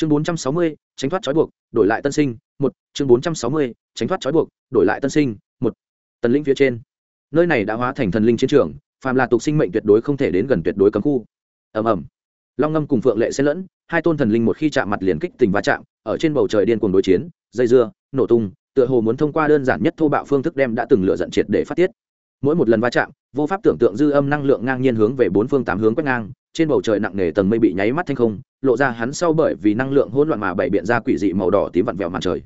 chương bốn trăm sáu mươi, tránh thoát trói buộc, đổi lại tân sinh, một, chương bốn trăm sáu mươi, tránh thoát trói buộc, đổi lại tân sinh, một. Tần lĩnh phía trên. Nơi này đã hóa thành thần linh chiến trường, phàm là tục sinh mệnh tuyệt đối không thể đến gần tuyệt đối cấm khu. Ầm ầm. Long ngâm cùng phượng lệ xen lẫn, hai tôn thần linh một khi chạm mặt liền kích tình va chạm, ở trên bầu trời điên cuồng đối chiến, dây dưa, nổ tung, tựa hồ muốn thông qua đơn giản nhất thô bạo phương thức đem đã từng lựa giận triệt để phát tiết mỗi một lần va chạm, vô pháp tưởng tượng dư âm năng lượng ngang nhiên hướng về bốn phương tám hướng quét ngang, trên bầu trời nặng nề tầng mây bị nháy mắt thanh không, lộ ra hắn sau bởi vì năng lượng hỗn loạn mà bảy biện ra quỷ dị màu đỏ tím vặn vẹo màn trời.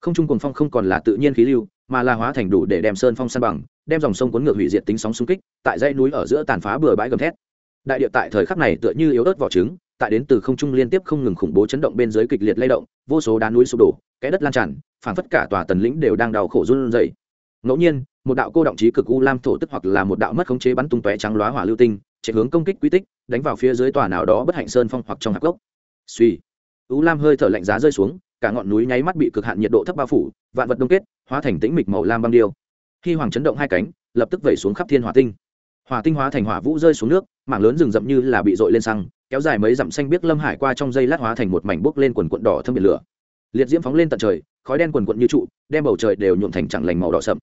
Không trung cuồng phong không còn là tự nhiên khí lưu, mà là hóa thành đủ để đem sơn phong san bằng, đem dòng sông cuốn ngược hủy diệt tính sóng xung kích, tại dãy núi ở giữa tàn phá bừa bãi gầm thét. Đại địa tại thời khắc này tựa như yếu ớt vỏ trứng, tại đến từ không trung liên tiếp không ngừng khủng bố chấn động bên dưới kịch liệt lay động, vô số đá núi sụp đổ cái đất lan tràn, phảng phất cả tòa tần lĩnh đều đang đau khổ run rẩy ngẫu nhiên, một đạo cô động trí cực u lam thổ tức hoặc là một đạo mất khống chế bắn tung tóe trắng lóa hỏa lưu tinh, chạy hướng công kích quy tích, đánh vào phía dưới tòa nào đó bất hạnh sơn phong hoặc trong hạc gốc. Suy u lam hơi thở lạnh giá rơi xuống, cả ngọn núi nháy mắt bị cực hạn nhiệt độ thấp bao phủ, vạn vật đông kết, hóa thành tĩnh mịch màu lam băng điêu. Khi hoàng chấn động hai cánh, lập tức vẩy xuống khắp thiên hỏa tinh. Hỏa tinh hóa thành hỏa vũ rơi xuống nước, mảng lớn rừng rậm như là bị dội lên xăng, kéo dài mấy dặm xanh biếc lâm hải qua trong dây lát hóa thành một mảnh bốc lên quần quận đỏ thâm biển lửa. Liệt diễm phóng lên tận trời, khói đen quần quận như trụ, đem bầu trời đều nhuộm thành chẳng lành màu đỏ sậm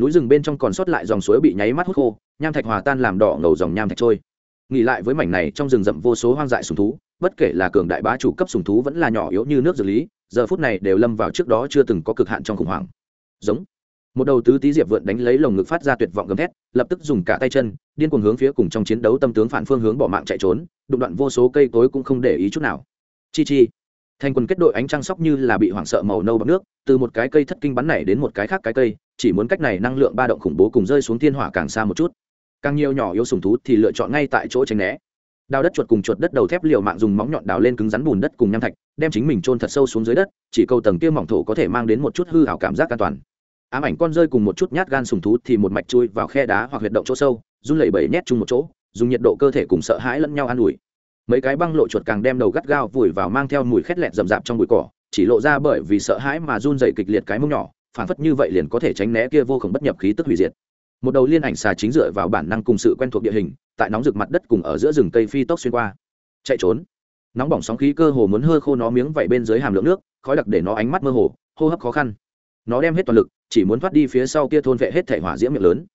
núi rừng bên trong còn sót lại dòng suối bị nháy mắt hút khô, nham thạch hòa tan làm đỏ ngầu dòng nham thạch trôi. Nghỉ lại với mảnh này trong rừng rậm vô số hoang dại sùng thú, bất kể là cường đại bá chủ cấp sùng thú vẫn là nhỏ yếu như nước dược lý, giờ phút này đều lâm vào trước đó chưa từng có cực hạn trong khủng hoảng. Giống. Một đầu tứ tý diệp vượn đánh lấy lồng ngực phát ra tuyệt vọng gầm thét, lập tức dùng cả tay chân, điên cuồng hướng phía cùng trong chiến đấu tâm tướng phản phương hướng bỏ mạng chạy trốn, đụng đoạn vô số cây cối cũng không để ý chút nào. Chi chi thành quần kết đội ánh trăng sóc như là bị hoảng sợ màu nâu bọc nước, từ một cái cây thất kinh bắn này đến một cái khác cái cây, chỉ muốn cách này năng lượng ba động khủng bố cùng rơi xuống thiên hỏa càng xa một chút. Càng nhiều nhỏ yếu sùng thú thì lựa chọn ngay tại chỗ tránh né. Đào đất chuột cùng chuột đất đầu thép liều mạng dùng móng nhọn đào lên cứng rắn bùn đất cùng nham thạch, đem chính mình chôn thật sâu xuống dưới đất, chỉ câu tầng kia mỏng thổ có thể mang đến một chút hư hảo cảm giác an toàn. Ám ảnh con rơi cùng một chút nhát gan sùng thú thì một mạch chui vào khe đá hoặc huyệt động chỗ sâu, run lẩy bẩy nhét chung một chỗ, dùng nhiệt độ cơ thể cùng sợ hãi lẫn nhau an ủi mấy cái băng lộ chuột càng đem đầu gắt gao vùi vào mang theo mùi khét lẹt rậm rạp trong bụi cỏ, chỉ lộ ra bởi vì sợ hãi mà run dày kịch liệt cái mông nhỏ phản phất như vậy liền có thể tránh né kia vô khổng bất nhập khí tức hủy diệt. Một đầu liên ảnh xà chính dựa vào bản năng cùng sự quen thuộc địa hình, tại nóng rực mặt đất cùng ở giữa rừng cây phi tốc xuyên qua. Chạy trốn. Nóng bỏng sóng khí cơ hồ muốn hơ khô nó miếng vậy bên dưới hàm lượng nước, khói đặc để nó ánh mắt mơ hồ, hô hấp khó khăn. Nó đem hết toàn lực, chỉ muốn thoát đi phía sau kia thôn vệ hết thể hỏa diễm miệng lớn.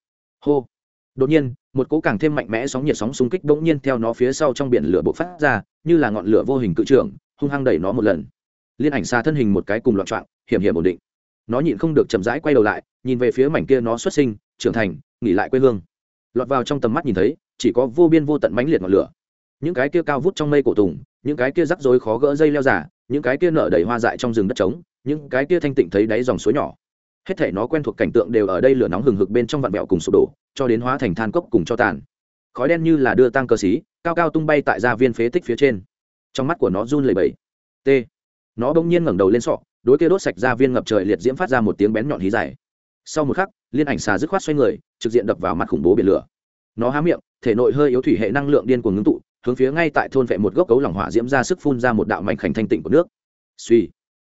Hô đột nhiên, một cỗ càng thêm mạnh mẽ sóng nhiệt sóng xung kích bỗng nhiên theo nó phía sau trong biển lửa bộc phát ra, như là ngọn lửa vô hình cự trưởng, hung hăng đẩy nó một lần. Liên ảnh xa thân hình một cái cùng loạn trạng hiểm hiểm ổn định. Nó nhịn không được chậm rãi quay đầu lại, nhìn về phía mảnh kia nó xuất sinh, trưởng thành, nghỉ lại quê hương. Lọt vào trong tầm mắt nhìn thấy, chỉ có vô biên vô tận mãnh liệt ngọn lửa. Những cái kia cao vút trong mây cổ tùng, những cái kia rắc rối khó gỡ dây leo giả, những cái kia nở đầy hoa dại trong rừng đất trống, những cái kia thanh tịnh thấy đáy dòng suối nhỏ. Hết thể nó quen thuộc cảnh tượng đều ở đây lửa nóng hừng hực bên trong vạn vẹo cùng sụp đổ cho đến hóa thành than cốc cùng cho tàn. Khói đen như là đưa tăng cơ xí, cao cao tung bay tại gia viên phế tích phía trên. Trong mắt của nó run lẩy bẩy. T. Nó bỗng nhiên ngẩng đầu lên sọ, đối kia đốt sạch gia viên ngập trời liệt diễm phát ra một tiếng bén nhọn hí dài. Sau một khắc, liên ảnh xà dứt khoát xoay người, trực diện đập vào mặt khủng bố biển lửa. Nó há miệng, thể nội hơi yếu thủy hệ năng lượng điên cuồng ngưng tụ, hướng phía ngay tại thôn vệ một gốc cấu lỏng hỏa diễm ra sức phun ra một đạo mạnh khảnh thanh tịnh của nước. Suy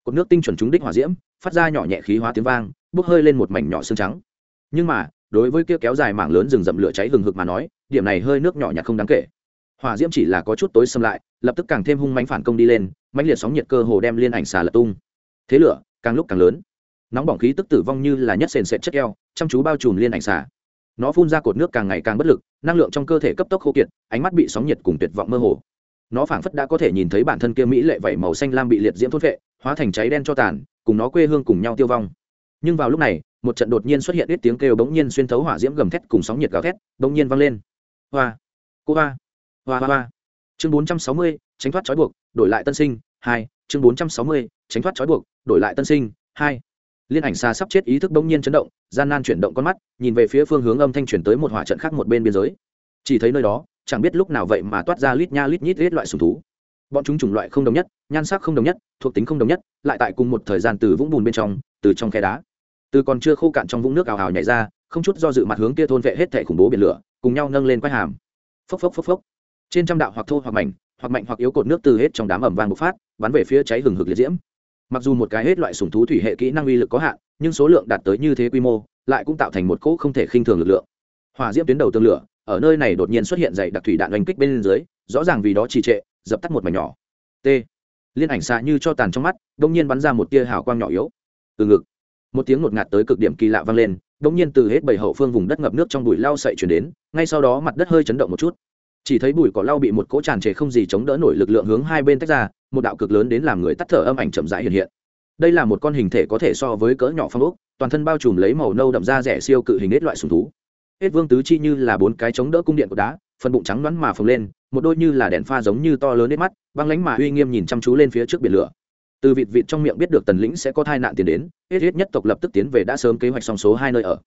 cột nước tinh chuẩn trúng đích hỏa diễm, phát ra nhỏ nhẹ khí hóa tiếng vang, bốc hơi lên một mảnh nhỏ xương trắng. Nhưng mà đối với kia kéo dài mảng lớn rừng rậm lửa cháy hừng hực mà nói, điểm này hơi nước nhỏ nhặt không đáng kể. Hỏa diễm chỉ là có chút tối xâm lại, lập tức càng thêm hung mánh phản công đi lên, mãnh liệt sóng nhiệt cơ hồ đem liên ảnh xà lật tung. Thế lửa, càng lúc càng lớn. Nóng bỏng khí tức tử vong như là nhất sền sệt chất eo, chăm chú bao trùm liên ảnh xà. Nó phun ra cột nước càng ngày càng bất lực, năng lượng trong cơ thể cấp tốc khô kiệt, ánh mắt bị sóng nhiệt cùng tuyệt vọng mơ hồ. Nó phảng phất đã có thể nhìn thấy bản thân kia mỹ lệ vẩy màu xanh lam bị liệt diễm thốt vệ hóa thành cháy đen cho tàn, cùng nó quê hương cùng nhau tiêu vong. Nhưng vào lúc này một trận đột nhiên xuất hiện ít tiếng kêu bỗng nhiên xuyên thấu hỏa diễm gầm thét cùng sóng nhiệt gào thét, bỗng nhiên vang lên. Hoa, cô hoa hoa hoa hoa. Chương bốn trăm sáu mươi, tránh thoát trói buộc, đổi lại tân sinh, hai. Chương bốn trăm sáu mươi, tránh thoát trói buộc, đổi lại tân sinh, hai. Liên ảnh xa sắp chết ý thức bỗng nhiên chấn động, gian nan chuyển động con mắt, nhìn về phía phương hướng âm thanh chuyển tới một hỏa trận khác một bên biên giới. Chỉ thấy nơi đó, chẳng biết lúc nào vậy mà toát ra lít nha lít nhít lít loại sùng thú. Bọn chúng chủng loại không đồng nhất, nhan sắc không đồng nhất, thuộc tính không đồng nhất, lại tại cùng một thời gian từ vũng bùn bên trong, từ trong khe đá từ còn chưa khô cạn trong vũng nước ào ào nhảy ra, không chút do dự mặt hướng kia thôn vệ hết thẻ khủng bố biển lửa, cùng nhau nâng lên quai hàm. Phốc phốc phốc phốc. Trên trăm đạo hoặc thô hoặc mảnh, hoặc mạnh hoặc yếu cột nước từ hết trong đám ẩm vàng bộc phát, bắn về phía cháy hừng hực liệt diễm. Mặc dù một cái hết loại sùng thú thủy hệ kỹ năng uy lực có hạn, nhưng số lượng đạt tới như thế quy mô, lại cũng tạo thành một cỗ không thể khinh thường lực lượng. Hòa diễm tuyến đầu tương lửa, ở nơi này đột nhiên xuất hiện dày đặc thủy đạn oanh kích bên dưới, rõ ràng vì đó trì trệ, dập tắt một mảnh nhỏ. T. Liên ảnh xạ như cho tàn trong mắt, đông nhiên bắn ra một tia hào quang nhỏ yếu. Từ ngực một tiếng ngột ngạt tới cực điểm kỳ lạ vang lên đống nhiên từ hết bảy hậu phương vùng đất ngập nước trong bụi lau sậy chuyển đến, ngay sau đó mặt đất hơi chấn động một chút. Chỉ thấy bụi cỏ lau bị một cỗ tràn trề không gì chống đỡ nổi lực lượng hướng hai bên tách ra, một đạo cực lớn đến làm người tắt thở âm ảnh chậm rãi hiện hiện. Đây là một con hình thể có thể so với cỡ nhỏ phong ốc, toàn thân bao trùm lấy màu nâu đậm da rẻ siêu cự hình hết loại sùng thú. Hết vương tứ chi như là bốn cái chống đỡ cung điện của đá, phần bụng trắng đoán mà phồng lên, một đôi như là đèn pha giống như to lớn hết mắt, băng lánh mà uy nghiêm nhìn chăm chú lên phía trước biển lửa từ vịt vịt trong miệng biết được tần lĩnh sẽ có tai nạn tiền đến, hết hết nhất tộc lập tức tiến về đã sớm kế hoạch song số hai nơi ở.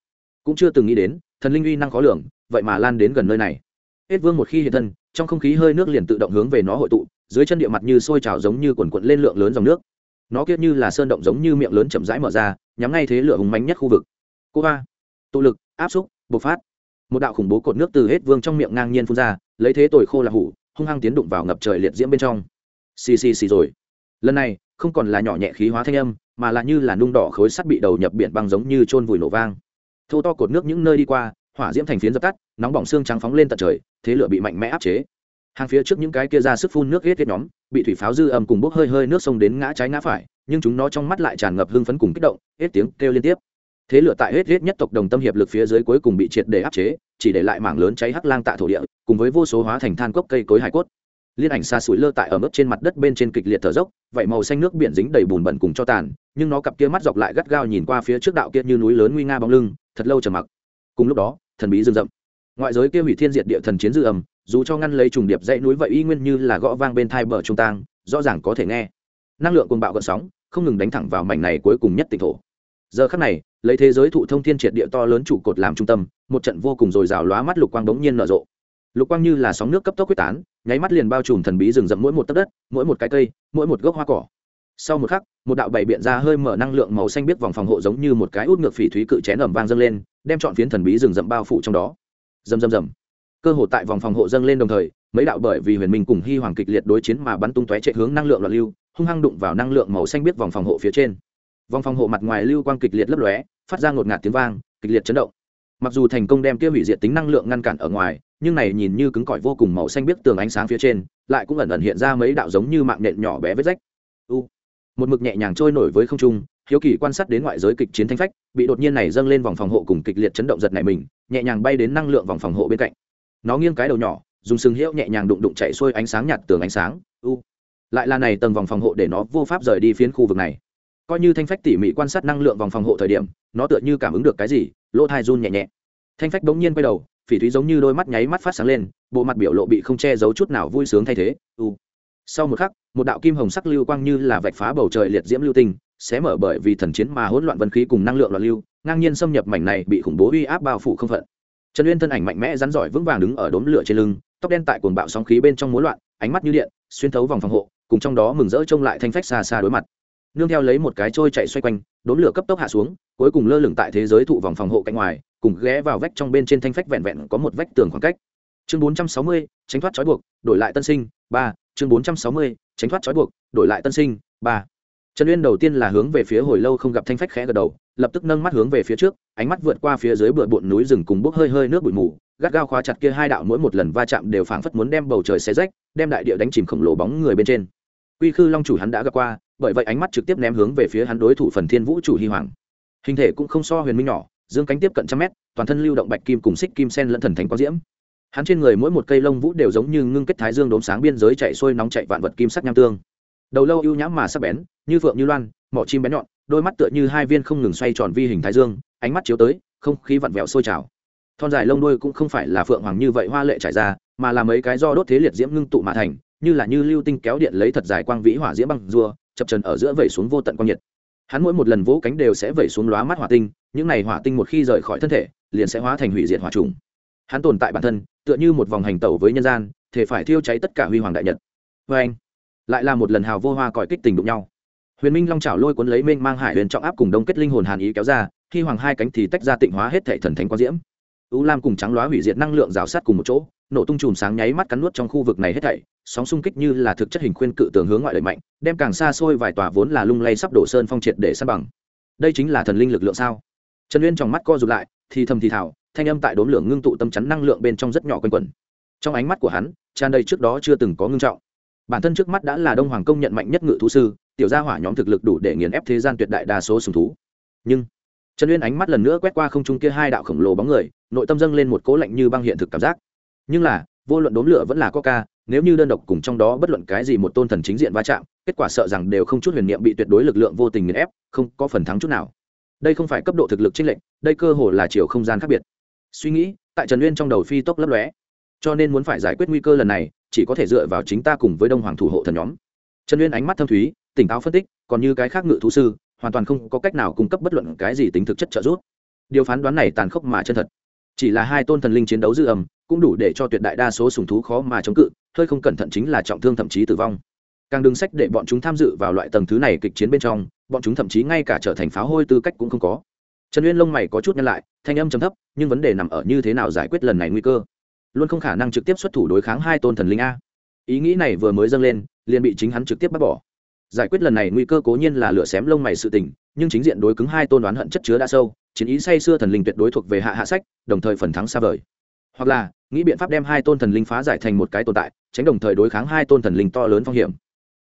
Cũng chưa từng nghĩ đến, thần linh uy năng khó lường, vậy mà lan đến gần nơi này. Hết vương một khi hiện thân, trong không khí hơi nước liền tự động hướng về nó hội tụ, dưới chân địa mặt như sôi trào giống như quần quận lên lượng lớn dòng nước. Nó kiết như là sơn động giống như miệng lớn chậm rãi mở ra, nhắm ngay thế lửa hùng mánh nhất khu vực. Cô ba, tụ lực, áp xúc, bộc phát. Một đạo khủng bố cột nước từ hết vương trong miệng ngang nhiên phun ra, lấy thế tồi khô là hủ, hung hăng tiến đụng vào ngập trời liệt diễm bên trong. Xì xì xì rồi. Lần này không còn là nhỏ nhẹ khí hóa thanh âm, mà là như là nung đỏ khối sắt bị đầu nhập biển băng giống như chôn vùi nổ vang. Thô to cột nước những nơi đi qua, hỏa diễm thành phiến dập tắt, nóng bỏng xương trắng phóng lên tận trời, thế lửa bị mạnh mẽ áp chế. Hàng phía trước những cái kia ra sức phun nước ghét ghét nhóm, bị thủy pháo dư âm cùng bốc hơi hơi nước sông đến ngã trái ngã phải, nhưng chúng nó trong mắt lại tràn ngập hưng phấn cùng kích động, hết tiếng kêu liên tiếp. Thế lửa tại hết hết nhất tộc đồng tâm hiệp lực phía dưới cuối cùng bị triệt để áp chế, chỉ để lại mảng lớn cháy hắc lang tạ thổ địa, cùng với vô số hóa thành than cốc cây cối hải cốt liên ảnh xa sủi lơ tại ở mức trên mặt đất bên trên kịch liệt thở dốc, vậy màu xanh nước biển dính đầy bùn bẩn cùng cho tàn, nhưng nó cặp kia mắt dọc lại gắt gao nhìn qua phía trước đạo kia như núi lớn nguy nga bóng lưng, thật lâu trầm mặc. Cùng lúc đó, thần bí rừng rậm. Ngoại giới kia hủy thiên diệt địa thần chiến dư ầm dù cho ngăn lấy trùng điệp dãy núi vậy y nguyên như là gõ vang bên thai bờ trung tang, rõ ràng có thể nghe. Năng lượng cuồng bạo gợn sóng, không ngừng đánh thẳng vào mảnh này cuối cùng nhất tỉnh thổ. Giờ khắc này, lấy thế giới thụ thông thiên triệt địa to lớn trụ cột làm trung tâm, một trận vô cùng dồi dào lóa mắt lục quang đống nhiên nở rộ lục quang như là sóng nước cấp tốc quyết tán, nháy mắt liền bao trùm thần bí rừng rậm mỗi một tấc đất, mỗi một cái cây, mỗi một gốc hoa cỏ. Sau một khắc, một đạo bảy biện ra hơi mở năng lượng màu xanh biết vòng phòng hộ giống như một cái út ngược phỉ thúy cự chén ẩm vang dâng lên, đem chọn phiến thần bí rừng rậm bao phủ trong đó. Rầm rầm rầm. Cơ hội tại vòng phòng hộ dâng lên đồng thời, mấy đạo bởi vì huyền minh cùng hy hoàng kịch liệt đối chiến mà bắn tung tóe chạy hướng năng lượng loạn lưu, hung hăng đụng vào năng lượng màu xanh biết vòng phòng hộ phía trên. Vòng phòng hộ mặt ngoài lưu quang kịch liệt lấp lóe, phát ra ngột ngạt tiếng vang, kịch liệt chấn động. Mặc dù thành công đem kia hủy diệt tính năng lượng ngăn cản ở ngoài nhưng này nhìn như cứng cỏi vô cùng màu xanh biết tường ánh sáng phía trên, lại cũng ẩn ẩn hiện ra mấy đạo giống như mạng nện nhỏ bé vết rách. U, một mực nhẹ nhàng trôi nổi với không trung, hiếu kỳ quan sát đến ngoại giới kịch chiến thanh phách, bị đột nhiên này dâng lên vòng phòng hộ cùng kịch liệt chấn động giật này mình, nhẹ nhàng bay đến năng lượng vòng phòng hộ bên cạnh. Nó nghiêng cái đầu nhỏ, dùng sừng hiệu nhẹ nhàng đụng đụng chạy xuôi ánh sáng nhạt tường ánh sáng. U, lại là này tầng vòng phòng hộ để nó vô pháp rời đi phiến khu vực này. Coi như thanh phách tỉ mỉ quan sát năng lượng vòng phòng hộ thời điểm, nó tựa như cảm ứng được cái gì, lỗ thai run nhẹ nhẹ. Thanh phách bỗng nhiên quay đầu phỉ thúy giống như đôi mắt nháy mắt phát sáng lên, bộ mặt biểu lộ bị không che giấu chút nào vui sướng thay thế. U. Sau một khắc, một đạo kim hồng sắc lưu quang như là vạch phá bầu trời liệt diễm lưu tinh sẽ mở bởi vì thần chiến mà hỗn loạn vân khí cùng năng lượng loạn lưu, ngang nhiên xâm nhập mảnh này bị khủng bố uy áp bao phủ không phận. Trần uyên thân ảnh mạnh mẽ rắn giỏi vững vàng đứng ở đốm lửa trên lưng, tóc đen tại cuồng bạo sóng khí bên trong múa loạn, ánh mắt như điện, xuyên thấu vòng phòng hộ, cùng trong đó mừng rỡ trông lại thanh phách xa xa đối mặt. Nương theo lấy một cái trôi chạy xoay quanh đốn lửa cấp tốc hạ xuống cuối cùng lơ lửng tại thế giới thụ vòng phòng hộ cạnh ngoài cùng ghé vào vách trong bên trên thanh phách vẹn vẹn có một vách tường khoảng cách. Chương 460, tránh thoát trói buộc đổi lại tân sinh ba. Chương 460, tránh thoát trói buộc đổi lại tân sinh ba. Trần uyên đầu tiên là hướng về phía hồi lâu không gặp thanh phách khẽ gật đầu lập tức nâng mắt hướng về phía trước ánh mắt vượt qua phía dưới bừa bộn núi rừng cùng bốc hơi hơi nước bụi mù gắt gao khóa chặt kia hai đạo mỗi một lần va chạm đều phảng phất muốn đem bầu trời xé rách đem đại địa đánh chìm khổng lồ bóng người bên trên. Quy khư long chủ hắn đã gặp qua bởi vậy ánh mắt trực tiếp ném hướng về phía hắn đối thủ phần thiên vũ chủ hy hoàng. Hình thể cũng không so huyền minh nhỏ, dương cánh tiếp cận trăm mét, toàn thân lưu động bạch kim cùng xích kim sen lẫn thần thánh quang diễm. Hắn trên người mỗi một cây lông vũ đều giống như ngưng kết thái dương đốm sáng biên giới chạy sôi nóng chạy vạn vật kim sắc nham tương. Đầu lâu ưu nhãm mà sắc bén, như phượng như loan, mỏ chim bén nhọn, đôi mắt tựa như hai viên không ngừng xoay tròn vi hình thái dương, ánh mắt chiếu tới, không khí vặn vẹo sôi trào. Thon dài lông đuôi cũng không phải là phượng hoàng như vậy hoa lệ trải ra, mà là mấy cái do đốt thế liệt diễm ngưng tụ mà thành, như là như lưu tinh kéo điện lấy thật dài quang vĩ hỏa diễm băng rùa chập trần ở giữa vẩy xuống vô tận quang nhiệt. Hắn mỗi một lần vỗ cánh đều sẽ vẩy xuống lóa mắt hỏa tinh, những này hỏa tinh một khi rời khỏi thân thể, liền sẽ hóa thành hủy diệt hỏa trùng. Hắn tồn tại bản thân, tựa như một vòng hành tẩu với nhân gian, thể phải thiêu cháy tất cả huy hoàng đại nhật. Vê anh, lại là một lần hào vô hoa còi kích tình đụng nhau. Huyền minh long trào lôi cuốn lấy mênh mang hải huyền trọng áp cùng đông kết linh hồn hàn ý kéo ra, khi hoàng hai cánh thì tách ra tịnh hóa hết thể thần thánh quang diễm u lam cùng trắng loá hủy diệt năng lượng rào sát cùng một chỗ, nổ tung chùm sáng nháy mắt cắn nuốt trong khu vực này hết thảy, sóng xung kích như là thực chất hình khuyên cự tường hướng ngoại lợi mạnh, đem càng xa xôi vài tòa vốn là lung lay sắp đổ sơn phong triệt để san bằng. Đây chính là thần linh lực lượng sao? Trần uyên trong mắt co rụt lại, thì thầm thì thảo thanh âm tại đốn lượng ngưng tụ tâm chắn năng lượng bên trong rất nhỏ quanh quẩn. Trong ánh mắt của hắn, tràn đầy trước đó chưa từng có ngưng trọng. Bản thân trước mắt đã là đông hoàng công nhận mạnh nhất ngự thú sư, tiểu gia hỏa nhóm thực lực đủ để nghiền ép thế gian tuyệt đại đa số sùng thú. Nhưng trần uyên ánh mắt lần nữa quét qua không trung kia hai đạo khổng lồ bóng người nội tâm dâng lên một cố lạnh như băng hiện thực cảm giác. Nhưng là vô luận đốm lửa vẫn là coca nếu như đơn độc cùng trong đó bất luận cái gì một tôn thần chính diện va chạm kết quả sợ rằng đều không chút huyền niệm bị tuyệt đối lực lượng vô tình nghiền ép không có phần thắng chút nào. Đây không phải cấp độ thực lực chênh lệnh, đây cơ hồ là chiều không gian khác biệt. Suy nghĩ tại trần uyên trong đầu phi tốc lấp lóe. Cho nên muốn phải giải quyết nguy cơ lần này chỉ có thể dựa vào chính ta cùng với đông hoàng thủ hộ thần nhóm. Trần uyên ánh mắt thâm thúy tỉnh táo phân tích còn như cái khác ngự thú sư hoàn toàn không có cách nào cung cấp bất luận cái gì tính thực chất trợ giúp. Điều phán đoán này tàn khốc mà chân thật. Chỉ là hai tôn thần linh chiến đấu dư âm, cũng đủ để cho tuyệt đại đa số sùng thú khó mà chống cự, hơi không cẩn thận chính là trọng thương thậm chí tử vong. Càng đừng sách để bọn chúng tham dự vào loại tầng thứ này kịch chiến bên trong, bọn chúng thậm chí ngay cả trở thành pháo hôi tư cách cũng không có. Trần uyên lông mày có chút nhăn lại, thanh âm chấm thấp, nhưng vấn đề nằm ở như thế nào giải quyết lần này nguy cơ? Luôn không khả năng trực tiếp xuất thủ đối kháng hai tôn thần linh a. Ý nghĩ này vừa mới dâng lên, liền bị chính hắn trực tiếp bác bỏ giải quyết lần này nguy cơ cố nhiên là lửa xém lông mày sự tình, nhưng chính diện đối cứng hai tôn đoán hận chất chứa đã sâu, chiến ý say xưa thần linh tuyệt đối thuộc về hạ hạ sách, đồng thời phần thắng xa vời. Hoặc là, nghĩ biện pháp đem hai tôn thần linh phá giải thành một cái tồn tại, tránh đồng thời đối kháng hai tôn thần linh to lớn phong hiểm.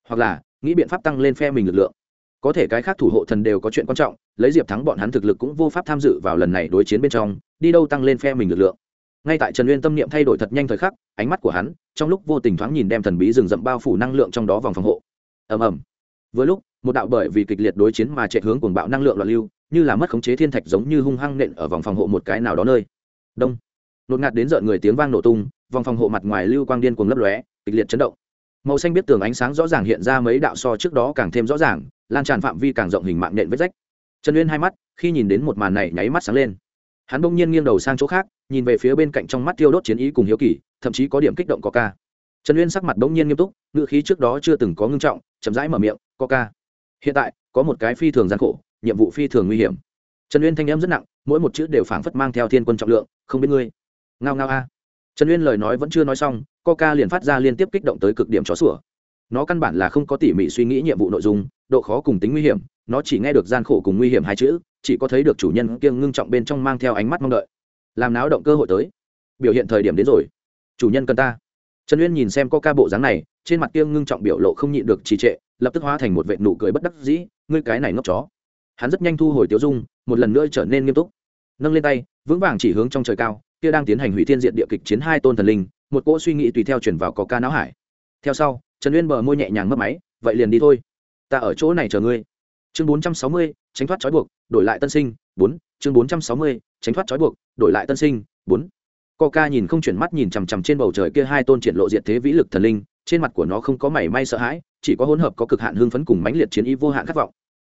Hoặc là, nghĩ biện pháp tăng lên phe mình lực lượng. Có thể cái khác thủ hộ thần đều có chuyện quan trọng, lấy diệp thắng bọn hắn thực lực cũng vô pháp tham dự vào lần này đối chiến bên trong, đi đâu tăng lên phe mình lực lượng. Ngay tại trần uyên tâm niệm thay đổi thật nhanh thời khắc, ánh mắt của hắn, trong lúc vô tình thoáng nhìn đem thần bí rừng rậm bao phủ năng lượng trong đó vòng phòng hộ. Ầm ầm. Vừa lúc, một đạo bởi vì kịch liệt đối chiến mà chạy hướng cuồng bạo năng lượng loạn lưu, như là mất khống chế thiên thạch giống như hung hăng nện ở vòng phòng hộ một cái nào đó nơi. Đông. Lột ngạt đến rợn người tiếng vang nổ tung, vòng phòng hộ mặt ngoài lưu quang điên cuồng lấp lóe, kịch liệt chấn động. Màu xanh biết tường ánh sáng rõ ràng hiện ra mấy đạo so trước đó càng thêm rõ ràng, lan tràn phạm vi càng rộng hình mạng nện vết rách. Trần uyên hai mắt, khi nhìn đến một màn này nháy mắt sáng lên. Hắn bỗng nhiên nghiêng đầu sang chỗ khác, nhìn về phía bên cạnh trong mắt tiêu đốt chiến ý cùng hiếu kỳ, thậm chí có điểm kích động có ca. Trần uyên sắc mặt bỗng nhiên nghiêm túc, ngữ khí trước đó chưa từng có ngưng trọng, chậm rãi mở miệng có ca. Hiện tại, có một cái phi thường gian khổ, nhiệm vụ phi thường nguy hiểm. Trần uyên thanh em rất nặng, mỗi một chữ đều phảng phất mang theo thiên quân trọng lượng, không biết ngươi. Ngao ngao a. Trần uyên lời nói vẫn chưa nói xong coca liền phát ra liên tiếp kích động tới cực điểm chó sủa. Nó căn bản là không có tỉ mỉ suy nghĩ nhiệm vụ nội dung, độ khó cùng tính nguy hiểm, nó chỉ nghe được gian khổ cùng nguy hiểm hai chữ, chỉ có thấy được chủ nhân kiêng ngưng trọng bên trong mang theo ánh mắt mong đợi. Làm náo động cơ hội tới. Biểu hiện thời điểm đến rồi. Chủ nhân cần ta trần uyên nhìn xem coca bộ dáng này, trên mặt tiêng ngưng trọng biểu lộ không nhịn được trì trệ, lập tức hóa thành một vệ nụ cười bất đắc dĩ, ngươi cái này ngốc chó. Hắn rất nhanh thu hồi tiêu dung, một lần nữa trở nên nghiêm túc. Nâng lên tay, vững vàng chỉ hướng trong trời cao, kia đang tiến hành hủy thiên diện địa kịch chiến hai tôn thần linh, một cỗ suy nghĩ tùy theo chuyển vào có ca não hải. Theo sau, trần uyên bờ môi nhẹ nhàng mất máy, vậy liền đi thôi. Ta ở chỗ này chờ ngươi. Chương bốn trăm sáu mươi, tránh thoát trói buộc, đổi lại tân sinh, bốn, chương bốn trăm sáu mươi, tránh thoát trói buộc, đổi lại tân sinh, bốn. Coca nhìn không chuyển mắt nhìn chằm chằm trên bầu trời kia hai tôn triển lộ diệt thế vĩ lực thần linh, trên mặt của nó không có mảy may sợ hãi, chỉ có hỗn hợp có cực hạn hưng phấn cùng mãnh liệt chiến ý vô hạn khát vọng.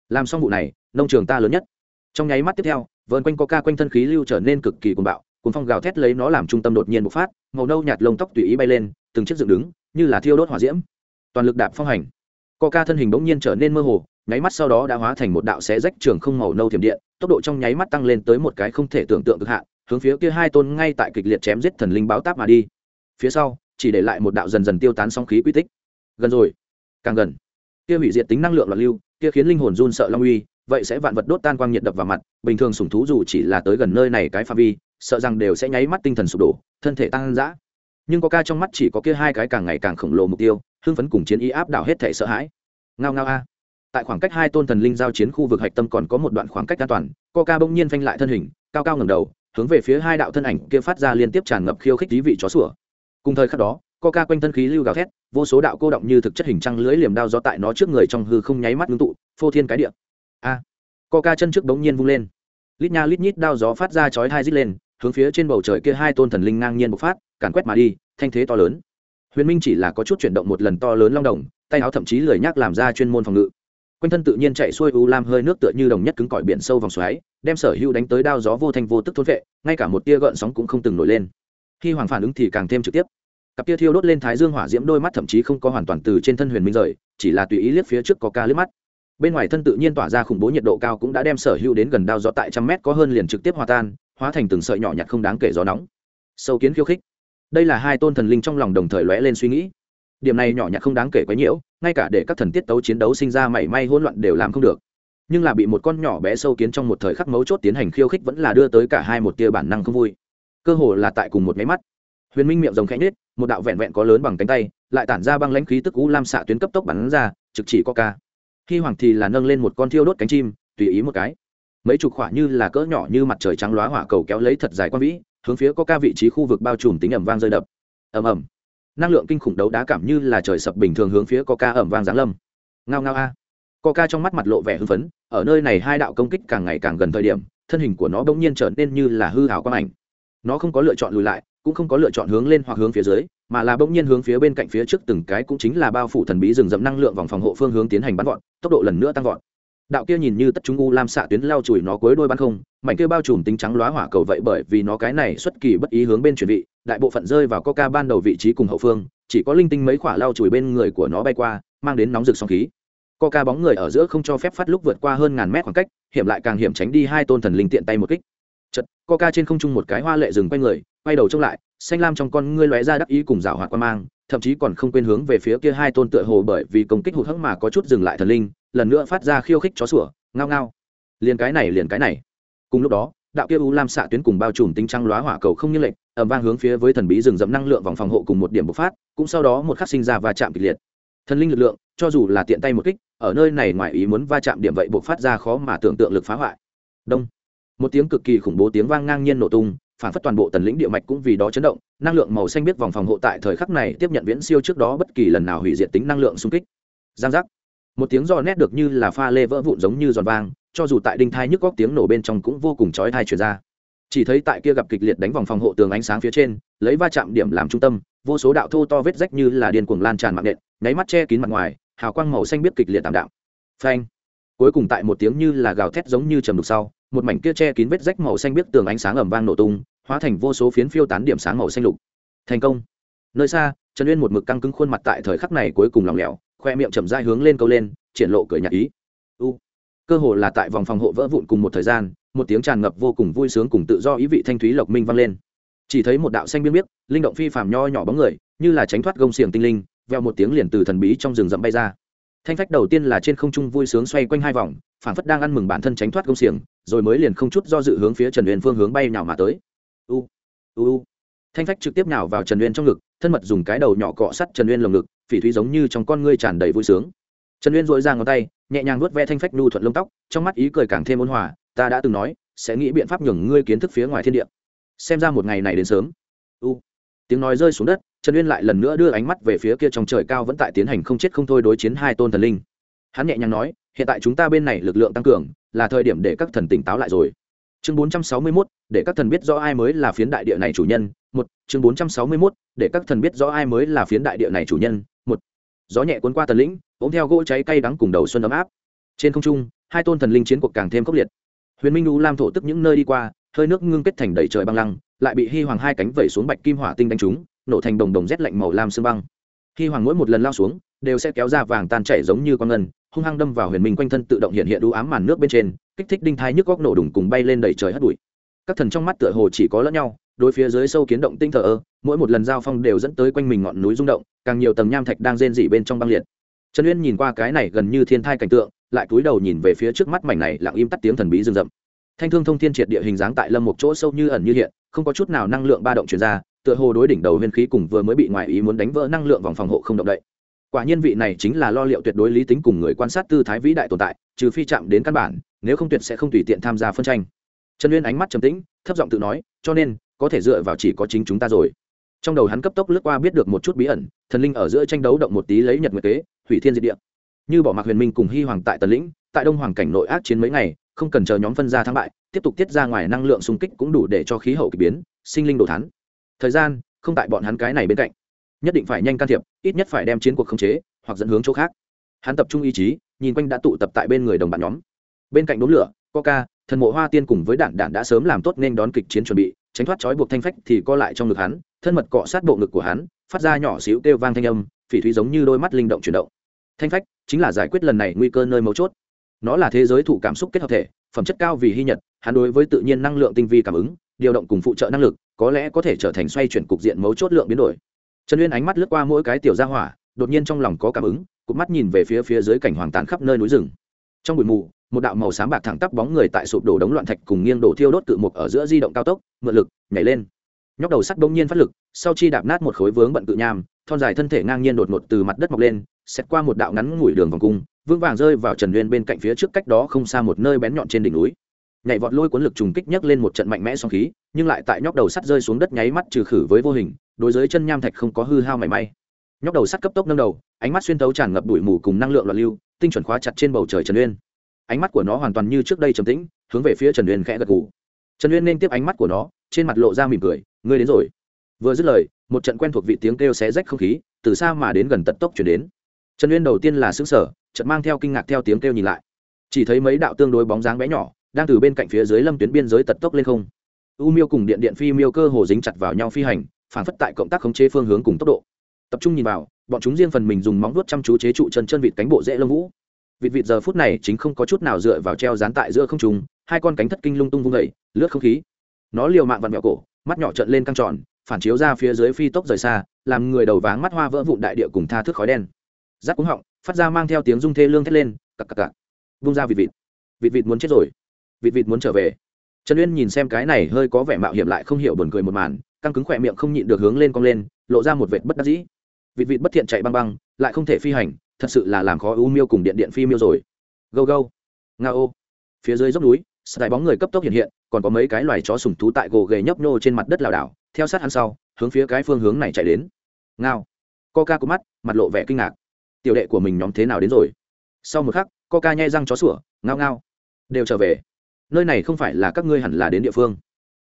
Làm xong vụ này, nông trường ta lớn nhất. Trong nháy mắt tiếp theo, vờn quanh Coca quanh thân khí lưu trở nên cực kỳ cuồng bạo, cuồng phong gào thét lấy nó làm trung tâm đột nhiên bộc phát, màu nâu nhạt lông tóc tùy ý bay lên, từng chiếc dựng đứng, như là thiêu đốt hỏa diễm. Toàn lực đạp phong hành. Coca thân hình bỗng nhiên trở nên mơ hồ, nháy mắt sau đó đã hóa thành một đạo xé rách trường không màu nâu thiểm điện, tốc độ trong nháy mắt tăng lên tới một cái không thể tưởng tượng cực hạn, hướng phía kia hai tôn ngay tại kịch liệt chém giết thần linh báo táp mà đi. Phía sau chỉ để lại một đạo dần dần tiêu tán song khí quy tích. Gần rồi càng gần. Kia hủy diệt tính năng lượng loạn lưu kia khiến linh hồn run sợ long uy vậy sẽ vạn vật đốt tan quang nhiệt đập vào mặt bình thường sủng thú dù chỉ là tới gần nơi này cái pha vi sợ rằng đều sẽ nháy mắt tinh thần sụp đổ thân thể tăng dã. Nhưng có ca trong mắt chỉ có kia hai cái càng ngày càng khổng lồ mục tiêu hưng phấn cùng chiến ý áp đảo hết thể sợ hãi. Ngao ngao a tại khoảng cách hai tôn thần linh giao chiến khu vực hạch tâm còn có một đoạn khoảng cách an toàn ca bỗng nhiên phanh lại thân hình cao cao ngẩng đầu hướng về phía hai đạo thân ảnh kia phát ra liên tiếp tràn ngập khiêu khích tí vị chó sủa. Cùng thời khắc đó coca quanh thân khí lưu gào thét vô số đạo cô động như thực chất hình trăng lưới liềm đao gió tại nó trước người trong hư không nháy mắt ngưng tụ phô thiên cái địa. A! À, coca chân trước bỗng nhiên vung lên. Lít nha lít nhít đao gió phát ra chói hai rít lên hướng phía trên bầu trời kia hai tôn thần linh ngang nhiên bộc phát càn quét mà đi thanh thế to lớn. Huyền minh chỉ là có chút chuyển động một lần to lớn long đồng tay áo thậm chí lười nhác làm ra chuyên môn phòng ngự quanh thân tự nhiên chạy xuôi u lam hơi nước tựa như đồng nhất cứng cỏi biển sâu vòng xoáy, đem sở hữu đánh tới đao gió vô thanh vô tức thôn vệ, ngay cả một tia gợn sóng cũng không từng nổi lên. Khi hoàng phản ứng thì càng thêm trực tiếp. Cặp tia thiêu đốt lên thái dương hỏa diễm đôi mắt thậm chí không có hoàn toàn từ trên thân huyền minh rời, chỉ là tùy ý liếc phía trước có ca liếc mắt. Bên ngoài thân tự nhiên tỏa ra khủng bố nhiệt độ cao cũng đã đem sở hữu đến gần đao gió tại trăm mét có hơn liền trực tiếp hòa tan, hóa thành từng sợi nhỏ nhặt không đáng kể gió nóng. Sâu kiến khiêu khích. Đây là hai tôn thần linh trong lòng đồng thời lóe lên suy nghĩ điểm này nhỏ nhặt không đáng kể quá nhiễu, ngay cả để các thần tiết tấu chiến đấu sinh ra mảy may hỗn loạn đều làm không được. Nhưng là bị một con nhỏ bé sâu kiến trong một thời khắc mấu chốt tiến hành khiêu khích vẫn là đưa tới cả hai một tia bản năng không vui. Cơ hồ là tại cùng một máy mắt. Huyền minh miệng rồng khẽ nhết một đạo vẹn vẹn có lớn bằng cánh tay, lại tản ra băng lãnh khí tức u lam xạ tuyến cấp tốc bắn ra, trực chỉ có ca khi hoàng thì là nâng lên một con thiêu đốt cánh chim, tùy ý một cái. Mấy chục khỏa như là cỡ nhỏ như mặt trời trắng lóa hỏa cầu kéo lấy thật dài quan vĩ, hướng phía có ca vị trí khu vực bao trùm tính ẩm vang rơi đập. Ầm ầm năng lượng kinh khủng đấu đá cảm như là trời sập bình thường hướng phía coca ẩm vang giáng lâm. Ngao ngao a. Coca trong mắt mặt lộ vẻ hưng phấn, ở nơi này hai đạo công kích càng ngày càng gần thời điểm, thân hình của nó bỗng nhiên trở nên như là hư hảo quang ảnh. Nó không có lựa chọn lùi lại, cũng không có lựa chọn hướng lên hoặc hướng phía dưới, mà là bỗng nhiên hướng phía bên cạnh phía trước từng cái cũng chính là bao phủ thần bí rừng rậm năng lượng vòng phòng hộ phương hướng tiến hành bắn vọt, tốc độ lần nữa tăng vọt. Đạo kia nhìn như tất chúng u lam xạ tuyến lao chùi nó cuối đôi bắn không, mảnh kia bao trùm tính trắng lóa hỏa cầu vậy bởi vì nó cái này xuất kỳ bất ý hướng bên chuyển vị đại bộ phận rơi vào coca ban đầu vị trí cùng hậu phương, chỉ có linh tinh mấy khỏa lao chùi bên người của nó bay qua, mang đến nóng rực sóng khí. Coca bóng người ở giữa không cho phép phát lúc vượt qua hơn ngàn mét khoảng cách, hiểm lại càng hiểm tránh đi hai tôn thần linh tiện tay một kích. Chật coca trên không trung một cái hoa lệ dừng quay người, quay đầu trông lại, xanh lam trong con ngươi lóe ra đắc ý cùng rào hoạt quan mang, thậm chí còn không quên hướng về phía kia hai tôn tựa hồ bởi vì công kích hụt hẫng mà có chút dừng lại thần linh, lần nữa phát ra khiêu khích chó sủa, ngao ngao. Liền cái này, liền cái này. Cùng lúc đó đạo kia u lam xạ tuyến cùng bao trùm tính trăng lóa hỏa cầu không như lệnh ẩm vang hướng phía với thần bí rừng rậm năng lượng vòng phòng hộ cùng một điểm bộc phát, cũng sau đó một khắc sinh ra và chạm kịch liệt. Thần linh lực lượng, cho dù là tiện tay một kích, ở nơi này ngoài ý muốn va chạm điểm vậy bộc phát ra khó mà tưởng tượng lực phá hoại. Đông. Một tiếng cực kỳ khủng bố tiếng vang ngang nhiên nổ tung, phản phất toàn bộ tần lĩnh địa mạch cũng vì đó chấn động, năng lượng màu xanh biết vòng phòng hộ tại thời khắc này tiếp nhận viễn siêu trước đó bất kỳ lần nào hủy diệt tính năng lượng xung kích. Giang giác. Một tiếng giò nét được như là pha lê vỡ vụn giống như giòn vang cho dù tại đinh thai nhức góc tiếng nổ bên trong cũng vô cùng chói thai truyền ra. Chỉ thấy tại kia gặp kịch liệt đánh vòng phòng hộ tường ánh sáng phía trên, lấy va chạm điểm làm trung tâm, vô số đạo thô to vết rách như là điên cuồng lan tràn mạng nện, nháy mắt che kín mặt ngoài, hào quang màu xanh biết kịch liệt tạm đạo phanh! Cuối cùng tại một tiếng như là gào thét giống như trầm đục sau, một mảnh kia che kín vết rách màu xanh biết tường ánh sáng ầm vang nổ tung, hóa thành vô số phiến phiêu tán điểm sáng màu xanh lục. Thành công! Nơi xa, trần uyên một mực căng cứng khuôn mặt tại thời khắc này cuối cùng lòng lẻo, khoe miệng chậm dai hướng lên câu lên, triển lộ cười nhạc ý. U! Cơ hồ là tại vòng phòng hộ vỡ vụn cùng một thời gian, một tiếng tràn ngập vô cùng vui sướng cùng tự do ý vị thanh thúy lộc minh vang lên. Chỉ thấy một đạo xanh biên biết linh động phi phàm nho nhỏ bóng người, như là tránh thoát gông xiềng tinh linh veo một tiếng liền từ thần bí trong rừng rậm bay ra. Thanh phách đầu tiên là trên không trung vui sướng xoay quanh hai vòng phản phất đang ăn mừng bản thân tránh thoát gông xiềng, rồi mới liền không chút do dự hướng phía trần uyên phương hướng bay nào mà tới. U u u. Thanh phách trực tiếp nào vào trần uyên trong ngực, thân mật dùng cái đầu nhỏ cọ sắt trần uyên lồng ngực, phỉ thúy giống như trong con ngươi tràn đầy vui sướng. Trần uyên dội ra ngón tay nhẹ nhàng nuốt ve thanh phách nhu thuận lông tóc trong mắt ý cười càng thêm ôn hòa ta đã từng nói sẽ nghĩ biện pháp nhường ngươi kiến thức phía ngoài thiên địa. Xem ra một ngày này đến sớm. U. Tiếng nói rơi xuống đất trần uyên lại lần nữa đưa ánh mắt về phía kia trong trời cao vẫn tại tiến hành không chết không thôi đối chiến hai tôn thần linh. Hắn nhẹ nhàng nói hiện tại chúng ta bên này lực lượng tăng cường là thời điểm để các thần tỉnh táo lại rồi. Chương 461, để các thần biết rõ ai mới là phiến đại địa này chủ nhân. Một chương 461, để các thần biết rõ ai mới là phiến đại địa này chủ nhân gió nhẹ cuốn qua tần lĩnh ống theo gỗ cháy cay đắng cùng đầu xuân ấm áp. Trên không trung, hai tôn thần linh chiến cuộc càng thêm khốc liệt. Huyền minh đu lam thổ tức những nơi đi qua, hơi nước ngưng kết thành đầy trời băng lăng, lại bị hy hoàng hai cánh vẩy xuống bạch kim hỏa tinh đánh trúng, nổ thành đồng đồng rét lạnh màu lam sương băng. Hy hoàng mỗi một lần lao xuống, đều sẽ kéo ra vàng tan chảy giống như con ngân, hung hăng đâm vào huyền minh quanh thân tự động hiện hiện đũ ám màn nước bên trên, kích thích đinh thai nhức góc nổ đùng cùng bay lên đầy trời hất bụi. Các thần trong mắt tựa hồ chỉ có lẫn nhau đối phía dưới sâu kiến động tinh thờ ơ, mỗi một lần giao phong đều dẫn tới quanh mình ngọn núi rung động, càng nhiều tầng nham thạch đang rên rỉ bên trong băng liệt. Trần uyên nhìn qua cái này gần như thiên thai cảnh tượng, lại cúi đầu nhìn về phía trước mắt mảnh này lặng im tắt tiếng thần bí rừng rậm. Thanh thương thông thiên triệt địa hình dáng tại lâm một chỗ sâu như ẩn như hiện, không có chút nào năng lượng ba động chuyển ra, tựa hồ đối đỉnh đầu huyên khí cùng vừa mới bị ngoại ý muốn đánh vỡ năng lượng vòng phòng hộ không động đậy. Quả nhiên vị này chính là lo liệu tuyệt đối lý tính cùng người quan sát tư thái vĩ đại tồn tại, trừ phi chạm đến căn bản, nếu không tuyệt sẽ không tùy tiện tham gia phân tranh. Trần uyên ánh mắt trầm tĩnh, thấp giọng tự nói, cho nên có thể dựa vào chỉ có chính chúng ta rồi. Trong đầu hắn cấp tốc lướt qua biết được một chút bí ẩn, thần linh ở giữa tranh đấu động một tí lấy nhật nguyệt kế, hủy thiên diệt địa. Như bỏ mặc huyền minh cùng hy hoàng tại tần lĩnh, tại đông hoàng cảnh nội ác chiến mấy ngày, không cần chờ nhóm phân ra thắng bại, tiếp tục tiết ra ngoài năng lượng xung kích cũng đủ để cho khí hậu k ỳ biến, sinh linh đồ thán. thời gian, không tại bọn hắn cái này bên cạnh. Nhất định phải nhanh can thiệp, ít nhất phải đem chiến cuộc khống chế, hoặc dẫn hướng chỗ khác. Hắn tập trung ý chí, nhìn quanh đã tụ tập tại bên người đồng bạn nhóm. Bên cạnh đốm lửa, coca, thần mộ hoa tiên cùng với đạn đạn đã sớm làm tốt nên đón kịch chiến chuẩn bị tránh thoát trói buộc thanh phách thì co lại trong ngực hắn, thân mật cọ sát bộ ngực của hắn, phát ra nhỏ xíu kêu vang thanh âm, phỉ thúy giống như đôi mắt linh động chuyển động. Thanh phách chính là giải quyết lần này nguy cơ nơi mấu chốt. Nó là thế giới thụ cảm xúc kết hợp thể, phẩm chất cao vì hy nhật, hắn đối với tự nhiên năng lượng tinh vi cảm ứng, điều động cùng phụ trợ năng lực, có lẽ có thể trở thành xoay chuyển cục diện mấu chốt lượng biến đổi. Trần uyên ánh mắt lướt qua mỗi cái tiểu gia hỏa, đột nhiên trong lòng có cảm ứng, cụp mắt nhìn về phía phía dưới cảnh hoàng tàn khắp nơi núi rừng trong bụi mù, một đạo màu xám bạc thẳng tắp bóng người tại sụp đổ đống loạn thạch cùng nghiêng đổ thiêu đốt cự mục ở giữa di động cao tốc, mượn lực, nhảy lên. Nhóc đầu sắt bỗng nhiên phát lực, sau chi đạp nát một khối vướng bận cự nham, thon dài thân thể ngang nhiên đột ngột từ mặt đất mọc lên xét qua một đạo ngắn ngủi đường vòng cung, vững vàng rơi vào trần uyên bên cạnh phía trước cách đó không xa một nơi bén nhọn trên đỉnh núi. Nhảy vọt lôi cuốn lực trùng kích nhấc lên một trận mạnh mẽ song khí, nhưng lại tại nhóc đầu sắt rơi xuống đất nháy mắt trừ khử với vô hình, đối với chân nham thạch không có hư hao mảy may. Nhóc đầu sắt cấp tốc nâng đầu, ánh mắt xuyên thấu tràn ngập đuổi mù cùng năng lượng loạn lưu tinh chuẩn khóa chặt trên bầu trời trần uyên. Ánh mắt của nó hoàn toàn như trước đây trầm tĩnh, hướng về phía trần uyên khẽ gật gù. Trần uyên nên tiếp ánh mắt của nó, trên mặt lộ ra mỉm cười, ngươi đến rồi. Vừa dứt lời, một trận quen thuộc vị tiếng kêu xé rách không khí, từ xa mà đến gần tận tốc chuyển đến. Trần uyên đầu tiên là xứng sở chợt mang theo kinh ngạc theo tiếng kêu nhìn lại. Chỉ thấy mấy đạo tương đối bóng dáng bé nhỏ, đang từ bên cạnh phía dưới lâm tuyến biên giới tật tốc lên không. U miêu cùng điện điện phi miêu cơ hồ dính chặt vào nhau phi hành phản phất tại cộng tác khống chế phương hướng cùng tốc độ. Tập trung nhìn vào bọn chúng riêng phần mình dùng móng vuốt chăm chú chế trụ chân chân vịt cánh bộ dễ lông vũ. Vịt vịt giờ phút này chính không có chút nào dựa vào treo dán tại giữa không trùng hai con cánh thất kinh lung tung vung vẩy lướt không khí. Nó liều mạng vặn vẹo cổ, mắt nhỏ trợn lên căng tròn, phản chiếu ra phía dưới phi tốc rời xa, làm người đầu váng mắt hoa vỡ vụn đại địa cùng tha thước khói đen. Rác cúng họng, phát ra mang theo tiếng rung thê lương thét lên, cặc cặc cặc. Vung ra vịt vịt. Vịt vịt muốn chết rồi. Vịt vịt muốn trở về. Trần uyên nhìn xem cái này hơi có vẻ mạo hiểm lại không hiểu buồn cười một màn, căng cứng khỏe miệng không nhịn được hướng lên cong lên, lộ ra một vệt bất đắc dĩ vịt vịt bất thiện chạy băng băng, lại không thể phi hành, thật sự là làm khó u miêu cùng điện điện phi miêu rồi. Gâu gâu. Nga ô. Phía dưới dốc núi, sài bóng người cấp tốc hiện hiện, còn có mấy cái loài chó sùng thú tại gồ ghề nhấp nhô trên mặt đất lảo đảo, theo sát hắn sau, hướng phía cái phương hướng này chạy đến. Ngao. Coca có mắt, mặt lộ vẻ kinh ngạc. Tiểu đệ của mình nhóm thế nào đến rồi? Sau một khắc, coca nhai răng chó sủa, ngao ngao. Đều trở về. Nơi này không phải là các ngươi hẳn là đến địa phương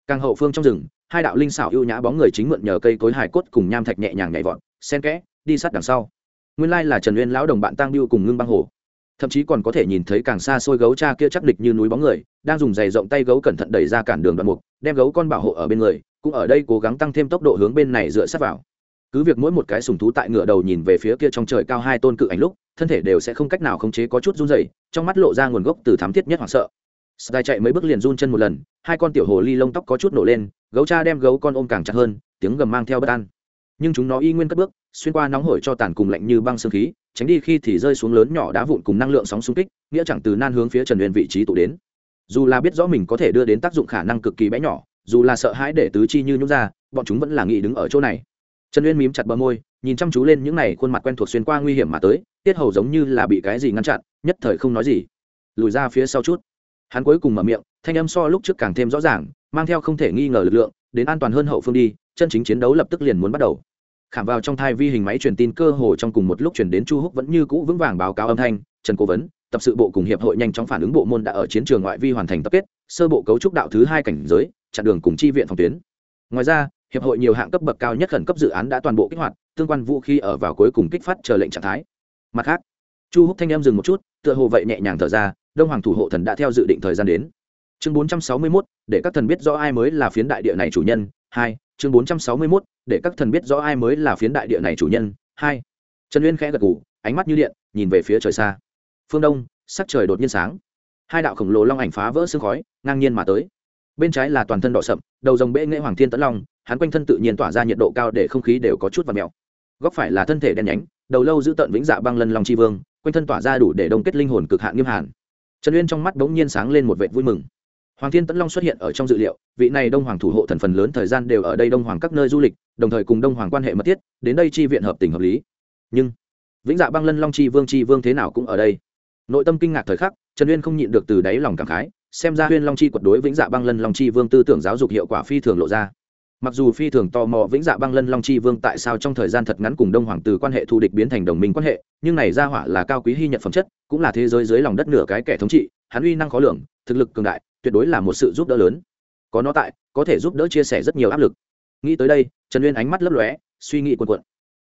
càng hậu phương trong rừng, hai đạo linh xảo ưu nhã bóng người chính mượn nhờ cây cối hài cốt cùng nham thạch nhẹ nhàng nhảy vọt sen kẽ, đi sát đằng sau. Nguyên lai là trần uyên lão đồng bạn tăng biêu cùng ngưng băng hồ. Thậm chí còn có thể nhìn thấy càng xa xôi gấu cha kia chắc địch như núi bóng người, đang dùng giày rộng tay gấu cẩn thận đẩy ra cản đường đoạn mục, đem gấu con bảo hộ ở bên người, cũng ở đây cố gắng tăng thêm tốc độ hướng bên này dựa sát vào. Cứ việc mỗi một cái sùng thú tại ngựa đầu nhìn về phía kia trong trời cao hai tôn cự ảnh lúc, thân thể đều sẽ không cách nào khống chế có chút run rẩy, trong mắt lộ ra nguồn gốc từ thám thiết nhất hoảng sợ. Sky chạy mấy bước liền run chân một lần, hai con tiểu hồ ly lông tóc có chút nổ lên, gấu cha đem gấu con ôm càng chặt hơn, tiếng gầm mang theo bất an. Nhưng chúng nó y nguyên cất bước, xuyên qua nóng hổi cho tàn cùng lạnh như băng sương khí, tránh đi khi thì rơi xuống lớn nhỏ đá vụn cùng năng lượng sóng xung kích, nghĩa chẳng từ nan hướng phía Trần Uyên vị trí tụ đến. Dù là biết rõ mình có thể đưa đến tác dụng khả năng cực kỳ bé nhỏ, dù là sợ hãi để tứ chi như nhũ ra, bọn chúng vẫn là nghĩ đứng ở chỗ này. Trần Uyên mím chặt bờ môi, nhìn chăm chú lên những này khuôn mặt quen thuộc xuyên qua nguy hiểm mà tới, tiết hầu giống như là bị cái gì ngăn chặn, nhất thời không nói gì. Lùi ra phía sau chút hắn cuối cùng mở miệng, thanh âm so lúc trước càng thêm rõ ràng, mang theo không thể nghi ngờ lực lượng, đến an toàn hơn hậu phương đi, chân chính chiến đấu lập tức liền muốn bắt đầu. Khảm vào trong thai vi hình máy truyền tin cơ hồ trong cùng một lúc chuyển đến chu húc vẫn như cũ vững vàng báo cáo âm thanh, trần cố vấn, tập sự bộ cùng hiệp hội nhanh chóng phản ứng bộ môn đã ở chiến trường ngoại vi hoàn thành tập kết, sơ bộ cấu trúc đạo thứ hai cảnh giới, chặn đường cùng chi viện phòng tuyến. Ngoài ra, hiệp hội nhiều hạng cấp bậc cao nhất khẩn cấp dự án đã toàn bộ kích hoạt, tương quan vũ khí ở vào cuối cùng kích phát chờ lệnh trạng thái. Mặt khác chu húc thanh em dừng một chút tựa hồ vậy nhẹ nhàng thở ra đông hoàng thủ hộ thần đã theo dự định thời gian đến. Chương 461, để các thần biết rõ ai mới là phiến đại địa này chủ nhân hai chương 461, để các thần biết rõ ai mới là phiến đại địa này chủ nhân hai. Trần uyên khẽ gật gù ánh mắt như điện nhìn về phía trời xa. Phương đông sắc trời đột nhiên sáng. Hai đạo khổng lồ long ảnh phá vỡ sương khói ngang nhiên mà tới. Bên trái là toàn thân đỏ sậm đầu rồng bệ nghệ hoàng thiên tấn long hắn quanh thân tự nhiên tỏa ra nhiệt độ cao để không khí đều có chút và mèo. Góc phải là thân thể đen nhánh đầu lâu giữ tận vĩnh dạ băng lân long chi vương quanh thân tỏa ra đủ để đông kết linh hồn cực hạn nghiêm hàn. Trần uyên trong mắt bỗng nhiên sáng lên một vệt vui mừng. Hoàng thiên tấn long xuất hiện ở trong dự liệu, vị này đông hoàng thủ hộ thần phần lớn thời gian đều ở đây đông hoàng các nơi du lịch, đồng thời cùng đông hoàng quan hệ mật thiết, đến đây chi viện hợp tình hợp lý. Nhưng, vĩnh dạ băng lân long chi vương chi vương thế nào cũng ở đây. Nội tâm kinh ngạc thời khắc, trần uyên không nhịn được từ đáy lòng cảm khái, xem ra huyên long chi quật đối vĩnh dạ băng lân long chi vương tư tưởng giáo dục hiệu quả phi thường lộ ra mặc dù phi thường tò mò vĩnh dạ băng lân long chi vương tại sao trong thời gian thật ngắn cùng đông hoàng từ quan hệ thù địch biến thành đồng minh quan hệ, nhưng này ra hỏa là cao quý hy nhận phẩm chất, cũng là thế giới dưới lòng đất nửa cái kẻ thống trị, hắn uy năng khó lường, thực lực cường đại, tuyệt đối là một sự giúp đỡ lớn. Có nó tại, có thể giúp đỡ chia sẻ rất nhiều áp lực. Nghĩ tới đây, trần uyên ánh mắt lấp lóe, suy nghĩ quần quận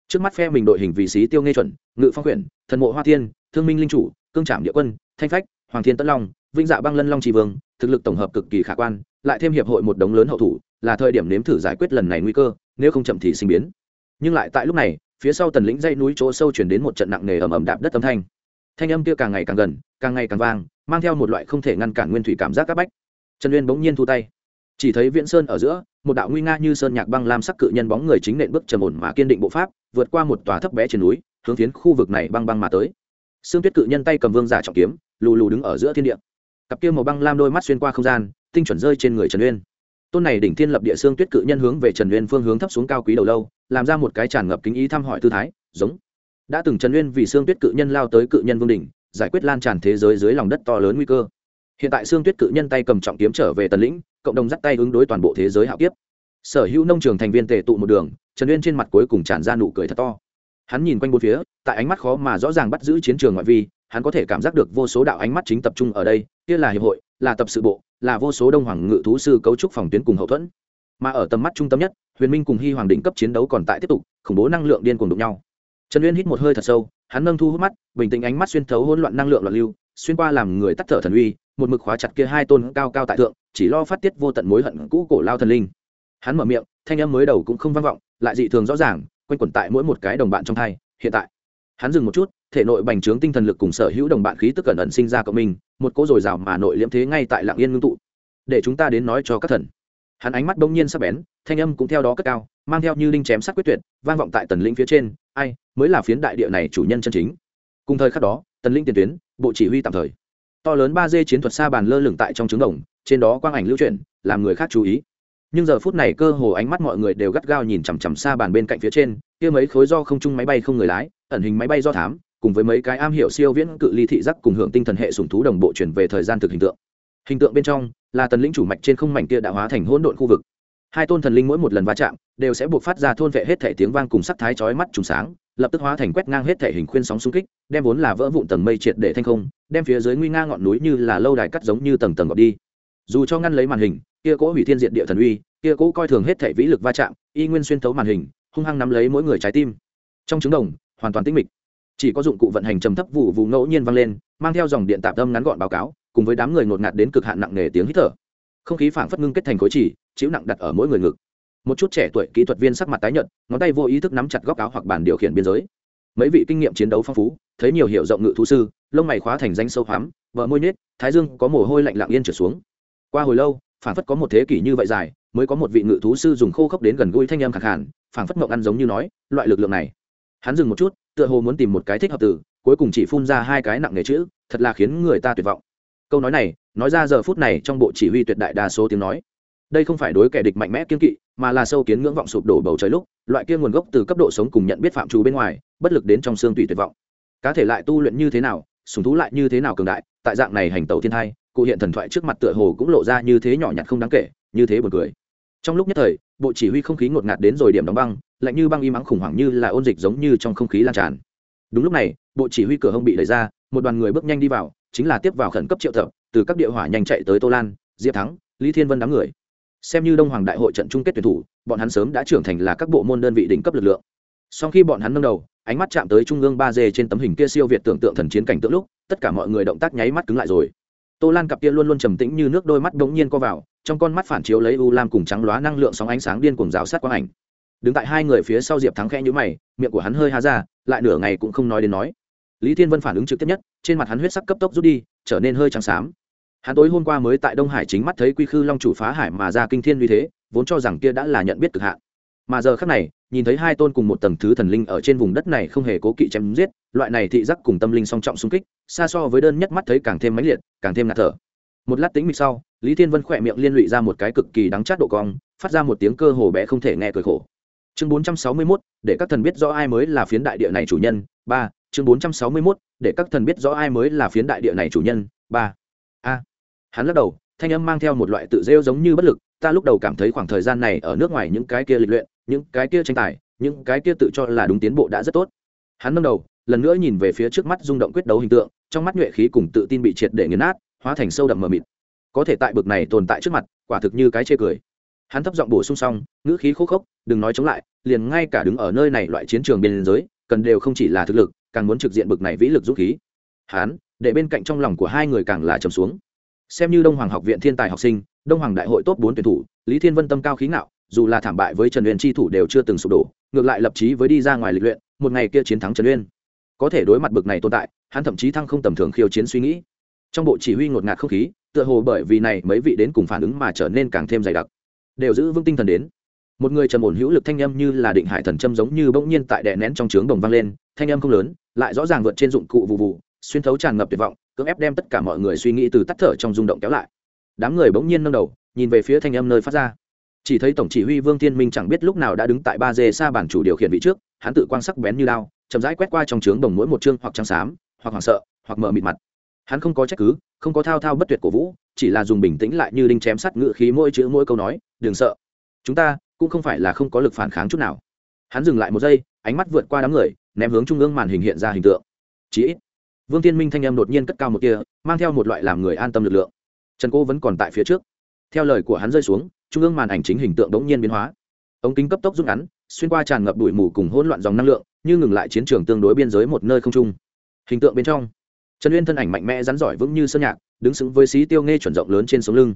trước mắt phe mình đội hình vị xí tiêu nghe chuẩn, ngự phong quyển, thần mộ hoa thiên, thương minh linh chủ, cương trảm địa quân, thanh phách, hoàng thiên tân long, vĩnh dạ băng lân long tri vương, thực lực tổng hợp cực kỳ khả quan lại thêm hiệp hội một đống lớn hậu thủ, là thời điểm nếm thử giải quyết lần này nguy cơ, nếu không chậm thì sinh biến. Nhưng lại tại lúc này, phía sau tần lĩnh dây núi chỗ sâu chuyển đến một trận nặng nề ầm ầm đạp đất âm thanh. Thanh âm kia càng ngày càng gần, càng ngày càng vang, mang theo một loại không thể ngăn cản nguyên thủy cảm giác áp bách. Trần uyên bỗng nhiên thu tay. Chỉ thấy viễn sơn ở giữa, một đạo nguy nga như sơn nhạc băng lam sắc cự nhân bóng người chính nện bước trầm ổn mà kiên định bộ pháp, vượt qua một tòa thấp bé trên núi, hướng phiến khu vực này băng băng mà tới. Xương tuyết cự nhân tay cầm vương giả trọng kiếm, lù lù đứng ở giữa thiên địa. Cặp kia màu băng lam đôi mắt xuyên qua không gian tinh chuẩn rơi trên người trần uyên. Tôn này đỉnh thiên lập địa xương tuyết cự nhân hướng về trần uyên phương hướng thấp xuống cao quý đầu lâu, làm ra một cái tràn ngập kính ý thăm hỏi tư thái, giống. Đã từng trần uyên vì xương tuyết cự nhân lao tới cự nhân vương đỉnh, giải quyết lan tràn thế giới dưới lòng đất to lớn nguy cơ. Hiện tại xương tuyết cự nhân tay cầm trọng kiếm trở về tần lĩnh, cộng đồng dắt tay ứng đối toàn bộ thế giới hạo kiếp. Sở hữu nông trường thành viên tề tụ một đường, trần uyên trên mặt cuối cùng tràn ra nụ cười thật to. Hắn nhìn quanh bốn phía, tại ánh mắt khó mà rõ ràng bắt giữ chiến trường ngoại vi, hắn có thể cảm giác được vô số đạo ánh mắt chính tập trung ở đây, kia là hiệp hội là tập sự bộ, là vô số đông hoàng ngự thú sư cấu trúc phòng tuyến cùng hậu thuẫn. Mà ở tầm mắt trung tâm nhất, huyền minh cùng hy hoàng đỉnh cấp chiến đấu còn tại tiếp tục, khủng bố năng lượng điên cuồng đụng nhau. Trần uyên hít một hơi thật sâu, hắn nâng thu hút mắt, bình tĩnh ánh mắt xuyên thấu hỗn loạn năng lượng loạn lưu, xuyên qua làm người tắt thở thần uy, một mực khóa chặt kia hai tôn cao cao tại thượng, chỉ lo phát tiết vô tận mối hận cũ cổ lao thần linh. Hắn mở miệng, thanh âm mới đầu cũng không vang vọng, lại dị thường rõ ràng, quanh quẩn tại mỗi một cái đồng bạn trong thai, hiện tại hắn dừng một chút, thể nội bành trướng tinh thần lực cùng sở hữu đồng bạn khí tức cẩn ẩn sinh ra cộng minh, một cỗ dồi dào mà nội liễm thế ngay tại lạng yên ngưng tụ. Để chúng ta đến nói cho các thần. Hắn ánh mắt bỗng nhiên sắp bén, thanh âm cũng theo đó cất cao, mang theo như linh chém sắc quyết tuyệt, vang vọng tại tần lĩnh phía trên. Ai, mới là phiến đại địa này chủ nhân chân chính. Cùng thời khắc đó, tần linh tiền tuyến, bộ chỉ huy tạm thời. To lớn ba d chiến thuật xa bàn lơ lửng tại trong trứng đồng, trên đó quang ảnh lưu chuyển, làm người khác chú ý. Nhưng giờ phút này cơ hồ ánh mắt mọi người đều gắt gao nhìn chằm chằm xa bàn bên cạnh phía trên, kia mấy khối do không chung máy bay không người lái ẩn hình máy bay do thám, cùng với mấy cái am hiểu siêu viễn cự ly thị giác cùng hưởng tinh thần hệ sùng thú đồng bộ chuyển về thời gian thực hình tượng. Hình tượng bên trong, là tần lĩnh chủ mạch trên không mảnh kia đã hóa thành hỗn độn khu vực. Hai tôn thần linh mỗi một lần va chạm, đều sẽ buộc phát ra thôn vệ hết thể tiếng vang cùng sắc thái chói mắt trùng sáng, lập tức hóa thành quét ngang hết thể hình khuyên sóng xung kích, đem vốn là vỡ vụn tầng mây triệt để thanh không, đem phía dưới nguy nga ngọn núi như là lâu đài cắt giống như tầng tầng gọt đi. Dù cho ngăn lấy màn hình, kia cỗ hủy thiên diện địa thần uy, kia cỗ coi thường hết thể vĩ lực va chạm, y nguyên xuyên thấu màn hình, hung hăng nắm lấy mỗi người trái tim. Trong trứng đồng hoàn toàn tĩnh mịch. Chỉ có dụng cụ vận hành trầm thấp vụ vụ ngẫu nhiên vang lên, mang theo dòng điện tạp âm ngắn gọn báo cáo, cùng với đám người ngột ngạt đến cực hạn nặng nề tiếng hít thở. Không khí phảng phất ngưng kết thành khối chỉ, chịu nặng đặt ở mỗi người ngực. Một chút trẻ tuổi kỹ thuật viên sắc mặt tái nhợt, ngón tay vô ý thức nắm chặt góc áo hoặc bàn điều khiển biên giới. Mấy vị kinh nghiệm chiến đấu phong phú, thấy nhiều hiệu rộng ngự thú sư, lông mày khóa thành danh sâu hoắm, vợ môi nết thái dương có mồ hôi lạnh lặng yên trở xuống. Qua hồi lâu, phảng phất có một thế kỷ như vậy dài, mới có một vị ngự thú sư dùng khô khốc đến gần gũi thanh âm khẳng hẳn phảng phất mộng ăn giống như nói, loại lực lượng này hắn dừng một chút, tựa hồ muốn tìm một cái thích hợp từ, cuối cùng chỉ phun ra hai cái nặng nề chữ, thật là khiến người ta tuyệt vọng. Câu nói này, nói ra giờ phút này trong bộ chỉ huy tuyệt đại đa số tiếng nói. Đây không phải đối kẻ địch mạnh mẽ kiên kỵ, mà là sâu kiến ngưỡng vọng sụp đổ bầu trời lúc, loại kia nguồn gốc từ cấp độ sống cùng nhận biết phạm trù bên ngoài, bất lực đến trong xương tùy tuyệt vọng. Cá thể lại tu luyện như thế nào sùng thú lại như thế nào cường đại, tại dạng này hành tẩu thiên thai, cụ hiện thần thoại trước mặt tựa hồ cũng lộ ra như thế nhỏ nhặt không đáng kể, như thế buồn cười. Trong lúc nhất thời, bộ chỉ huy không khí ngột ngạt đến rồi điểm đóng băng lạnh như băng y mắng khủng hoảng như là ôn dịch giống như trong không khí lan tràn. Đúng lúc này, bộ chỉ huy cửa hông bị đẩy ra, một đoàn người bước nhanh đi vào, chính là tiếp vào khẩn cấp triệu tập, từ các địa hỏa nhanh chạy tới tô lan, diệp thắng, lý thiên vân đám người. Xem như đông hoàng đại hội trận chung kết tuyển thủ, bọn hắn sớm đã trưởng thành là các bộ môn đơn vị đỉnh cấp lực lượng. Sau khi bọn hắn nâng đầu, ánh mắt chạm tới trung ương ba d trên tấm hình kia siêu việt tưởng tượng thần chiến cảnh tượng lúc, tất cả mọi người động tác nháy mắt cứng lại rồi. Tô lan cặp kia luôn luôn trầm tĩnh như nước, đôi mắt bỗng nhiên co vào, trong con mắt phản chiếu lấy u lam cùng trắng loá năng lượng sóng ánh sáng điên cùng rào sát quang ảnh đứng tại hai người phía sau diệp thắng khẽ nhữ mày, miệng của hắn hơi há ra, lại nửa ngày cũng không nói đến nói. Lý thiên vân phản ứng trực tiếp nhất, trên mặt hắn huyết sắc cấp tốc rút đi, trở nên hơi trắng xám. Hắn tối hôm qua mới tại đông hải chính mắt thấy quy khư long chủ phá hải mà ra kinh thiên uy thế, vốn cho rằng kia đã là nhận biết cực hạn. Mà giờ khác này, nhìn thấy hai tôn cùng một tầng thứ thần linh ở trên vùng đất này không hề cố kỵ chém giết, loại này thị giác cùng tâm linh song trọng xung kích, xa so với đơn nhất mắt thấy càng thêm mãnh liệt, càng thêm ngạt thở. Một lát tính mịch sau, lý thiên vân khỏe miệng liên lụy ra một cái cực kỳ đắng chát độ cong, phát ra một tiếng cơ hồ bé không thể nghe cười khổ chương bốn trăm sáu mươi 461, để các thần biết rõ ai mới là phiến đại địa này chủ nhân. Ba chương bốn trăm sáu mươi 461, để các thần biết rõ ai mới là phiến đại địa này chủ nhân. Ba. A. Hắn lắc đầu thanh âm mang theo một loại tự rêu giống như bất lực. Ta lúc đầu cảm thấy khoảng thời gian này ở nước ngoài những cái kia lịch luyện những cái kia tranh tài những cái kia tự cho là đúng tiến bộ đã rất tốt. Hắn nâng đầu lần nữa nhìn về phía trước mắt rung động quyết đấu hình tượng trong mắt nhuệ khí cùng tự tin bị triệt để nghiền nát hóa thành sâu đậm mờ mịt. Có thể tại bực này tồn tại trước mặt quả thực như cái chê cười hắn thấp giọng bổ sung xong, ngữ khí khô khốc, đừng nói chống lại, liền ngay cả đứng ở nơi này loại chiến trường biên giới, cần đều không chỉ là thực lực, càng muốn trực diện bực này vĩ lực dũng khí. Hắn, để bên cạnh trong lòng của hai người càng là trầm xuống. Xem như đông hoàng học viện thiên tài học sinh, đông hoàng đại hội top bốn tuyển thủ, lý thiên vân tâm cao khí ngạo, dù là thảm bại với trần uyên tri thủ đều chưa từng sụp đổ, ngược lại lập trí với đi ra ngoài lịch luyện, một ngày kia chiến thắng trần uyên. Có thể đối mặt bực này tồn tại, hắn thậm chí thăng không tầm thường khiêu chiến suy nghĩ. Trong bộ chỉ huy ngột ngạt không khí, tựa hồ bởi vì này mấy vị đến cùng phản ứng mà trở nên càng thêm dày đặc đều giữ vững tinh thần đến. Một người trầm ổn hữu lực thanh âm như là định hải thần châm giống như bỗng nhiên tại đè nén trong trướng đồng vang lên, thanh âm không lớn, lại rõ ràng vượt trên dụng cụ vụ vụ, xuyên thấu tràn ngập tuyệt vọng, cưỡng ép đem tất cả mọi người suy nghĩ từ tắt thở trong rung động kéo lại. Đám người bỗng nhiên nâng đầu, nhìn về phía thanh âm nơi phát ra. Chỉ thấy tổng chỉ huy vương thiên minh chẳng biết lúc nào đã đứng tại ba dê xa bản chủ điều khiển vị trước, hắn tự quan sắc bén như lao chậm rãi quét qua trong trướng đồng mỗi một chương hoặc trắng xám, hoặc hoảng sợ, hoặc mở mịt mặt. Hắn không có trách cứ, không có thao thao bất tuyệt cổ vũ chỉ là dùng bình tĩnh lại như đinh chém sắt ngự khí mỗi chữ mỗi câu nói, đừng sợ. Chúng ta cũng không phải là không có lực phản kháng chút nào. Hắn dừng lại một giây, ánh mắt vượt qua đám người, ném hướng trung ương màn hình hiện ra hình tượng. Chí ít, vương tiên minh thanh em đột nhiên cất cao một kia mang theo một loại làm người an tâm lực lượng. Trần cô vẫn còn tại phía trước. Theo lời của hắn rơi xuống, trung ương màn ảnh chính hình tượng đống nhiên biến hóa. Ống kính cấp tốc rút ngắn, xuyên qua tràn ngập bụi mù cùng hỗn loạn dòng năng lượng, như ngừng lại chiến trường tương đối biên giới một nơi không trung. Hình tượng bên trong, trần uyên thân ảnh mạnh mẽ rắn giỏi vững như sơn nhạc đứng xứng với xí tiêu nghe chuẩn rộng lớn trên sống lưng.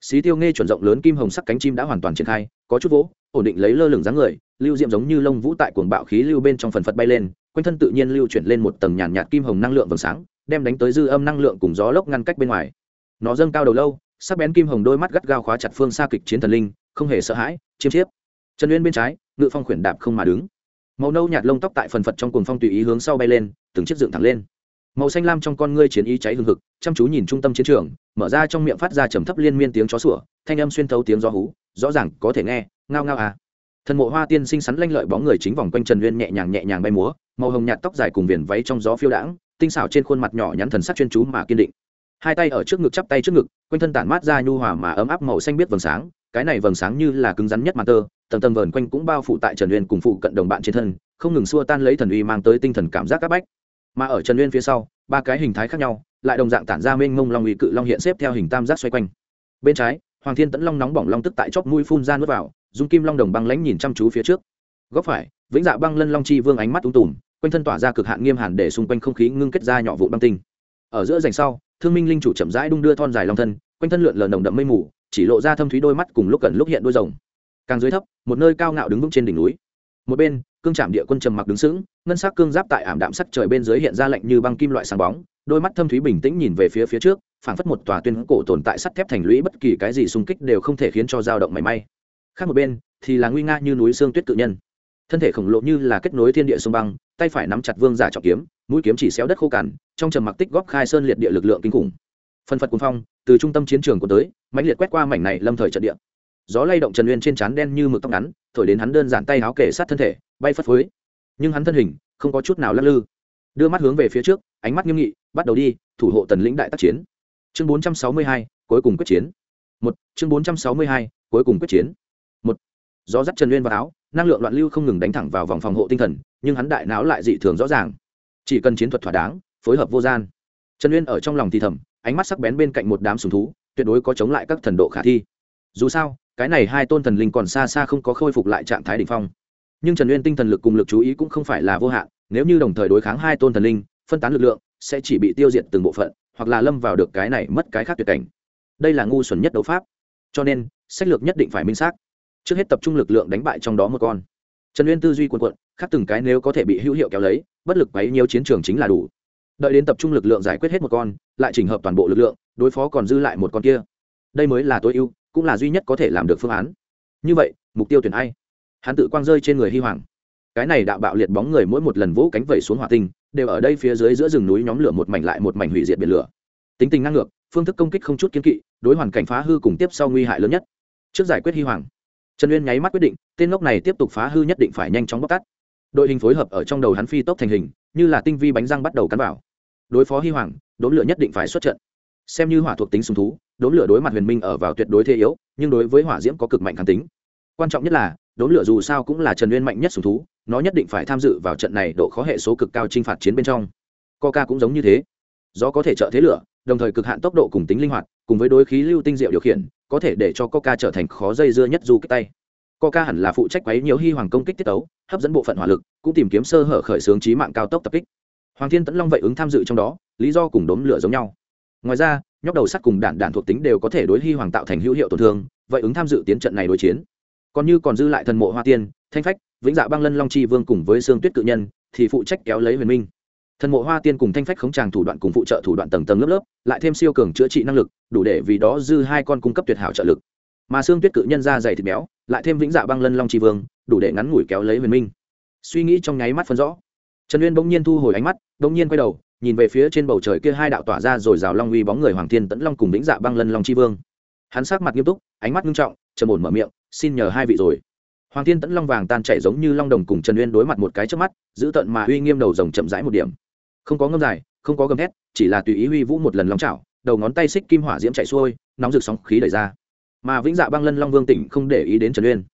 Xí tiêu nghe chuẩn rộng lớn kim hồng sắc cánh chim đã hoàn toàn triển khai có chút vỗ ổn định lấy lơ lửng dáng người lưu diệm giống như lông vũ tại cuồng bạo khí lưu bên trong phần phật bay lên quanh thân tự nhiên lưu chuyển lên một tầng nhàn nhạt, kim hồng năng lượng vầng sáng đem đánh tới dư âm năng lượng cùng gió lốc ngăn cách bên ngoài. Nó dâng cao đầu lâu sắc bén kim hồng đôi mắt gắt gao khóa chặt phương xa kịch chiến thần linh không hề sợ hãi chiêm chiếp. Trần uyên bên trái ngự phong khuyển đạp không mà đứng. Màu nâu nhạt lông tóc tại phần phật trong cuồng phong tùy ý hướng sau bay lên từng chiếc dựng thẳng lên màu xanh lam trong con ngươi chiến ý cháy hừng hực, chăm chú nhìn trung tâm chiến trường, mở ra trong miệng phát ra trầm thấp liên miên tiếng chó sủa, thanh âm xuyên thấu tiếng gió hú, rõ ràng có thể nghe, ngao ngao à. Thần mộ hoa tiên sinh sắn lanh lợi bóng người chính vòng quanh trần uyên nhẹ nhàng nhẹ nhàng bay múa, màu hồng nhạt tóc dài cùng viền váy trong gió phiêu đãng, tinh xảo trên khuôn mặt nhỏ nhắn thần sắc chuyên chú mà kiên định. Hai tay ở trước ngực chắp tay trước ngực, quanh thân tản mát ra nhu hòa mà ấm áp màu xanh biết vầng sáng, cái này vầng sáng như là cứng rắn nhất mà tơ, tầng tầng vờn quanh cũng bao phủ tại trần uyên cùng phụ cận đồng bạn trên thân, không ngừng xua tan lấy thần uy mang tới tinh thần cảm giác áp bách mà ở trần uyên phía sau, ba cái hình thái khác nhau, lại đồng dạng tản ra mênh mông long uy cự long hiện xếp theo hình tam giác xoay quanh. Bên trái, hoàng thiên tẫn long nóng bỏng long tức tại chóp mũi phun ra nước vào, dung kim long đồng băng lãnh nhìn chăm chú phía trước. Góc phải, vĩnh dạ băng lân long chi vương ánh mắt tung tùm, quanh thân tỏa ra cực hạn nghiêm hẳn để xung quanh không khí ngưng kết ra nhỏ vụ băng tinh. Ở giữa dành sau, thương minh linh chủ chậm rãi đung đưa thon dài long thân, quanh thân lượn lờ nồng đậm mây mù, chỉ lộ ra thâm thúy đôi mắt cùng lúc cần lúc hiện đôi rồng. Càng dưới thấp, một nơi cao ngạo đứng vững trên đỉnh núi. Một bên, cương trạm địa quân trầm mặc đứng sững ngân sắc cương giáp tại ảm đạm sắc trời bên dưới hiện ra lạnh như băng kim loại sáng bóng, đôi mắt thâm thúy bình tĩnh nhìn về phía phía trước, phảng phất một tòa tuyên cổ tồn tại sắt thép thành lũy bất kỳ cái gì xung kích đều không thể khiến cho dao động mảy may. Khác một bên, thì là nguy nga như núi xương tuyết tự nhân. Thân thể khổng lồ như là kết nối thiên địa sông băng, tay phải nắm chặt vương giả trọng kiếm, mũi kiếm chỉ xéo đất khô cằn, trong trầm mặc tích góp khai sơn liệt địa lực lượng kinh khủng. Phân phật cuốn phong, từ trung tâm chiến trường của tới, mãnh liệt quét qua mảnh này lâm thời trận địa. Gió lay động trần uyên trên trán đen như mực tóc ngắn, thổi đến hắn đơn giản tay áo kể sát thân thể, bay phất phới nhưng hắn thân hình không có chút nào lắc lư. Đưa mắt hướng về phía trước ánh mắt nghiêm nghị bắt đầu đi thủ hộ tần lĩnh đại tác chiến. Chương 462, cuối cùng quyết chiến. Một chương 462, cuối cùng quyết chiến. Một gió dắt trần uyên vào áo năng lượng loạn lưu không ngừng đánh thẳng vào vòng phòng hộ tinh thần nhưng hắn đại não lại dị thường rõ ràng. Chỉ cần chiến thuật thỏa đáng phối hợp vô gian. Trần uyên ở trong lòng thì thầm ánh mắt sắc bén bên cạnh một đám sùng thú tuyệt đối có chống lại các thần độ khả thi. Dù sao cái này hai tôn thần linh còn xa xa không có khôi phục lại trạng thái đ ỉ n h phong nhưng trần uyên tinh thần lực cùng lực chú ý cũng không phải là vô hạn, nếu như đồng thời đối kháng hai tôn thần linh, phân tán lực lượng, sẽ chỉ bị tiêu diệt từng bộ phận, hoặc là lâm vào được cái này mất cái khác tuyệt cảnh. Đây là ngu xuẩn nhất đấu pháp. Cho nên, sách lược nhất định phải minh xác. Trước hết tập trung lực lượng đánh bại trong đó một con. Trần uyên tư duy quần quận khác từng cái nếu có thể bị hữu hiệu kéo lấy, bất lực bấy nhiêu chiến trường chính là đủ. Đợi đến tập trung lực lượng giải quyết hết một con, lại chỉnh hợp toàn bộ lực lượng, đối phó còn dư lại một con kia. Đây mới là tối ưu, cũng là duy nhất có thể làm được phương án. Như vậy, mục tiêu tuyển ai? Hắn tự quang rơi trên người hy hoàng. Cái này đạo bạo liệt bóng người mỗi một lần vỗ cánh vẩy xuống hỏa tinh, đều ở đây phía dưới giữa rừng núi nhóm lửa một mảnh lại một mảnh hủy diệt biển lửa. Tính tình năng ngược, phương thức công kích không chút kiến kỵ, đối hoàn cảnh phá hư cùng tiếp sau nguy hại lớn nhất. Trước giải quyết hy hoàng, trần uyên nháy mắt quyết định, tên ngốc này tiếp tục phá hư nhất định phải nhanh chóng bóc tát. Đội hình phối hợp ở trong đầu hắn phi tốc thành hình, như là tinh vi bánh răng bắt đầu cắn vào. Đối phó hy hoàng, đốn lửa nhất định phải xuất trận. Xem như hỏa thuộc tính sùng thú, đốn lửa đối mặt huyền minh ở vào tuyệt đối thế yếu, nhưng đối với hỏa diễm có cực mạnh kháng tính. Quan trọng nhất là đốn lửa dù sao cũng là trần uyên mạnh nhất sùng thú, nó nhất định phải tham dự vào trận này độ khó hệ số cực cao t r i n h phạt chiến bên trong. Coca cũng giống như thế. Do có thể trợ thế lửa, đồng thời cực hạn tốc độ cùng tính linh hoạt, cùng với đối khí lưu tinh diệu điều khiển, có thể để cho coca trở thành khó dây dưa nhất du kích tay. Coca hẳn là phụ trách quấy nhiều hy hoàng công kích tiết tấu, hấp dẫn bộ phận hỏa lực, cũng tìm kiếm sơ hở khởi xướng trí mạng cao tốc tập kích. Hoàng thiên tẫn long vậy ứng tham dự trong đó, lý do cùng đốm lửa giống nhau. Ngoài ra, nhóc đầu sắt cùng đạn đạn thuộc tính đều có thể đối hy hoàng tạo thành hữu hiệu tổn thương, vậy ứng tham dự tiến trận này đối chiến còn như còn dư lại thần mộ hoa tiên, thanh phách, vĩnh dạ băng lân long chi vương cùng với xương tuyết cự nhân, thì phụ trách kéo lấy huyền minh. Thần mộ hoa tiên cùng thanh phách khống tràng thủ đoạn cùng phụ trợ thủ đoạn tầng tầng lớp lớp, lại thêm siêu cường chữa trị năng lực, đủ để vì đó dư hai con cung cấp tuyệt hảo trợ lực. Mà xương tuyết cự nhân ra dày thịt béo, lại thêm vĩnh dạ băng lân long chi vương, đủ để ngắn ngủi kéo lấy huyền minh. Suy nghĩ trong nháy mắt phân rõ. Trần uyên bỗng nhiên thu hồi ánh mắt, bỗng nhiên quay đầu, nhìn về phía trên bầu trời kia hai đạo tỏa ra rồi rào long uy bóng người hoàng thiên tẫn long cùng vĩnh dạ băng lân long chi vương. Hắn sắc mặt nghiêm túc, ánh mắt nghiêm trọng trầm ổn mở miệng, xin nhờ hai vị rồi. Hoàng thiên tẫn long vàng tan chảy giống như long đồng cùng trần uyên đối mặt một cái trước mắt, giữ tận mà uy nghiêm đầu rồng chậm rãi một điểm. Không có ngâm dài, không có gầm hét chỉ là tùy ý huy vũ một lần long chảo, đầu ngón tay xích kim hỏa diễm chạy xuôi, nóng rực sóng khí đẩy ra. Mà vĩnh dạ băng lân long vương tỉnh không để ý đến trần uyên.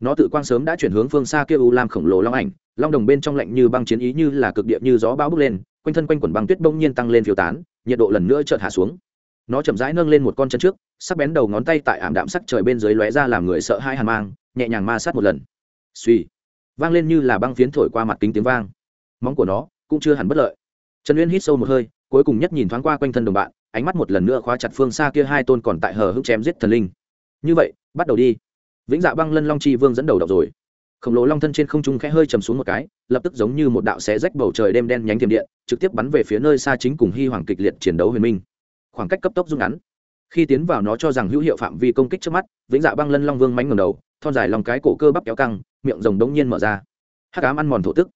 Nó tự quang sớm đã chuyển hướng phương xa kia u lam khổng lồ long ảnh, long đồng bên trong lạnh như băng chiến ý như là cực địa như gió bão bước lên, quanh thân quanh quần băng tuyết bỗng nhiên tăng lên phiêu tán, nhiệt độ lần nữa chợt hạ xuống nó chậm rãi nâng lên một con chân trước, sắc bén đầu ngón tay tại ảm đạm sắc trời bên dưới lóe ra làm người sợ hai hàn mang, nhẹ nhàng ma sát một lần. Suy vang lên như là băng phiến thổi qua mặt kính tiếng vang. Móng của nó cũng chưa hẳn bất lợi. Trần uyên hít sâu một hơi, cuối cùng nhất nhìn thoáng qua quanh thân đồng bạn, ánh mắt một lần nữa khóa chặt phương xa kia hai tôn còn tại hờ hững chém giết thần linh. Như vậy, bắt đầu đi. Vĩnh dạ băng lân long chi vương dẫn đầu đậu rồi. Khổng lồ long thân trên không trung khẽ hơi chầm xuống một cái, lập tức giống như một đạo xé rách bầu trời đêm đen nhánh thiểm điện, trực tiếp bắn về phía nơi xa chính cùng hy hoàng kịch liệt chiến đấu huyền minh khoảng cách cấp tốc rút ngắn. Khi tiến vào nó cho rằng hữu hiệu phạm vi công kích trước mắt, vĩnh dạ băng lân long vương mánh ngầm đầu, thon dài lòng cái cổ cơ bắp kéo căng, miệng rồng đống nhiên mở ra. Hắc ám ăn mòn thổ tức.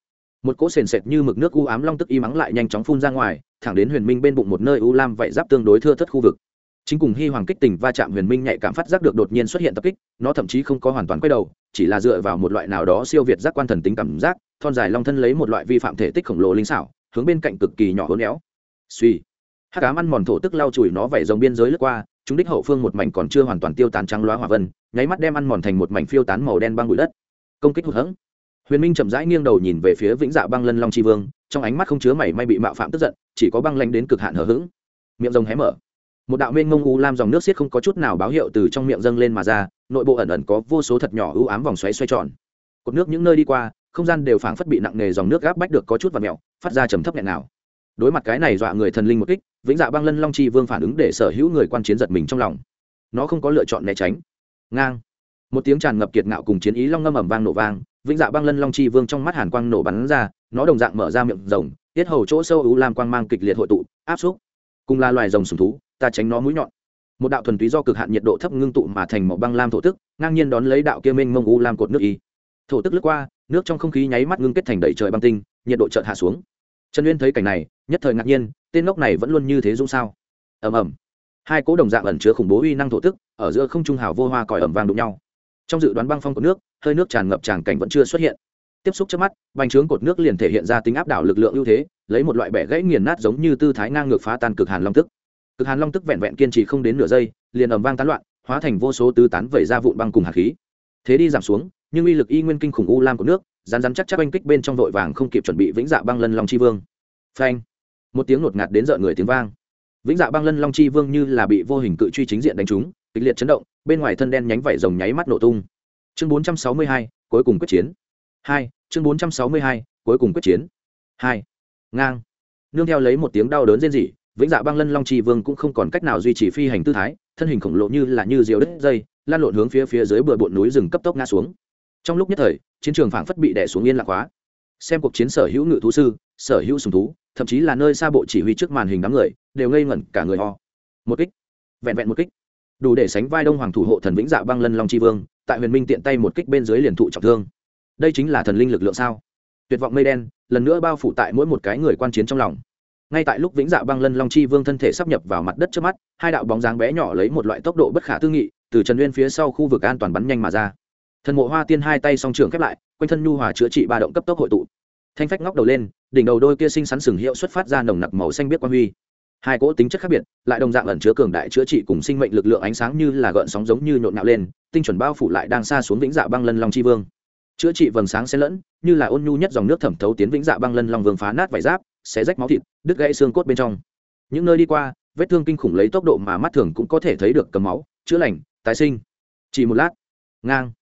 Một cỗ sền sệt như mực nước u ám long tức y mắng lại nhanh chóng phun ra ngoài, thẳng đến huyền minh bên bụng một nơi u lam vạy giáp tương đối thưa thất khu vực. Chính cùng hy hoàng kích tình va chạm huyền minh nhạy cảm phát giác được đột nhiên xuất hiện tập kích, nó thậm chí không có hoàn toàn quay đầu, chỉ là dựa vào một loại nào đó siêu việt giác quan thần tính cảm giác, thon dài long thân lấy một loại vi phạm thể tích khổng lồ linh xảo, hướng bên cạnh cực kỳ nhỏ hôn éo suy hát cám ăn mòn thổ tức lau chùi nó vẩy dòng biên giới lướt qua, chúng đích hậu phương một mảnh còn chưa hoàn toàn tiêu tán trắng loá hỏa vân, nháy mắt đem ăn mòn thành một mảnh phiêu tán màu đen băng bụi đất. Công kích hụt hẫng. Huyền minh chậm rãi nghiêng đầu nhìn về phía vĩnh dạ băng lân long tri vương, trong ánh mắt không chứa mảy may bị mạo phạm tức giận, chỉ có băng lanh đến cực hạn hờ hững. Miệng rồng hé mở. Một đạo mênh mông u lam dòng nước xiết không có chút nào báo hiệu từ trong miệng dâng lên mà ra, nội bộ ẩn ẩn có vô số thật nhỏ ưu ám vòng xoáy xoay tròn. Cột nước những nơi đi qua, không gian đều phảng phất bị nặng nề dòng nước gáp bách được có chút và mẹo phát ra trầm thấp nghẹn nào đối mặt cái này dọa người thần linh một kích, vĩnh dạ băng lân long chi vương phản ứng để sở hữu người quan chiến giật mình trong lòng. Nó không có lựa chọn né tránh. Ngang. Một tiếng tràn ngập kiệt ngạo cùng chiến ý long ngâm ẩm vang nổ vang, vĩnh dạ băng lân long chi vương trong mắt hàn quang nổ bắn ra, nó đồng dạng mở ra miệng rồng, tiết hầu chỗ sâu ưu lam quang mang kịch liệt hội tụ, áp xúc. Cùng là loài rồng sùng thú, ta tránh nó mũi nhọn. Một đạo thuần túy do cực hạn nhiệt độ thấp ngưng tụ mà thành màu băng lam thổ tức, ngang nhiên đón lấy đạo kia mênh mông u lam cột nước y. Thổ tức lướt qua, nước trong không khí nháy mắt ngưng kết thành đầy trời băng tinh, nhiệt độ chợt hạ xuống trần uyên thấy cảnh này, nhất thời ngạc nhiên, tên ngốc này vẫn luôn như thế dũng sao? Ầm ầm. Hai cỗ đồng dạng ẩn chứa khủng bố uy năng thổ tức, ở giữa không trung hào vô hoa còi ẩm vàng đụng nhau. Trong dự đoán băng phong của nước, hơi nước tràn ngập tràn cảnh vẫn chưa xuất hiện. Tiếp xúc trước mắt, bành trướng cột nước liền thể hiện ra tính áp đảo lực lượng ưu thế, lấy một loại bẻ gãy nghiền nát giống như tư thái ngang ngược phá tan cực hàn long tức. Cực hàn long tức vẹn vẹn kiên trì không đến nửa giây, liền ầm vang tán loạn, hóa thành vô số tứ tán vẩy ra vụn băng cùng hạt khí. Thế đi giảm xuống, nhưng uy lực y nguyên kinh khủng u lam của nước rán rán chắc chắc oanh kích bên trong vội vàng không kịp chuẩn bị vĩnh dạ băng lân long chi vương. Phanh. Một tiếng ngột ngạt đến rợn người tiếng vang. Vĩnh dạ băng lân long chi vương như là bị vô hình cự truy chính diện đánh trúng kịch liệt chấn động bên ngoài thân đen nhánh vảy rồng nháy mắt nổ tung. Chương 462, cuối cùng quyết chiến. Hai chương 462, cuối cùng quyết chiến. Hai. Ngang. Nương theo lấy một tiếng đau đớn rên rỉ vĩnh dạ băng lân long chi vương cũng không còn cách nào duy trì phi hành tư thái thân hình khổng lồ như là như diều đất dây lan lộn hướng phía phía dưới bờ bộn núi rừng cấp tốc ngã xuống trong lúc nhất thời, chiến trường phảng phất bị đè xuống yên lạc hóa xem cuộc chiến sở hữu ngự thú sư, sở hữu sùng thú, thậm chí là nơi xa bộ chỉ huy trước màn hình đám người, đều ngây ngẩn cả người ho. Một kích. Vẹn vẹn một kích. Đủ để sánh vai đông hoàng thủ hộ thần vĩnh dạ băng lân long tri vương, tại huyền minh tiện tay một kích bên dưới liền thụ trọng thương. Đây chính là thần linh lực lượng sao? Tuyệt vọng mây đen, lần nữa bao phủ tại mỗi một cái người quan chiến trong lòng. Ngay tại lúc vĩnh dạ băng lân long chi vương thân thể sắp nhập vào mặt đất trước mắt, hai đạo bóng dáng bé nhỏ lấy một loại tốc độ bất khả tư nghị, từ trần uyên phía sau khu vực an toàn bắn nhanh mà ra thần mộ hoa tiên hai tay song trường khép lại, quanh thân nhu hòa chữa trị ba động cấp tốc hội tụ. Thanh phách ngóc đầu lên, đỉnh đầu đôi kia xinh xắn sừng hiệu xuất phát ra nồng nặc màu xanh biết quan huy. Hai cỗ tính chất khác biệt, lại đồng dạng ẩn chứa cường đại chữa trị cùng sinh mệnh lực lượng ánh sáng như là gợn sóng giống như nhộn nhạo lên, tinh chuẩn bao phủ lại đang xa xuống vĩnh dạ băng lân long chi vương. Chữa trị vầng sáng xen lẫn, như là ôn nhu nhất dòng nước thẩm thấu tiến vĩnh dạ băng lân long vương phá nát vải giáp, xé rách máu thịt, đứt gãy xương cốt bên trong. Những nơi đi qua, vết thương kinh khủng lấy tốc độ mà mắt thường cũng có thể thấy được cầm máu, chữa lành, tái sinh. Chỉ một lát. Ngang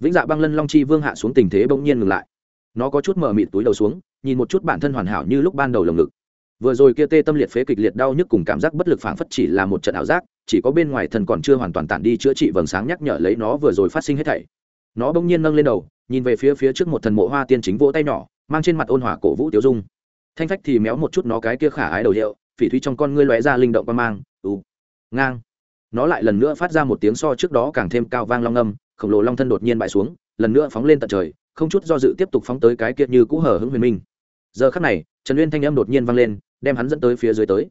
vĩnh dạ băng lân long chi vương hạ xuống tình thế bỗng nhiên ngừng lại. Nó có chút mở mịt túi đầu xuống, nhìn một chút bản thân hoàn hảo như lúc ban đầu lồng ngực. Vừa rồi kia tê tâm liệt phế kịch liệt đau nhức cùng cảm giác bất lực phảng phất chỉ là một trận ảo giác, chỉ có bên ngoài thần còn chưa hoàn toàn tản đi chữa trị vầng sáng nhắc nhở lấy nó vừa rồi phát sinh hết thảy. Nó bỗng nhiên nâng lên đầu, nhìn về phía phía trước một thần mộ hoa tiên chính vỗ tay nhỏ, mang trên mặt ôn hòa cổ vũ tiêu dung. Thanh phách thì méo một chút nó cái kia khả ái đầu hiệu, phỉ thúy trong con ngươi lóe ra linh động qua mang, ù, ngang. Nó lại lần nữa phát ra một tiếng so trước đó càng thêm cao vang long âm khổng lồ long thân đột nhiên bại xuống, lần nữa phóng lên tận trời, không chút do dự tiếp tục phóng tới cái kia như cũ hở hững huyền minh. Giờ khắc này, trần uyên thanh âm đột nhiên vang lên, đem hắn dẫn tới phía dưới tới.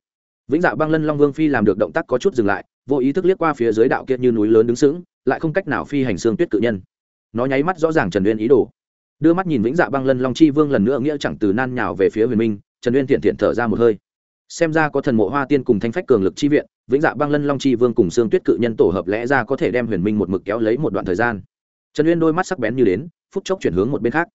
Vĩnh dạ băng lân long vương phi làm được động tác có chút dừng lại, vô ý thức liếc qua phía dưới đạo kia như núi lớn đứng sững, lại không cách nào phi hành xương tuyết cự nhân. Nó nháy mắt rõ ràng trần uyên ý đồ. Đưa mắt nhìn vĩnh dạ băng lân long chi vương lần nữa nghĩa chẳng từ nan nhào về phía huyền minh, trần uyên thiện thiện thở ra một hơi. Xem ra có thần mộ hoa tiên cùng thanh phách cường lực chi viện vĩnh dạ băng lân long chi vương cùng xương tuyết cự nhân tổ hợp lẽ ra có thể đem huyền minh một mực kéo lấy một đoạn thời gian. Trần uyên đôi mắt sắc bén như đến phút chốc chuyển hướng một bên khác.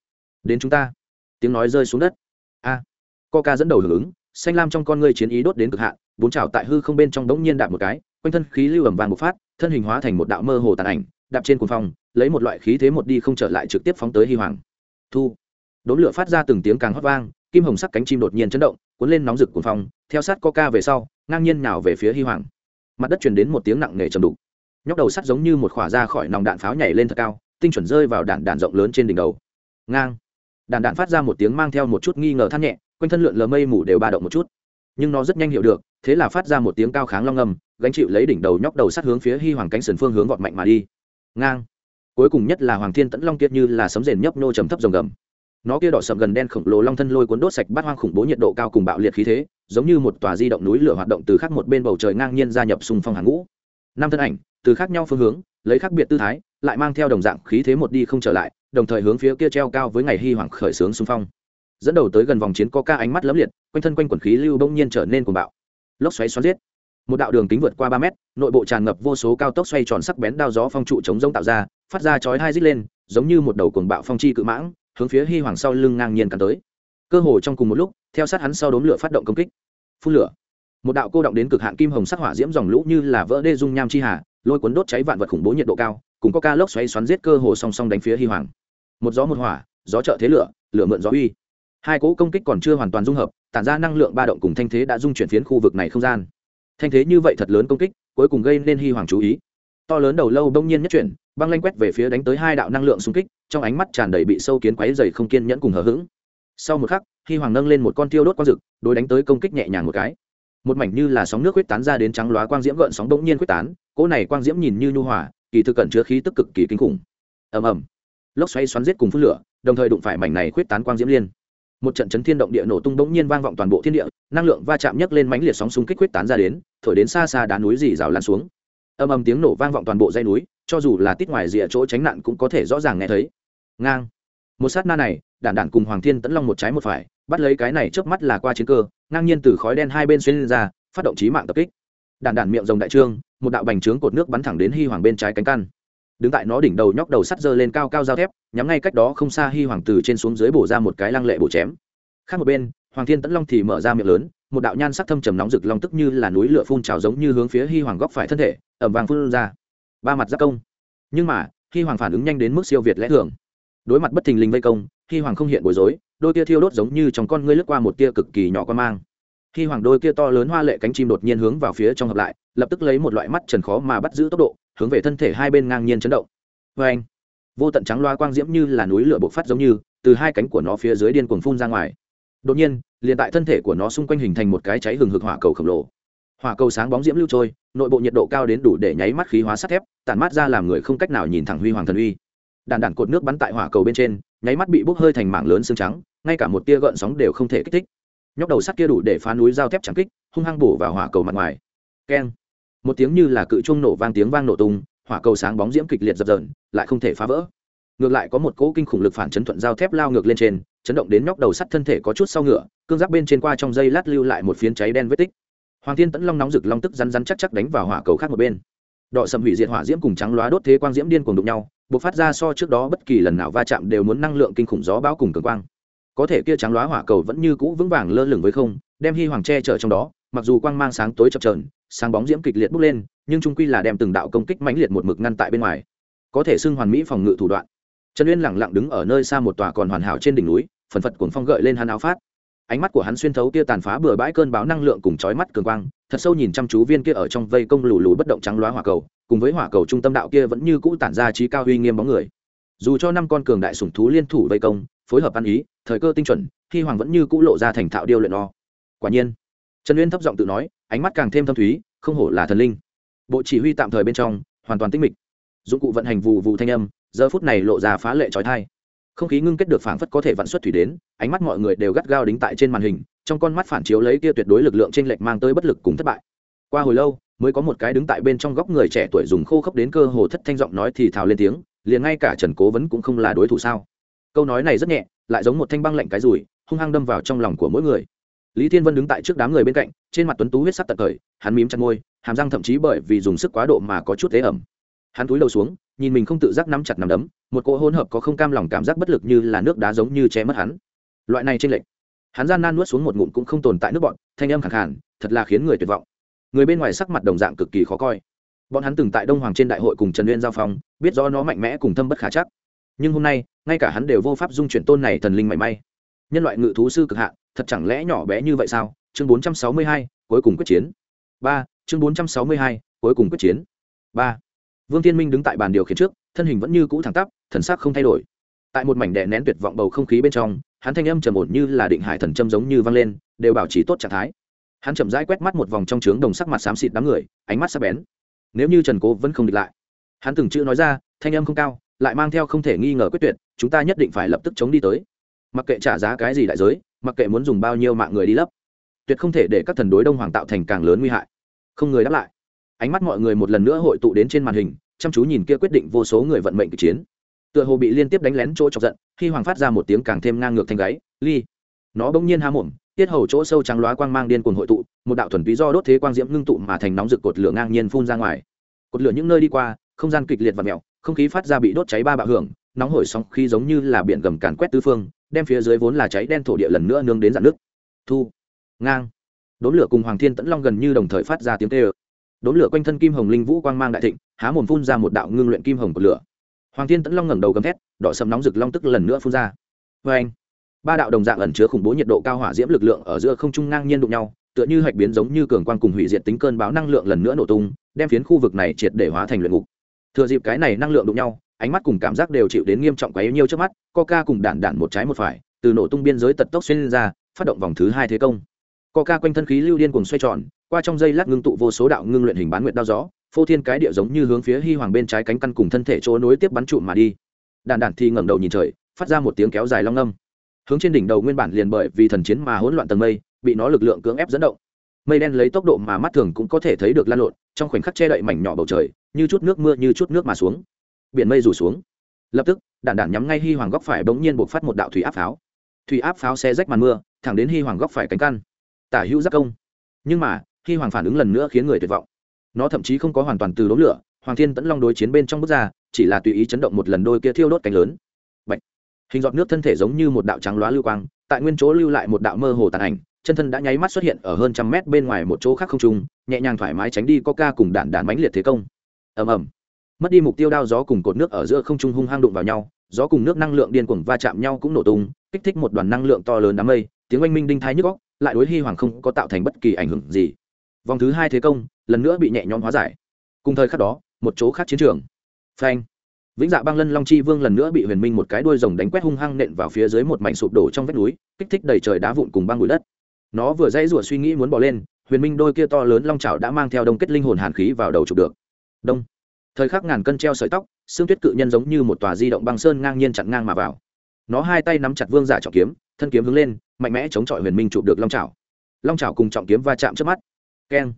Đến chúng ta. Tiếng nói rơi xuống đất. A. À, coca dẫn đầu hưởng ứng xanh lam trong con ngươi chiến ý đốt đến cực hạn bốn trào tại hư không bên trong đống nhiên đạp một cái quanh thân khí lưu ẩm vàng một phát thân hình hóa thành một đạo mơ hồ tàn ảnh đạp trên cuồng phong lấy một loại khí thế một đi không trở lại trực tiếp phóng tới hy hoàng. Thu. Đốn lửa phát ra từng tiếng càng hót vang kim hồng sắc cánh chim đột nhiên chấn động cuốn lên nóng rực cuồng phong, theo sát coca về sau, ngang nhiên nhào về phía hy hoàng. Mặt đất truyền đến một tiếng nặng nề trầm đục. Nhóc đầu sắt giống như một khỏa ra khỏi nòng đạn pháo nhảy lên thật cao, tinh chuẩn rơi vào đạn đạn rộng lớn trên đỉnh đầu. Ngang. Đạn đạn phát ra một tiếng mang theo một chút nghi ngờ than nhẹ, quanh thân lượn lờ mây mù đều ba động một chút. Nhưng nó rất nhanh hiểu được, thế là phát ra một tiếng cao kháng long ngầm gánh chịu lấy đỉnh đầu nhóc đầu sắt hướng phía hy hoàng cánh sườn phương hướng vọt mạnh mà đi. Ngang. Cuối cùng nhất là hoàng thiên tẫn long kiệt như là sấm rền nhấp nô trầm thấp rồng gầm nó kia đỏ sậm gần đen khổng lồ long thân lôi cuốn đốt sạch bát hoang khủng bố nhiệt độ cao cùng bạo liệt khí thế, giống như một tòa di động núi lửa hoạt động từ khác một bên bầu trời ngang nhiên gia nhập xung phong hàng ngũ. Năm thân ảnh, từ khác nhau phương hướng, lấy khác biệt tư thái, lại mang theo đồng dạng khí thế một đi không trở lại, đồng thời hướng phía kia treo cao với ngày hy hoàng khởi sướng xung phong. Dẫn đầu tới gần vòng chiến có ca ánh mắt lấm liệt, quanh thân quanh quần khí lưu bỗng nhiên trở nên cuồng bạo. Lốc xoáy xoắn giết. Một đạo đường kính vượt qua ba mét, nội bộ tràn ngập vô số cao tốc xoay tròn sắc bén đao gió phong trụ chống rông tạo ra, phát ra chói hai rít lên, giống như một đầu cuồng bạo phong chi cự mãng hướng phía hy hoàng sau lưng ngang nhiên cắn tới. Cơ hồ trong cùng một lúc, theo sát hắn sau đốn lửa phát động công kích. Phun lửa. Một đạo cô động đến cực hạn kim hồng sắc hỏa diễm dòng lũ như là vỡ đê dung nham chi hà, lôi cuốn đốt cháy vạn vật khủng bố nhiệt độ cao, cùng có ca lốc xoáy xoắn giết cơ hồ song song đánh phía hy hoàng. Một gió một hỏa, gió trợ thế lửa lửa mượn gió uy. Hai cỗ công kích còn chưa hoàn toàn dung hợp, tản ra năng lượng ba động cùng thanh thế đã dung chuyển phiến khu vực này không gian. Thanh thế như vậy thật lớn công kích, cuối cùng gây nên hy hoàng chú ý. To lớn đầu lâu đông nhiên nhất chuyển, băng lanh quét về phía đánh tới hai đạo năng lượng xung kích trong ánh mắt tràn đầy bị sâu kiến quáy dày không kiên nhẫn cùng hờ hững. Sau một khắc khi hoàng nâng lên một con tiêu đốt quang rực đối đánh tới công kích nhẹ nhàng một cái. Một mảnh như là sóng nước quyết tán ra đến trắng loá quang diễm gợn sóng bỗng nhiên quyết tán, cỗ này quang diễm nhìn như nhu hòa, kỳ thực cẩn chứa khí tức cực kỳ kinh khủng. Ầm ầm. Lốc xoay xoắn giết cùng phun lửa, đồng thời đụng phải mảnh này quyết tán quang diễm liên. Một trận chấn thiên động địa nổ tung bỗng nhiên vang vọng toàn bộ thiên địa, năng lượng va chạm nhấc lên mãnh liệt sóng xung kích quyết tán ra đến, thổi đến xa xa đá núi dì rào lan xuống. Ầm ầm tiếng nổ vang vọng toàn bộ dãy núi, cho dù là tít ngoài rìa chỗ tránh nạn cũng có thể rõ ràng nghe thấy ngang. Một sát na này đản đản cùng hoàng thiên tẫn long một trái một phải, bắt lấy cái này trước mắt là qua chiến cơ, ngang nhiên từ khói đen hai bên xuyên lên ra, phát động trí mạng tập kích. Đản đản miệng rồng đại trương, một đạo bành trướng cột nước bắn thẳng đến hy hoàng bên trái cánh căn. Đứng tại nó đỉnh đầu nhóc đầu sắt dơ lên cao cao dao thép, nhắm ngay cách đó không xa hy hoàng từ trên xuống dưới bổ ra một cái lăng lệ bổ chém. Khác một bên, hoàng thiên tẫn long thì mở ra miệng lớn, một đạo nhan sắc thâm trầm nóng rực long tức như là núi lửa phun trào giống như hướng phía hy hoàng góc phải thân thể ẩm vàng phun ra. Ba mặt giáp công. Nhưng mà hy hoàng phản ứng nhanh đến mức siêu việt lẽ thường đối mặt bất thình lình vây công hy hoàng không hiện bối rối, đôi kia thiêu đốt giống như trong con ngươi lướt qua một tia cực kỳ nhỏ con mang. Hy hoàng đôi kia to lớn hoa lệ cánh chim đột nhiên hướng vào phía trong hợp lại, lập tức lấy một loại mắt trần khó mà bắt giữ tốc độ, hướng về thân thể hai bên ngang nhiên chấn động. Vê anh, vô tận trắng loa quang diễm như là núi lửa bộc phát giống như, từ hai cánh của nó phía dưới điên cuồng phun ra ngoài. Đột nhiên, liền tại thân thể của nó xung quanh hình thành một cái cháy hừng hực hỏa cầu khổng lồ. Hỏa cầu sáng bóng diễm lưu trôi, nội bộ nhiệt độ cao đến đủ để nháy mắt khí hóa sắt thép, tản mát ra làm người không cách nào nhìn thẳng huy hoàng thần uy đàn đàn cột nước bắn tại hỏa cầu bên trên, nháy mắt bị bốc hơi thành mảng lớn xương trắng, ngay cả một tia gợn sóng đều không thể kích thích. Nhóc đầu sắt kia đủ để phá núi giao thép trắng kích, hung hăng bổ vào hỏa cầu mặt ngoài. Keng. Một tiếng như là cự chuông nổ vang tiếng vang nổ tung, hỏa cầu sáng bóng diễm kịch liệt dập dờn, lại không thể phá vỡ. Ngược lại có một cỗ kinh khủng lực phản chấn thuận giao thép lao ngược lên trên, chấn động đến nhóc đầu sắt thân thể có chút sau ngựa, cương giáp bên trên qua trong dây lát lưu lại một phiến cháy đen vết tích. Hoàng thiên tẫn long nóng rực long tức rắn rắn chắc chắc đánh vào hỏa cầu khác một bên đọ sầm hủy diệt hỏa diễm cùng trắng loá đốt thế quang diễm điên cùng đụng nhau b ộ c phát ra so trước đó bất kỳ lần nào va chạm đều muốn năng lượng kinh khủng gió bão cùng cường quang. Có thể kia trắng loá hỏa cầu vẫn như cũ vững vàng lơ lửng với không, đem hy hoàng che chở trong đó, mặc dù quang mang sáng tối chập trờn sáng bóng diễm kịch liệt bốc lên, nhưng trung quy là đem từng đạo công kích mãnh liệt một mực ngăn tại bên ngoài. Có thể xưng hoàn mỹ phòng ngự thủ đoạn. Trần uyên lẳng lặng đứng ở nơi xa một tòa còn hoàn hảo trên đỉnh núi, phần phật cuồng phong gợi lên hắn áo phát ánh mắt của hắn xuyên thấu kia tàn phá bừa bãi cơn báo năng lượng cùng chói mắt cường quang, thật sâu nhìn chăm chú viên kia ở trong vây công lù lù bất động trắng loá hỏa cầu, cùng với hỏa cầu trung tâm đạo kia vẫn như cũ tản ra trí cao uy nghiêm bóng người. Dù cho năm con cường đại sủng thú liên thủ vây công, phối hợp ăn ý, thời cơ tinh chuẩn, khi hoàng vẫn như cũ lộ ra thành thạo điêu luyện o. Quả nhiên, trần uyên thấp giọng tự nói, ánh mắt càng thêm thâm thúy, không hổ là thần linh. Bộ chỉ huy tạm thời bên trong, hoàn toàn tĩnh mịch. Dụng cụ vận hành vụ vụ thanh âm, giờ phút này lộ ra phá lệ trói tai không khí ngưng kết được phảng phất có thể vạn xuất thủy đến, ánh mắt mọi người đều gắt gao đính tại trên màn hình, trong con mắt phản chiếu lấy kia tuyệt đối lực lượng trên lệch mang tới bất lực cùng thất bại. Qua hồi lâu, mới có một cái đứng tại bên trong góc người trẻ tuổi dùng khô khốc đến cơ hồ thất thanh giọng nói thì thào lên tiếng, liền ngay cả trần cố vấn cũng không là đối thủ sao? Câu nói này rất nhẹ, lại giống một thanh băng lạnh cái rùi, hung hăng đâm vào trong lòng của mỗi người. Lý thiên vân đứng tại trước đám người bên cạnh, trên mặt tuấn tú huyết sắc tận cởi hắn mím chặt môi, hàm răng thậm chí bởi vì dùng sức quá độ mà có chút thế ẩm. Hắn túi đầu xuống nhìn mình không tự giác nắm chặt nắm đấm một cỗ hỗn hợp có không cam lòng cảm giác bất lực như là nước đá giống như che mất hắn. Loại này trên lệnh hắn gian nan nuốt xuống một ngụm cũng không tồn tại nước bọn thanh âm khẳng khàn thật là khiến người tuyệt vọng. Người bên ngoài sắc mặt đồng dạng cực kỳ khó coi. Bọn hắn từng tại đông hoàng trên đại hội cùng trần uyên giao phong biết rõ nó mạnh mẽ cùng thâm bất khả chắc. Nhưng hôm nay ngay cả hắn đều vô pháp dung chuyển tôn này thần linh mảy may. Nhân loại ngự thú sư cực hạn thật chẳng lẽ nhỏ bé như vậy sao? Chương 462, cuối cùng quyết chiến. Ba chương 462, cuối cùng quyết chiến. Ba vương thiên minh đứng tại bàn điều khiển trước, thân hình vẫn như cũ thẳng tắp, thần sắc không thay đổi. Tại một mảnh đè nén tuyệt vọng bầu không khí bên trong, hắn thanh âm trầm ổn như là định hải thần châm giống như vang lên, đều bảo trì tốt trạng thái. Hắn chậm rãi quét mắt một vòng trong trướng đồng sắc mặt xám xịt đám người, ánh mắt sắc bén. Nếu như trần cố vẫn không địch lại, hắn từng chữ nói ra, thanh âm không cao, lại mang theo không thể nghi ngờ quyết tuyệt, chúng ta nhất định phải lập tức chống đi tới. Mặc kệ trả giá cái gì đại giới, mặc kệ muốn dùng bao nhiêu mạng người đi lấp, tuyệt không thể để các thần đối đông hoàng tạo thành càng lớn nguy hại. Không người đáp lại ánh mắt mọi người một lần nữa hội tụ đến trên màn hình, chăm chú nhìn kia quyết định vô số người vận mệnh kịch chiến. Tựa hồ bị liên tiếp đánh lén chỗ chọc giận, khi hoàng phát ra một tiếng càng thêm ngang ngược thanh gáy, ly. Nó bỗng nhiên há mồm, tiết hầu chỗ sâu trắng loá quang mang điên cuồng hội tụ, một đạo thuần túy do đốt thế quang diễm ngưng tụ mà thành nóng rực cột lửa ngang nhiên phun ra ngoài. Cột lửa những nơi đi qua, không gian kịch liệt và mèo không khí phát ra bị đốt cháy ba bạo hưởng, nóng hổi sóng khí giống như là biển gầm càn quét tứ phương, đem phía dưới vốn là cháy đen thổ địa lần nữa nương đến dạn nước thu. Ngang. Đốn lửa cùng hoàng thiên tẫn long gần như đồng thời phát ra tiếng tê ơ đốn lửa quanh thân kim hồng linh vũ quang mang đại thịnh, há mồm phun ra một đạo ngưng luyện kim hồng của lửa. Hoàng thiên tẫn long ngẩng đầu gầm thét, đỏ sầm nóng rực long tức lần nữa phun ra. Vê anh ba đạo đồng dạng ẩn chứa khủng bố nhiệt độ cao hỏa diễm lực lượng ở giữa không trung ngang nhiên đụng nhau, tựa như hạch biến giống như cường quang cùng hủy diệt tính cơn báo năng lượng lần nữa nổ tung, đem phiến khu vực này triệt để hóa thành luyện ngục. Thừa dịp cái này năng lượng đụng nhau, ánh mắt cùng cảm giác đều chịu đến nghiêm trọng quá yếu nhiêu trước mắt, coca cùng đạn đạn một trái một phải, từ nổ tung biên giới tật tốc xuyên ra, phát động vòng thứ hai thế công. Coca quanh thân khí lưu điên cùng xoay tròn qua trong dây lát ngưng tụ vô số đạo ngưng luyện hình bán nguyệt đao gió, phô thiên cái địa giống như hướng phía hy hoàng bên trái cánh căn cùng thân thể chỗ nối tiếp bắn trụm mà đi. Đạn đạn thì ngẩng đầu nhìn trời, phát ra một tiếng kéo dài long âm. Hướng trên đỉnh đầu nguyên bản liền bởi vì thần chiến mà hỗn loạn tầng mây, bị nó lực lượng cưỡng ép dẫn động. Mây đen lấy tốc độ mà mắt thường cũng có thể thấy được lan lộn, trong khoảnh khắc che đậy mảnh nhỏ bầu trời, như chút nước mưa như chút nước mà xuống. Biển mây rủ xuống. Lập tức đạn đạn nhắm ngay hy hoàng góc phải bỗng nhiên buộc phát một đạo thủy áp pháo. Thủy áp pháo xe rách màn mưa, thẳng đến hy hoàng góc phải cánh căn. Tả hữu giác công. Nhưng mà hy hoàng phản ứng lần nữa khiến người tuyệt vọng. Nó thậm chí không có hoàn toàn từ đốm lửa, hoàng thiên tẫn long đối chiến bên trong bước ra, chỉ là tùy ý chấn động một lần đôi kia thiêu đốt cánh lớn. Bạch. hình giọt nước thân thể giống như một đạo trắng loá lưu quang, tại nguyên chỗ lưu lại một đạo mơ hồ tàn ảnh, chân thân đã nháy mắt xuất hiện ở hơn trăm mét bên ngoài một chỗ khác không trung, nhẹ nhàng thoải mái tránh đi coca cùng đạn đạn bánh liệt thế công. Ầm ầm. Mất đi mục tiêu đao gió cùng cột nước ở giữa không trung hung hăng đụng vào nhau, gió cùng nước năng lượng điên cuồng va chạm nhau cũng nổ tung, kích thích một đoàn năng lượng to lớn đám mây, tiếng oanh minh đinh thái nhức góc lại đối hy hoàng không có tạo thành bất kỳ ảnh hưởng gì vòng thứ hai thế công, lần nữa bị nhẹ nhõm hóa giải. Cùng thời khắc đó, một chỗ khác chiến trường. Phanh. Vĩnh dạ băng lân long chi vương lần nữa bị huyền minh một cái đuôi rồng đánh quét hung hăng nện vào phía dưới một mảnh sụp đổ trong vách núi, kích thích đầy trời đá vụn cùng băng bụi đất. Nó vừa dãy rủa suy nghĩ muốn bỏ lên, huyền minh đôi kia to lớn long trào đã mang theo đông kết linh hồn hàn khí vào đầu chụp được. Đông. Thời khắc ngàn cân treo sợi tóc, xương tuyết cự nhân giống như một tòa di động băng sơn ngang nhiên chặn ngang mà vào. Nó hai tay nắm chặt vương giả trọng kiếm, thân kiếm hướng lên, mạnh mẽ chống chọi huyền minh chụp được long trào long trào cùng trọng kiếm va chạm trước mắt keng.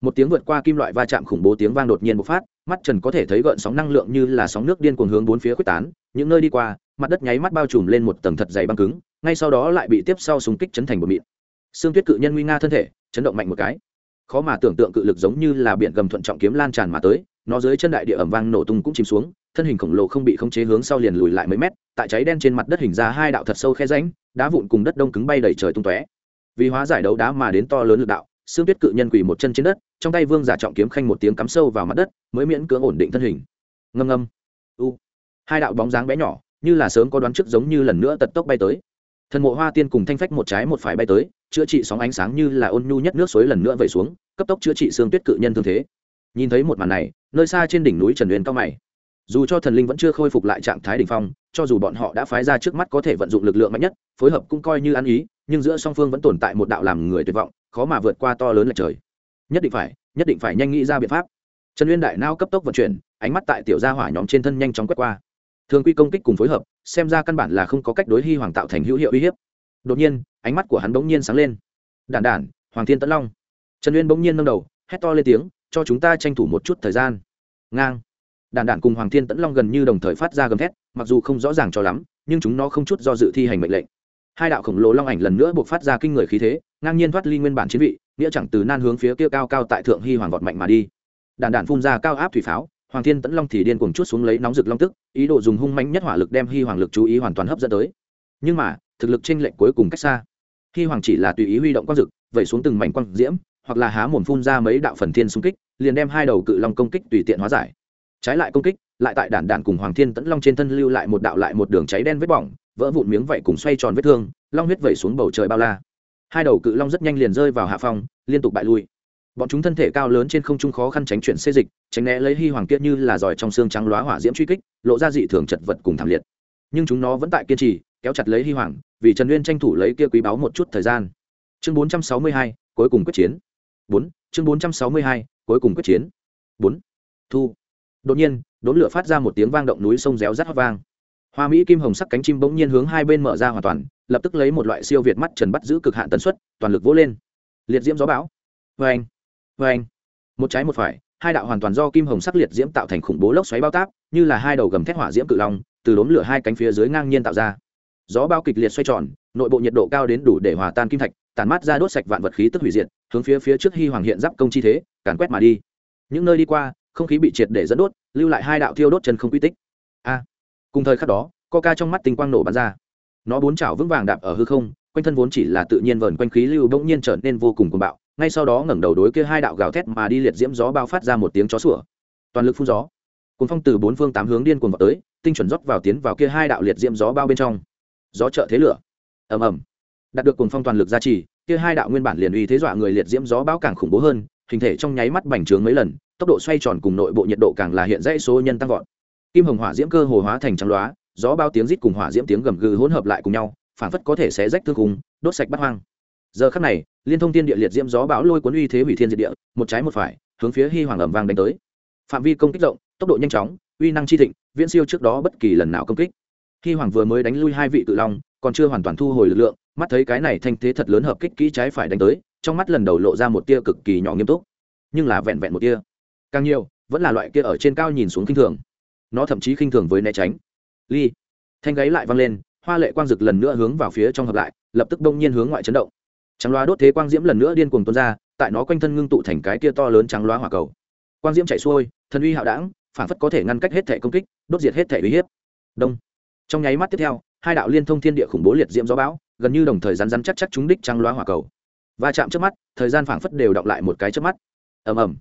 Một tiếng vượt qua kim loại va chạm khủng bố tiếng vang đột nhiên bộc phát, mắt trần có thể thấy gợn sóng năng lượng như là sóng nước điên cuồng hướng bốn phía quyết tán, những nơi đi qua, mặt đất nháy mắt bao trùm lên một tầng thật dày băng cứng, ngay sau đó lại bị tiếp sau súng kích chấn thành một mịn. Xương tuyết cự nhân nguy nga thân thể, chấn động mạnh một cái. Khó mà tưởng tượng cự lực giống như là biển gầm thuận trọng kiếm lan tràn mà tới, nó dưới chân đại địa ẩm vang nổ tung cũng chìm xuống, thân hình khổng lồ không bị khống chế hướng sau liền lùi lại mấy mét, tại cháy đen trên mặt đất hình ra hai đạo thật sâu khe ránh đá vụn cùng đất đông cứng bay đầy trời tung tóe. Vì hóa giải đấu đá mà đến to lớn lực đạo xương tuyết cự nhân quỳ một chân trên đất, trong tay vương giả trọng kiếm khanh một tiếng cắm sâu vào mặt đất, mới miễn cưỡng ổn định thân hình. Ngâm ngâm. U. Hai đạo bóng dáng bé nhỏ, như là sớm có đoán trước giống như lần nữa tật tốc bay tới. Thần mộ hoa tiên cùng thanh phách một trái một phải bay tới, chữa trị sóng ánh sáng như là ôn nhu nhất nước suối lần nữa vẩy xuống, cấp tốc chữa trị xương tuyết cự nhân thương thế. Nhìn thấy một màn này, nơi xa trên đỉnh núi trần Uyên cao mày. Dù cho thần linh vẫn chưa khôi phục lại trạng thái đ ỉ n h phong, cho dù bọn họ đã phái ra trước mắt có thể vận dụng lực lượng mạnh nhất, phối hợp cũng coi như ăn ý nhưng giữa song phương vẫn tồn tại một đạo làm người tuyệt vọng, khó mà vượt qua to lớn lệch trời. Nhất định phải, nhất định phải nhanh nghĩ ra biện pháp. Trần uyên đại nao cấp tốc vận chuyển, ánh mắt tại tiểu gia hỏa nhóm trên thân nhanh chóng quét qua. Thường quy công kích cùng phối hợp, xem ra căn bản là không có cách đối hy hoàng tạo thành hữu hiệu uy hiếp. Đột nhiên, ánh mắt của hắn bỗng nhiên sáng lên. Đản đản, hoàng thiên tấn long. Trần uyên bỗng nhiên nâng đầu, hét to lên tiếng, cho chúng ta tranh thủ một chút thời gian. Ngang. Đản đản cùng hoàng thiên tấn long gần như đồng thời phát ra gầm thét, mặc dù không rõ ràng cho lắm, nhưng chúng nó không chút do dự thi hành mệnh lệnh hai đạo khổng lồ long ảnh lần nữa buộc phát ra kinh người khí thế, ngang nhiên thoát ly nguyên bản chiến vị, nghĩa chẳng từ nan hướng phía kia cao cao tại thượng hy hoàng vọt mạnh mà đi. Đàn đản phun ra cao áp thủy pháo, hoàng thiên tẫn long thì điên cuồng chút xuống lấy nóng rực long tức, ý đồ dùng hung mạnh nhất hỏa lực đem hy hoàng lực chú ý hoàn toàn hấp dẫn tới. Nhưng mà, thực lực tranh lệnh cuối cùng cách xa. Hy hoàng chỉ là tùy ý huy động quang rực vẩy xuống từng mảnh quang diễm, hoặc là há mồm phun ra mấy đạo phần thiên xung kích, liền đem hai đầu cự long công kích tùy tiện hóa giải. Trái lại công kích, lại tại đản đản cùng hoàng thiên tẫn long trên thân lưu lại một đạo lại một đường cháy đen vết bỏng vỡ vụn miếng vảy cùng xoay tròn vết thương, long huyết vẩy xuống bầu trời bao la. Hai đầu cự long rất nhanh liền rơi vào hạ phong, liên tục bại lui. Bọn chúng thân thể cao lớn trên không trung khó khăn tránh chuyển xê dịch, tránh né lấy hy hoàng kia như là giỏi trong xương trắng lóa hỏa diễm truy kích, lộ ra dị thường chật vật cùng thảm liệt. Nhưng chúng nó vẫn tại kiên trì, kéo chặt lấy hy hoàng, vì trần nguyên tranh thủ lấy kia quý báu một chút thời gian. Chương bốn trăm sáu mươi hai, cuối cùng quyết chiến. Bốn, chương bốn trăm sáu mươi hai, cuối cùng quyết chiến. Bốn, thu. Đột nhiên, đốn lửa phát ra một tiếng vang động núi sông réo rắt hót vang hoa mỹ kim hồng sắc cánh chim bỗng nhiên hướng hai bên mở ra hoàn toàn, lập tức lấy một loại siêu việt mắt trần bắt giữ cực hạn tần suất, toàn lực vỗ lên. Liệt diễm gió bão. Vê anh vê anh một trái một phải, hai đạo hoàn toàn do kim hồng sắc liệt diễm tạo thành khủng bố lốc xoáy bao táp như là hai đầu gầm thép hỏa diễm cự long, từ đốm lửa hai cánh phía dưới ngang nhiên tạo ra. Gió bao kịch liệt xoay tròn, nội bộ nhiệt độ cao đến đủ để hòa tan kim thạch tàn mát ra đốt sạch vạn vật khí tức hủy diệt, hướng phía phía trước hy hoàng hiện giáp công chi thế, càn quét mà đi. Những nơi đi qua, không khí bị triệt để dẫn đốt, lưu lại hai đạo thiêu đốt chân không quy tích. A cùng thời khắc đó, coca trong mắt tinh quang nổ bắn ra. Nó bốn chảo vững vàng đạp ở hư không, quanh thân vốn chỉ là tự nhiên vờn quanh khí lưu bỗng nhiên trở nên vô cùng cuồng bạo, ngay sau đó ngẩng đầu đối kia hai đạo gào thét mà đi liệt diễm gió bao phát ra một tiếng chó sủa. Toàn lực phun gió. Cuốn phong từ bốn phương tám hướng điên cuồng vào tới, tinh chuẩn rót vào tiến vào kia hai đạo liệt diễm gió bao bên trong. Gió trợ thế lửa. Ầm ầm. Đạt được cuồng phong toàn lực gia trì, kia hai đạo nguyên bản liền uy thế dọa người liệt diễm gió bão càng khủng bố hơn, hình thể trong nháy mắt bành trướng mấy lần, tốc độ xoay tròn cùng nội bộ nhiệt độ càng là hiện dãy số nhân tăng vọt kim hồng hỏa diễm cơ hồ hóa thành trắng loá, gió bao tiếng rít cùng hỏa diễm tiếng gầm gừ hỗn hợp lại cùng nhau phản phất có thể xé rách thương cùng đốt sạch bắt hoang. Giờ khắc này, liên thông tiên địa liệt diễm gió bão lôi cuốn uy thế hủy thiên diệt địa, một trái một phải, hướng phía hy hoàng ẩm vang đánh tới. Phạm vi công kích rộng, tốc độ nhanh chóng, uy năng chi thịnh, viễn siêu trước đó bất kỳ lần nào công kích. Hy hoàng vừa mới đánh lui hai vị cự long, còn chưa hoàn toàn thu hồi lực lượng, mắt thấy cái này thanh thế thật lớn hợp kích kỹ trái phải đánh tới, trong mắt lần đầu lộ ra một tia cực kỳ nhỏ nghiêm túc. Nhưng là vẹn vẹn một tia. Càng nhiều, vẫn là loại kia ở trên cao nhìn xuống kinh thường nó thậm chí khinh thường với né tránh. Ly. Thanh gáy lại văng lên, hoa lệ quang rực lần nữa hướng vào phía trong hợp lại, lập tức đông nhiên hướng ngoại chấn động. Trắng loa đốt thế quang diễm lần nữa điên cuồng tuôn ra, tại nó quanh thân ngưng tụ thành cái kia to lớn trắng loa hỏa cầu. Quang diễm chạy xuôi, thần uy hạo đảng phản phất có thể ngăn cách hết thể công kích, đốt diệt hết thể uy hiếp. Đông. Trong nháy mắt tiếp theo, hai đạo liên thông thiên địa khủng bố liệt diễm gió bão, gần như đồng thời rắn rắn chắc chắc trúng đích trắng loa hỏa cầu. Va chạm trước mắt, thời gian phảng phất đều đọng lại một cái trước mắt. Ầm ầm.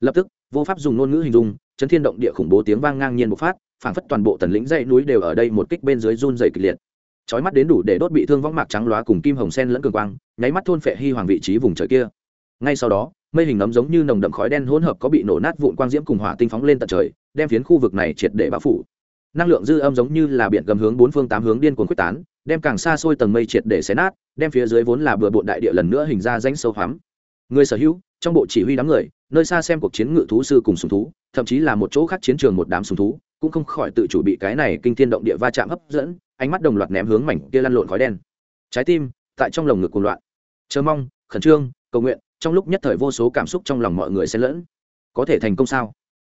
Lập tức, vô pháp dùng ngôn ngữ hình dung chấn thiên động địa khủng bố tiếng vang ngang nhiên bộc phát, phảng phất toàn bộ tần lĩnh dãy núi đều ở đây một kích bên dưới run dày kịch liệt. Chói mắt đến đủ để đốt bị thương võng mạc trắng loá cùng kim hồng sen lẫn cường quang, nháy mắt thôn phệ hy hoàng vị trí vùng trời kia. Ngay sau đó, mây hình nấm giống như nồng đậm khói đen hỗn hợp có bị nổ nát vụn quang diễm cùng hỏa tinh phóng lên tận trời, đem phiến khu vực này triệt để bao phủ. Năng lượng dư âm giống như là biển gầm hướng bốn phương tám hướng điên cuồng quyết tán, đem càng xa xôi tầng mây triệt để xé nát, đem phía dưới vốn là bừa bộn đại địa lần nữa hình ra rãnh sâu hoắm. Người sở hữu, trong bộ chỉ huy đám người nơi xa xem cuộc chiến ngự thú sư cùng sùng thú, thậm chí là một chỗ khác chiến trường một đám sùng thú, cũng không khỏi tự chủ bị cái này kinh thiên động địa va chạm hấp dẫn, ánh mắt đồng loạt ném hướng mảnh kia lăn lộn khói đen. Trái tim, tại trong lồng ngực cuồng loạn. Chờ mong, khẩn trương, cầu nguyện, trong lúc nhất thời vô số cảm xúc trong lòng mọi người xen lẫn. Có thể thành công sao?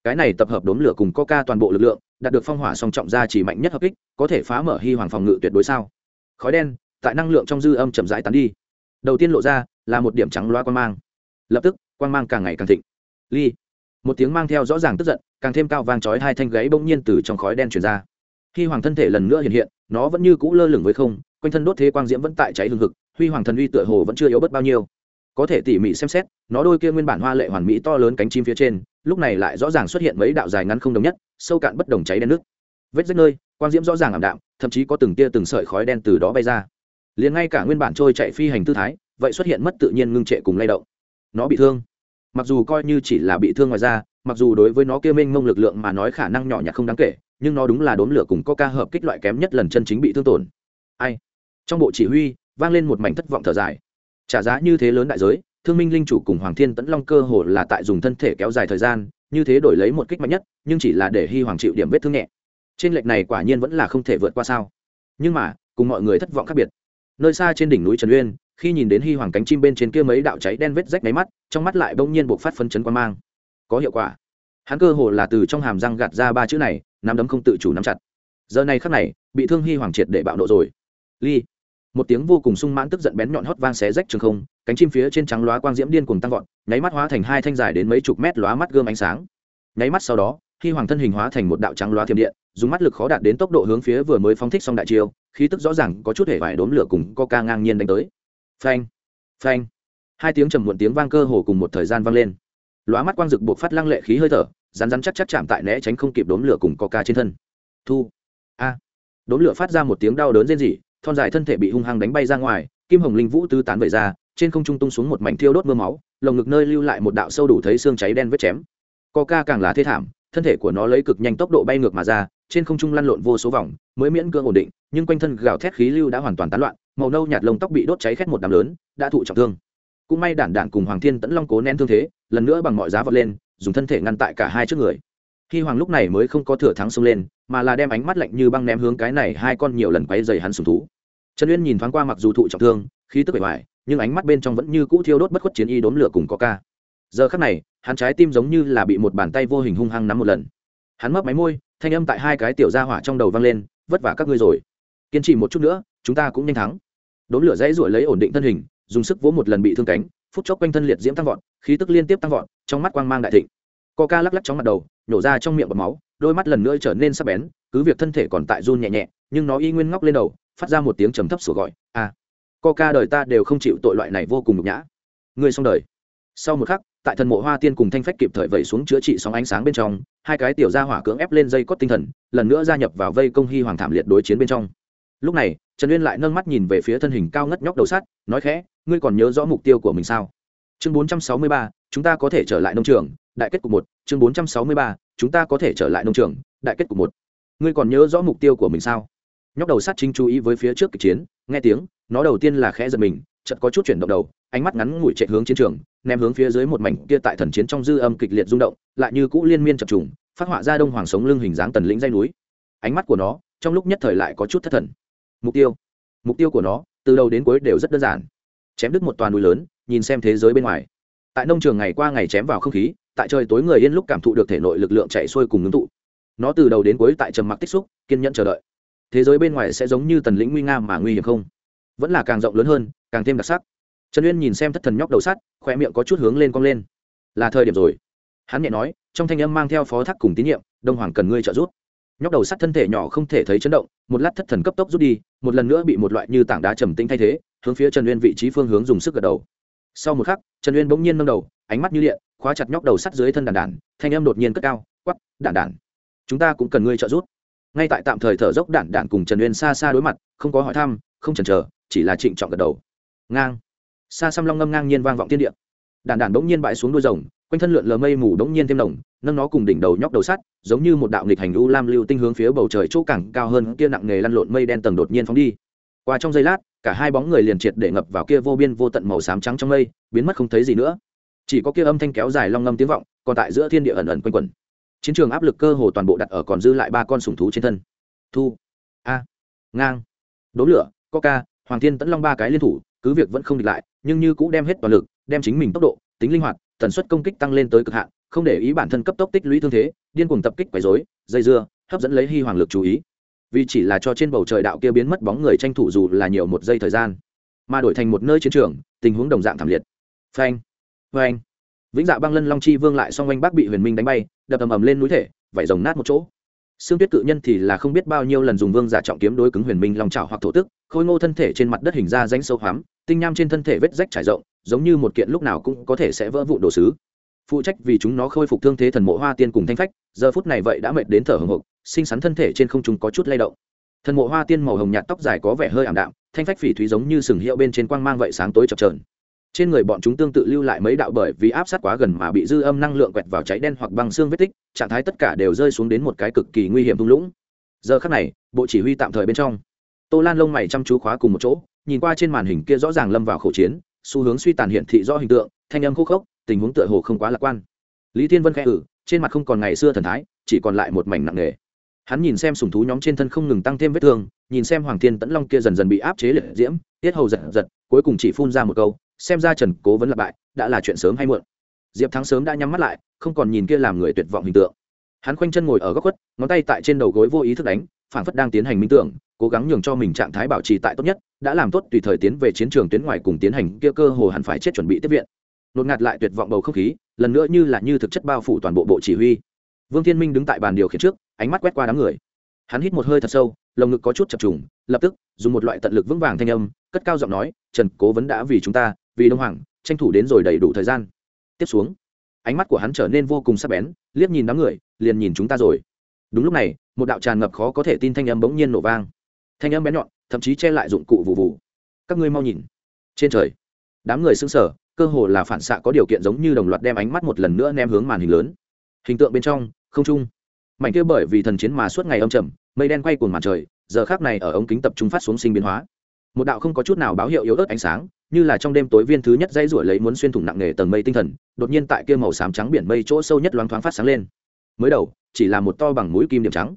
Cái này tập hợp đốm lửa cùng coca toàn bộ lực lượng, đạt được phong hỏa song trọng ra chỉ mạnh nhất hợp kích, có thể phá mở hy hoàng phòng ngự tuyệt đối sao? Khói đen, tại năng lượng trong dư âm chậm rãi tán đi. Đầu tiên lộ ra là một điểm trắng loa quan mang. Lập tức quang mang càng ngày càng thịnh. Ly. Một tiếng mang theo rõ ràng tức giận, càng thêm cao vang chói hai thanh gáy bỗng nhiên từ trong khói đen truyền ra. Khi hoàng thân thể lần nữa hiện hiện, nó vẫn như cũ lơ lửng với không, quanh thân đốt thế quang diễm vẫn tại cháy hừng hực, huy hoàng thần uy tựa hồ vẫn chưa yếu bớt bao nhiêu. Có thể tỉ mỉ xem xét, nó đôi kia nguyên bản hoa lệ hoàn mỹ to lớn cánh chim phía trên, lúc này lại rõ ràng xuất hiện mấy đạo dài ngắn không đồng nhất, sâu cạn bất đồng cháy đen nước. Vết rách nơi, quang diễm rõ ràng ảm đạm, thậm chí có từng tia từng sợi khói đen từ đó bay ra. Liền ngay cả nguyên bản trôi chạy phi hành tư thái, vậy xuất hiện mất tự nhiên ngưng trệ cùng lay động. Nó bị thương mặc dù coi như chỉ là bị thương ngoài ra mặc dù đối với nó kia mênh mông lực lượng mà nói khả năng nhỏ nhặt không đáng kể, nhưng nó đúng là đốn lửa cùng có ca hợp kích loại kém nhất lần chân chính bị thương tổn. Ai? Trong bộ chỉ huy, vang lên một mảnh thất vọng thở dài. Trả giá như thế lớn đại giới, thương minh linh chủ cùng hoàng thiên tẫn long cơ hồ là tại dùng thân thể kéo dài thời gian, như thế đổi lấy một kích mạnh nhất, nhưng chỉ là để hy hoàng chịu điểm vết thương nhẹ. Trên lệch này quả nhiên vẫn là không thể vượt qua sao. Nhưng mà, cùng mọi người thất vọng khác biệt. Nơi xa trên đỉnh núi trần uyên khi nhìn đến hy hoàng cánh chim bên trên kia mấy đạo cháy đen vết rách máy mắt, trong mắt lại bỗng nhiên buộc phát phân chấn quan mang. Có hiệu quả. Hắn cơ hồ là từ trong hàm răng gạt ra ba chữ này, nắm đấm không tự chủ nắm chặt. Giờ này khắc này, bị thương hy hoàng triệt để bạo nộ rồi. Ly. Một tiếng vô cùng sung mãn tức giận bén nhọn hót vang xé rách trường không, cánh chim phía trên trắng lóa quang diễm điên cùng tăng vọt, nháy mắt hóa thành hai thanh dài đến mấy chục mét lóa mắt gươm ánh sáng. Nháy mắt sau đó khi hoàng thân hình hóa thành một đạo trắng lóa thiểm điện, dùng mắt lực khó đạt đến tốc độ hướng phía vừa mới phóng thích xong đại chiêu, khí tức rõ ràng có chút hề vải đốm lửa cùng coca ngang nhiên đánh tới phanh phanh. Hai tiếng trầm muộn tiếng vang cơ hồ cùng một thời gian vang lên. Lóa mắt quang rực buộc phát lăng lệ khí hơi thở, rắn rắn chắc chắc chạm tại né tránh không kịp đốm lửa cùng coca trên thân. Thu, a. À. đốm lửa phát ra một tiếng đau đớn rên rỉ, thon dài thân thể bị hung hăng đánh bay ra ngoài, kim hồng linh vũ tứ tán vẩy ra, trên không trung tung xuống một mảnh thiêu đốt mưa máu, lồng ngực nơi lưu lại một đạo sâu đủ thấy xương cháy đen vết chém. Coca càng là thê thảm, thân thể của nó lấy cực nhanh tốc độ bay ngược mà ra trên không trung lăn lộn vô số vòng, mới miễn cưỡng ổn định, nhưng quanh thân gào thét khí lưu đã hoàn toàn tán loạn, màu nâu nhạt lông tóc bị đốt cháy khét một đám lớn, đã thụ trọng thương. Cũng may đản đản cùng hoàng thiên tẫn long cố nén thương thế, lần nữa bằng mọi giá vọt lên, dùng thân thể ngăn tại cả hai trước người. Khi hoàng lúc này mới không có thừa thắng xông lên, mà là đem ánh mắt lạnh như băng ném hướng cái này hai con nhiều lần quấy dày hắn sùng thú. Trần uyên nhìn thoáng qua mặc dù thụ trọng thương, khí tức bề ngoài nhưng ánh mắt bên trong vẫn như cũ thiêu đốt bất khuất chiến y đốn lửa cùng có ca. Giờ khắc này, hắn trái tim giống như là bị một bàn tay vô hình hung hăng nắm một lần hắn mấp máy môi thanh âm tại hai cái tiểu gia hỏa trong đầu vang lên vất vả các ngươi rồi. Kiên trì một chút nữa chúng ta cũng nhanh thắng. Đốn lửa dãy ruổi lấy ổn định thân hình dùng sức vỗ một lần bị thương cánh phút chốc quanh thân liệt diễm tăng vọt khí tức liên tiếp tăng vọt trong mắt quang mang đại thịnh. Co ca lắc lắc chóng mặt đầu nhổ ra trong miệng bọt máu đôi mắt lần nữa trở nên sắc bén cứ việc thân thể còn tại run nhẹ nhẹ nhưng nó y nguyên ngóc lên đầu phát ra một tiếng trầm thấp sủa gọi a à, co ca đời ta đều không chịu tội loại này vô cùng nhục nhã. Người xong đời. Sau một khắc tại thần mộ hoa tiên cùng thanh phách kịp thời vẩy xuống chữa trị sóng ánh sáng bên trong hai cái tiểu gia hỏa cưỡng ép lên dây cót tinh thần lần nữa gia nhập vào vây công hy hoàng thảm liệt đối chiến bên trong. Lúc này trần uyên lại nâng mắt nhìn về phía thân hình cao ngất nhóc đầu sắt nói khẽ ngươi còn nhớ rõ mục tiêu của mình sao? Chương 463, chúng ta có thể trở lại nông trường đại kết cục một. Chương 463, chúng ta có thể trở lại nông trường đại kết cục một. Ngươi còn nhớ rõ mục tiêu của mình sao? Nhóc đầu sắt chính chú ý với phía trước kịch chiến nghe tiếng nó đầu tiên là khẽ giật mình chợt có chút chuyển động đầu ánh mắt ngắn ngủi chạy hướng chiến trường, ném hướng phía dưới một mảnh kia tại thần chiến trong dư âm kịch liệt rung động, lại như cũ liên miên chập trùng, phát họa ra đông hoàng sống lưng hình dáng tần lĩnh dây núi. Ánh mắt của nó, trong lúc nhất thời lại có chút thất thần. Mục tiêu mục tiêu của nó, từ đầu đến cuối đều rất đơn giản. Chém đứt một toàn núi lớn, nhìn xem thế giới bên ngoài. Tại nông trường ngày qua ngày chém vào không khí, tại trời tối người yên lúc cảm thụ được thể nội lực lượng chạy xuôi cùng ngưng tụ. Nó từ đầu đến cuối tại trầm mặc tích xúc, kiên nhẫn chờ đợi. Thế giới bên ngoài sẽ giống như tần lĩnh nguy nga mà nguy hiểm không? Vẫn là càng rộng lớn hơn, càng thêm đặc sắc trần uyên nhìn xem thất thần nhóc đầu sắt khoe miệng có chút hướng lên cong lên. Là thời điểm rồi. Hắn nhẹ nói, trong thanh âm mang theo phó thác cùng tín nhiệm, đông hoàng cần ngươi trợ giúp. Nhóc đầu sắt thân thể nhỏ không thể thấy chấn động, một lát thất thần cấp tốc rút đi, một lần nữa bị một loại như tảng đá trầm tĩnh thay thế, hướng phía trần uyên vị trí phương hướng dùng sức gật đầu. Sau một khắc, trần uyên bỗng nhiên nâng đầu, ánh mắt như điện, khóa chặt nhóc đầu sắt dưới thân đàn đàn, thanh âm đột nhiên cất cao quắp đàn đàn, chúng ta cũng cần ngươi trợ giúp. Ngay tại tạm thời thở dốc đản đản cùng trần uyên xa xa đối mặt, không có hỏi thăm, không chần chờ, chỉ là trịnh trọng gật đầu. Ngang xa xăm long ngâm ngang nhiên vang vọng thiên địa. Đàn đàn bỗng nhiên bại xuống đuôi rồng, quanh thân lượn lờ mây mù bỗng nhiên thêm nồng, nâng nó cùng đỉnh đầu nhóc đầu sắt, giống như một đạo nghịch hành u lam lưu tinh hướng phía bầu trời chỗ cảng cao hơn, kia nặng nghề lăn lộn mây đen tầng đột nhiên phóng đi. Qua trong giây lát, cả hai bóng người liền triệt để ngập vào kia vô biên vô tận màu xám trắng trong mây, biến mất không thấy gì nữa. Chỉ có kia âm thanh kéo dài long ngâm tiếng vọng, còn tại giữa thiên địa ẩn ẩn quanh quẩn. Chiến trường áp lực cơ hồ toàn bộ đặt ở còn dư lại ba con sùng thú trên thân. Thu. A. Ngang. Đố lửa. Coca. Hoàng thiên tẫn long ba cái liên thủ cứ việc vẫn không địch lại nhưng như cũng đem hết toàn lực đem chính mình tốc độ tính linh hoạt tần suất công kích tăng lên tới cực hạn không để ý bản thân cấp tốc tích lũy thương thế điên cuồng tập kích quấy rối dây dưa hấp dẫn lấy hy hoàng lực chú ý. Vì chỉ là cho trên bầu trời đạo kia biến mất bóng người tranh thủ dù là nhiều một giây thời gian mà đổi thành một nơi chiến trường tình huống đồng dạng thảm liệt. Phanh phanh. Vĩnh dạ băng lân long chi vương lại song oanh bác bị huyền minh đánh bay đập ầm ầm lên núi thể vảy rồng nát một chỗ. Xương Tuyết cự nhân thì là không biết bao nhiêu lần dùng vương giả trọng kiếm đối cứng huyền minh long trào hoặc thổ tức, khôi ngô thân thể trên mặt đất hình ra rãnh sâu hoắm, tinh nham trên thân thể vết rách trải rộng, giống như một kiện lúc nào cũng có thể sẽ vỡ vụn đồ sứ. Phụ trách vì chúng nó khôi phục thương thế thần mộ hoa tiên cùng thanh phách, giờ phút này vậy đã mệt đến thở hổn hộc, sinh sắn thân thể trên không trung có chút lay động. Thần mộ hoa tiên màu hồng nhạt tóc dài có vẻ hơi ảm đạm, thanh phách phỉ thúy giống như sừng hiệu bên trên quang mang vậy sáng tối chập chờn trên người bọn chúng tương tự lưu lại mấy đạo bởi vì áp sát quá gần mà bị dư âm năng lượng quẹt vào cháy đen hoặc băng xương vết tích trạng thái tất cả đều rơi xuống đến một cái cực kỳ nguy hiểm thung lũng giờ khắc này bộ chỉ huy tạm thời bên trong tô lan lông mày chăm chú khóa cùng một chỗ nhìn qua trên màn hình kia rõ ràng lâm vào khẩu chiến, xu hướng suy tàn hiện thị rõ hình tượng, thanh âm khô khốc, tình huống tựa hồ không quá lạc quan. Lý thiên vân khẽ ử trên mặt không còn ngày xưa thần thái, chỉ còn lại một mảnh nặng nề. Hắn nhìn xem sùng thú nhóm trên thân không ngừng tăng thêm vết thương, nhìn xem hoàng thiên tẫn long kia dần dần bị áp chế liệt diễm, tiết hầu giật giật, cuối cùng chỉ phun ra một câu, xem ra trần cố vấn lặp bại, đã là chuyện sớm hay muộn. Diệp thắng sớm đã nhắm mắt lại, không còn nhìn kia làm người tuyệt vọng hình tượng. Hắn khoanh chân ngồi ở góc khuất, ngón tay tại trên đầu gối vô ý thức đánh phản phất đang tiến hành minh tưởng, cố gắng nhường cho mình trạng thái bảo trì tại tốt nhất đã làm tốt tùy thời tiến về chiến trường tuyến ngoài cùng tiến hành kia cơ hồ hẳn phải chết chuẩn bị tiếp viện. Nột ngạt lại tuyệt vọng bầu không khí, lần nữa như là như thực chất bao phủ toàn bộ bộ chỉ huy. Vương thiên minh đứng tại bàn điều khiển trước, ánh mắt quét qua đám người. Hắn hít một hơi thật sâu, lồng ngực có chút chập trùng, lập tức, dùng một loại tận lực vững vàng thanh âm, cất cao giọng nói, trần cố vấn đã vì chúng ta, vì đông hoàng, tranh thủ đến rồi đầy đủ thời gian. Tiếp xuống, ánh mắt của hắn trở nên vô cùng sắc bén, liếc nhìn đám người, liền nhìn chúng ta rồi. Đúng lúc này, một đạo tràn ngập khó có thể tin thanh âm bỗng nhiên nổ vang. Thanh âm bén nhọn thậm chí che lại dụng cụ vụ vụ. Các ngươi mau nhìn. Trên trời, đám người xứng sở cơ hồ là phản xạ có điều kiện giống như đồng loạt đem ánh mắt một lần nữa ném hướng màn hình lớn. Hình tượng bên trong, không trung. Mảnh kia bởi vì thần chiến mà suốt ngày âm trầm, mây đen quay cuồng màn trời, giờ khác này ở ống kính tập trung phát xuống sinh biến hóa. Một đạo không có chút nào báo hiệu yếu ớt ánh sáng, như là trong đêm tối viên thứ nhất dây ruổi lấy muốn xuyên thủng nặng nề tầng mây tinh thần, đột nhiên tại kia màu xám trắng biển mây chỗ sâu nhất loáng thoáng phát sáng lên. Mới đầu, chỉ là một to bằng mũi kim điểm trắng,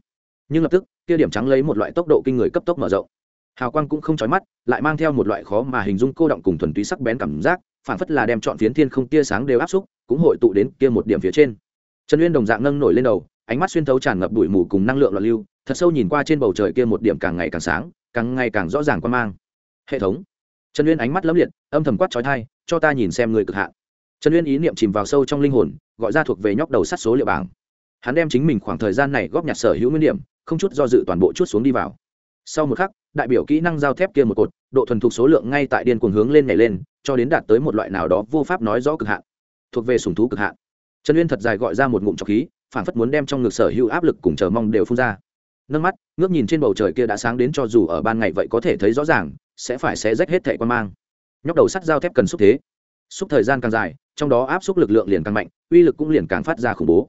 nhưng lập tức, kia điểm trắng lấy một loại tốc độ kinh người cấp tốc mở rộng hào quang cũng không chói mắt, lại mang theo một loại khó mà hình dung cô động cùng thuần túy sắc bén cảm giác phản phất là đem chọn phiến thiên không tia sáng đều áp xúc, cũng hội tụ đến kia một điểm phía trên. Trần uyên đồng dạng nâng nổi lên đầu, ánh mắt xuyên thấu tràn ngập bụi mù cùng năng lượng loạn lưu, thật sâu nhìn qua trên bầu trời kia một điểm càng ngày càng sáng, càng ngày càng rõ ràng quan mang. Hệ thống. Trần uyên ánh mắt lấm liệt, âm thầm quát trói thai cho ta nhìn xem người cực hạn. Trần uyên ý niệm chìm vào sâu trong linh hồn, gọi ra thuộc về nhóc đầu sắt số liệu bảng. Hắn đem chính mình khoảng thời gian này góp nhặt sở hữu nguyên điểm, không chút do dự toàn bộ chút xuống đi vào sau một khắc, đại biểu kỹ năng giao thép kia một cột, độ thuần thục số lượng ngay tại điên cuồng hướng lên nhảy lên, cho đến đạt tới một loại nào đó vô pháp nói rõ cực hạn, thuộc về sùng thú cực hạn. Trần uyên thật dài gọi ra một ngụm trọc khí phản phất muốn đem trong ngực sở hữu áp lực cùng chờ mong đều phun ra. Nâng mắt, ngước nhìn trên bầu trời kia đã sáng đến cho dù ở ban ngày vậy có thể thấy rõ ràng, sẽ phải xé rách hết thẻ quan mang. Nhóc đầu sắt giao thép cần xúc thế. Xúc thời gian càng dài, trong đó áp xúc lực lượng liền càng mạnh, uy lực cũng liền càng phát ra khủng bố.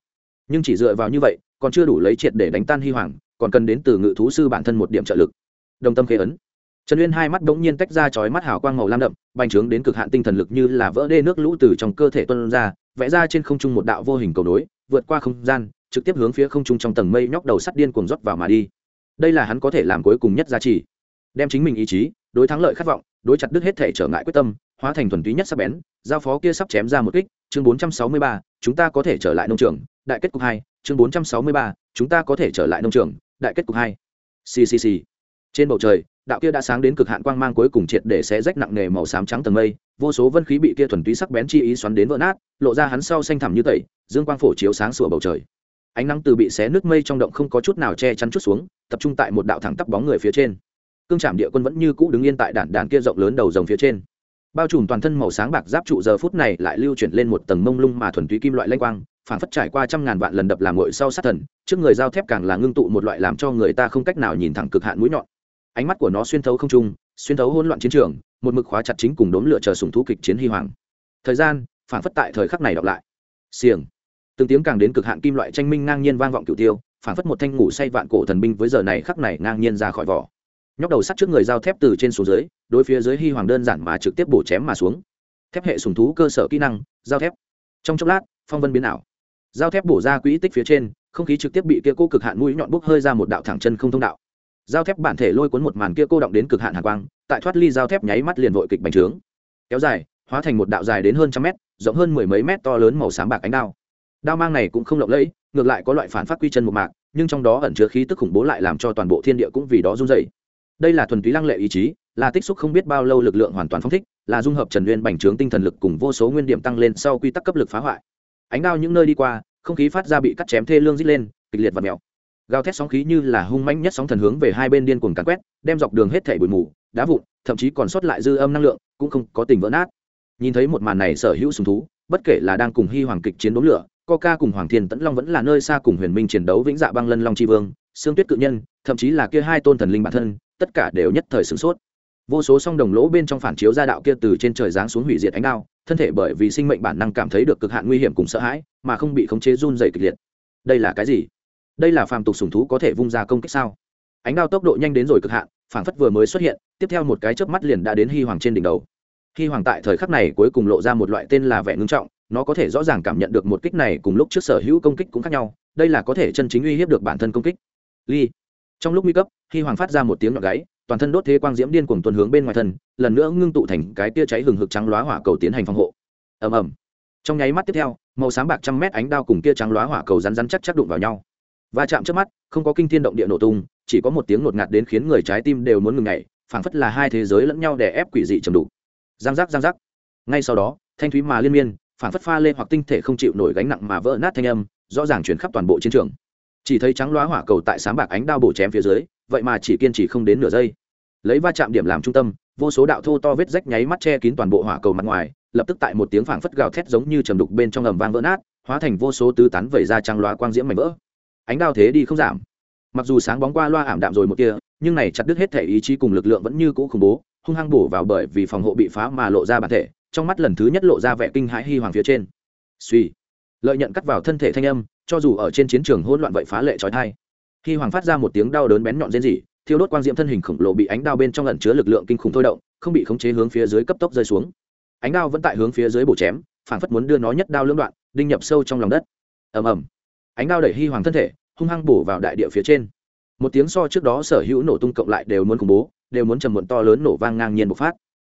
Nhưng chỉ dựa vào như vậy, còn chưa đủ lấy triệt để đánh tan hy hoàng còn cần đến từ ngự thú sư bản thân một điểm trợ lực. Đồng tâm khế ấn. Trần uyên hai mắt đ ố n g nhiên tách ra chói mắt hào quang màu lam đậm, bành trướng đến cực hạn tinh thần lực như là vỡ đê nước lũ từ trong cơ thể tuân ra, vẽ ra trên không trung một đạo vô hình cầu nối, vượt qua không gian, trực tiếp hướng phía không trung trong tầng mây nhóc đầu sắt điên cuồng rót vào mà đi. Đây là hắn có thể làm cuối cùng nhất giá trị. Đem chính mình ý chí, đối thắng lợi khát vọng, đối chặt đứt hết thể trở ngại quyết tâm, hóa thành thuần túy nhất sắc bén, giao phó kia sắp chém ra một kích, chương bốn trăm sáu mươi ba, chúng ta có thể trở lại nông trường, đại kết cục hai, chương bốn trăm sáu mươi ba, chúng ta có thể trở lại nông trường đại kết cục hai. Ccc trên bầu trời, đạo kia đã sáng đến cực hạn quang mang cuối cùng triệt để sẽ rách nặng nề màu xám trắng tầng mây, vô số vân khí bị kia thuần túy sắc bén chi ý xoắn đến vỡ nát, lộ ra hắn sau xanh thẳm như tẩy, dương quang phổ chiếu sáng sủa bầu trời. Ánh nắng từ bị xé nước mây trong động không có chút nào che chắn chút xuống, tập trung tại một đạo thẳng tắp bóng người phía trên. Cương trạm địa quân vẫn như cũ đứng yên tại đản đàn kia rộng lớn đầu rồng phía trên. Bao trùm toàn thân màu sáng bạc giáp trụ giờ phút này lại lưu chuyển lên một tầng mông lung mà thuần túy kim loại lanh quang phản phất trải qua trăm ngàn vạn lần đập làm ngội sau sát thần, trước người giao thép càng là ngưng tụ một loại làm cho người ta không cách nào nhìn thẳng cực hạn mũi nhọn. Ánh mắt của nó xuyên thấu không trung, xuyên thấu hỗn loạn chiến trường, một mực khóa chặt chính cùng đốn lựa chờ sùng thú kịch chiến hy hoàng. Thời gian phản phất tại thời khắc này đọc lại. Xiềng. Từng tiếng càng đến cực hạn kim loại tranh minh ngang nhiên vang vọng cửu tiêu phản phất một thanh ngủ say vạn cổ thần binh với giờ này khắc này ngang nhiên ra khỏi vỏ. Nhóc đầu sắt trước người giao thép từ trên xuống dưới, đối phía dưới hy hoàng đơn giản mà trực tiếp bổ chém mà xuống. Thép hệ sùng thú cơ sở kỹ năng, giao thép. Trong chốc lát, phong vân biến ảo giao thép bổ ra quỹ tích phía trên, không khí trực tiếp bị kia cô cực hạn mũi nhọn bốc hơi ra một đạo thẳng chân không thông đạo. Giao thép bản thể lôi cuốn một màn kia cô động đến cực hạn hạ quang, tại thoát ly giao thép nháy mắt liền vội kịch bành trướng. Kéo dài, hóa thành một đạo dài đến hơn trăm mét, rộng hơn mười mấy mét to lớn màu sáng bạc ánh đao. Đao mang này cũng không lộng lẫy, ngược lại có loại phản phát quy chân một mạc, nhưng trong đó ẩn chứa khí tức khủng bố lại làm cho toàn bộ thiên địa cũng vì đó run dày đây là thuần túy lăng lệ ý chí, là tích xúc không biết bao lâu lực lượng hoàn toàn phong thích, là dung hợp trần nguyên bành trướng tinh thần lực cùng vô số nguyên điểm tăng lên sau quy tắc cấp lực phá hoại ánh đao những nơi đi qua, không khí phát ra bị cắt chém thê lương dít lên, kịch liệt và mèo gào thét sóng khí như là hung mãnh nhất sóng thần hướng về hai bên điên cuồng cắn quét, đem dọc đường hết thảy bụi mù, đá vụn, thậm chí còn sót lại dư âm năng lượng, cũng không có tình vỡ nát. Nhìn thấy một màn này sở hữu sùng thú, bất kể là đang cùng hy hoàng kịch chiến đấu lửa, coca cùng hoàng thiên tẫn long vẫn là nơi xa cùng huyền minh chiến đấu vĩnh dạ băng lân long tri vương xương tuyết cự nhân, thậm chí là kia hai tôn thần linh bản thân, tất cả đều nhất thời sửng sốt. Vô số song đồng lỗ bên trong phản chiếu ra đạo kia từ trên trời giáng xuống hủy diệt ánh đao thân thể bởi vì sinh mệnh bản năng cảm thấy được cực hạn nguy hiểm cùng sợ hãi, mà không bị khống chế run dày kịch liệt. Đây là cái gì? Đây là phàm tục sùng thú có thể vung ra công kích sao? Ánh đao tốc độ nhanh đến rồi cực hạn phản phất vừa mới xuất hiện, tiếp theo một cái chớp mắt liền đã đến hy hoàng trên đỉnh đầu. Hy hoàng tại thời khắc này cuối cùng lộ ra một loại tên là vẻ ngưng trọng, nó có thể rõ ràng cảm nhận được một kích này cùng lúc trước sở hữu công kích cũng khác nhau, đây là có thể chân chính uy hiếp được bản thân công kích. Ly. Trong lúc nguy cấp hy hoàng phát ra một tiếng nhọn gáy toàn thân đốt thế quang diễm điên cuồng tuần hướng bên ngoài thân lần nữa ngưng tụ thành cái tia cháy hừng hực trắng lóa hỏa cầu tiến hành phòng hộ. Ầm ầm. Trong nháy mắt tiếp theo màu sáng bạc trăm mét ánh đao cùng kia trắng lóa hỏa cầu rắn rắn chắc chắc đụng vào nhau. Va chạm trước mắt không có kinh thiên động địa nổ tung chỉ có một tiếng ngột ngạt đến khiến người trái tim đều muốn ngừng nhảy, phảng phất là hai thế giới lẫn nhau đè ép quỷ dị trầm đủ giang giác giang giác. Ngay sau đó thanh thúy mà liên miên phảng phất pha lê hoặc tinh thể không chịu nổi gánh nặng mà vỡ nát thanh âm rõ ràng chuyển khắp toàn bộ chiến trường. Chỉ thấy trắng loá hỏa cầu tại sáng bạc ánh đao bổ chém phía dưới vậy mà chỉ kiên trì không đến nửa giây. Lấy va chạm điểm làm trung tâm, vô số đạo thô to vết rách nháy mắt che kín toàn bộ hỏa cầu mặt ngoài, lập tức tại một tiếng phảng phất gào thét giống như trầm đục bên trong ầm vang vỡ nát, hóa thành vô số tứ tán vẩy ra trăng loa quang diễm mảnh vỡ. Ánh đao thế đi không giảm. Mặc dù sáng bóng qua loa ảm đạm rồi một kia, nhưng này chặt đứt hết thể ý chí cùng lực lượng vẫn như cũ khủng bố, hung hăng bổ vào bởi vì phòng hộ bị phá mà lộ ra bản thể, trong mắt lần thứ nhất lộ ra vẻ kinh hãi hy hoàng phía trên. Suy lợi nhận cắt vào thân thể thanh âm, cho dù ở trên chiến trường hỗn loạn vậy phá lệ trói thai hy hoàng phát ra một tiếng đau đớn bén nhọn rên rỉ, thiêu đốt quang diễm thân hình khổng lồ bị ánh đao bên trong lẩn chứa lực lượng kinh khủng thôi động, không bị khống chế hướng phía dưới cấp tốc rơi xuống. Ánh đao vẫn tại hướng phía dưới bổ chém, phản phất muốn đưa nó nhất đao lưỡng đoạn, đinh nhập sâu trong lòng đất. Ầm ầm. Ánh đao đẩy hy hoàng thân thể, hung hăng bổ vào đại địa phía trên. Một tiếng so trước đó sở hữu nổ tung cộng lại đều muốn khủng bố, đều muốn trầm muộn to lớn nổ vang ngang nhiên bộc phát.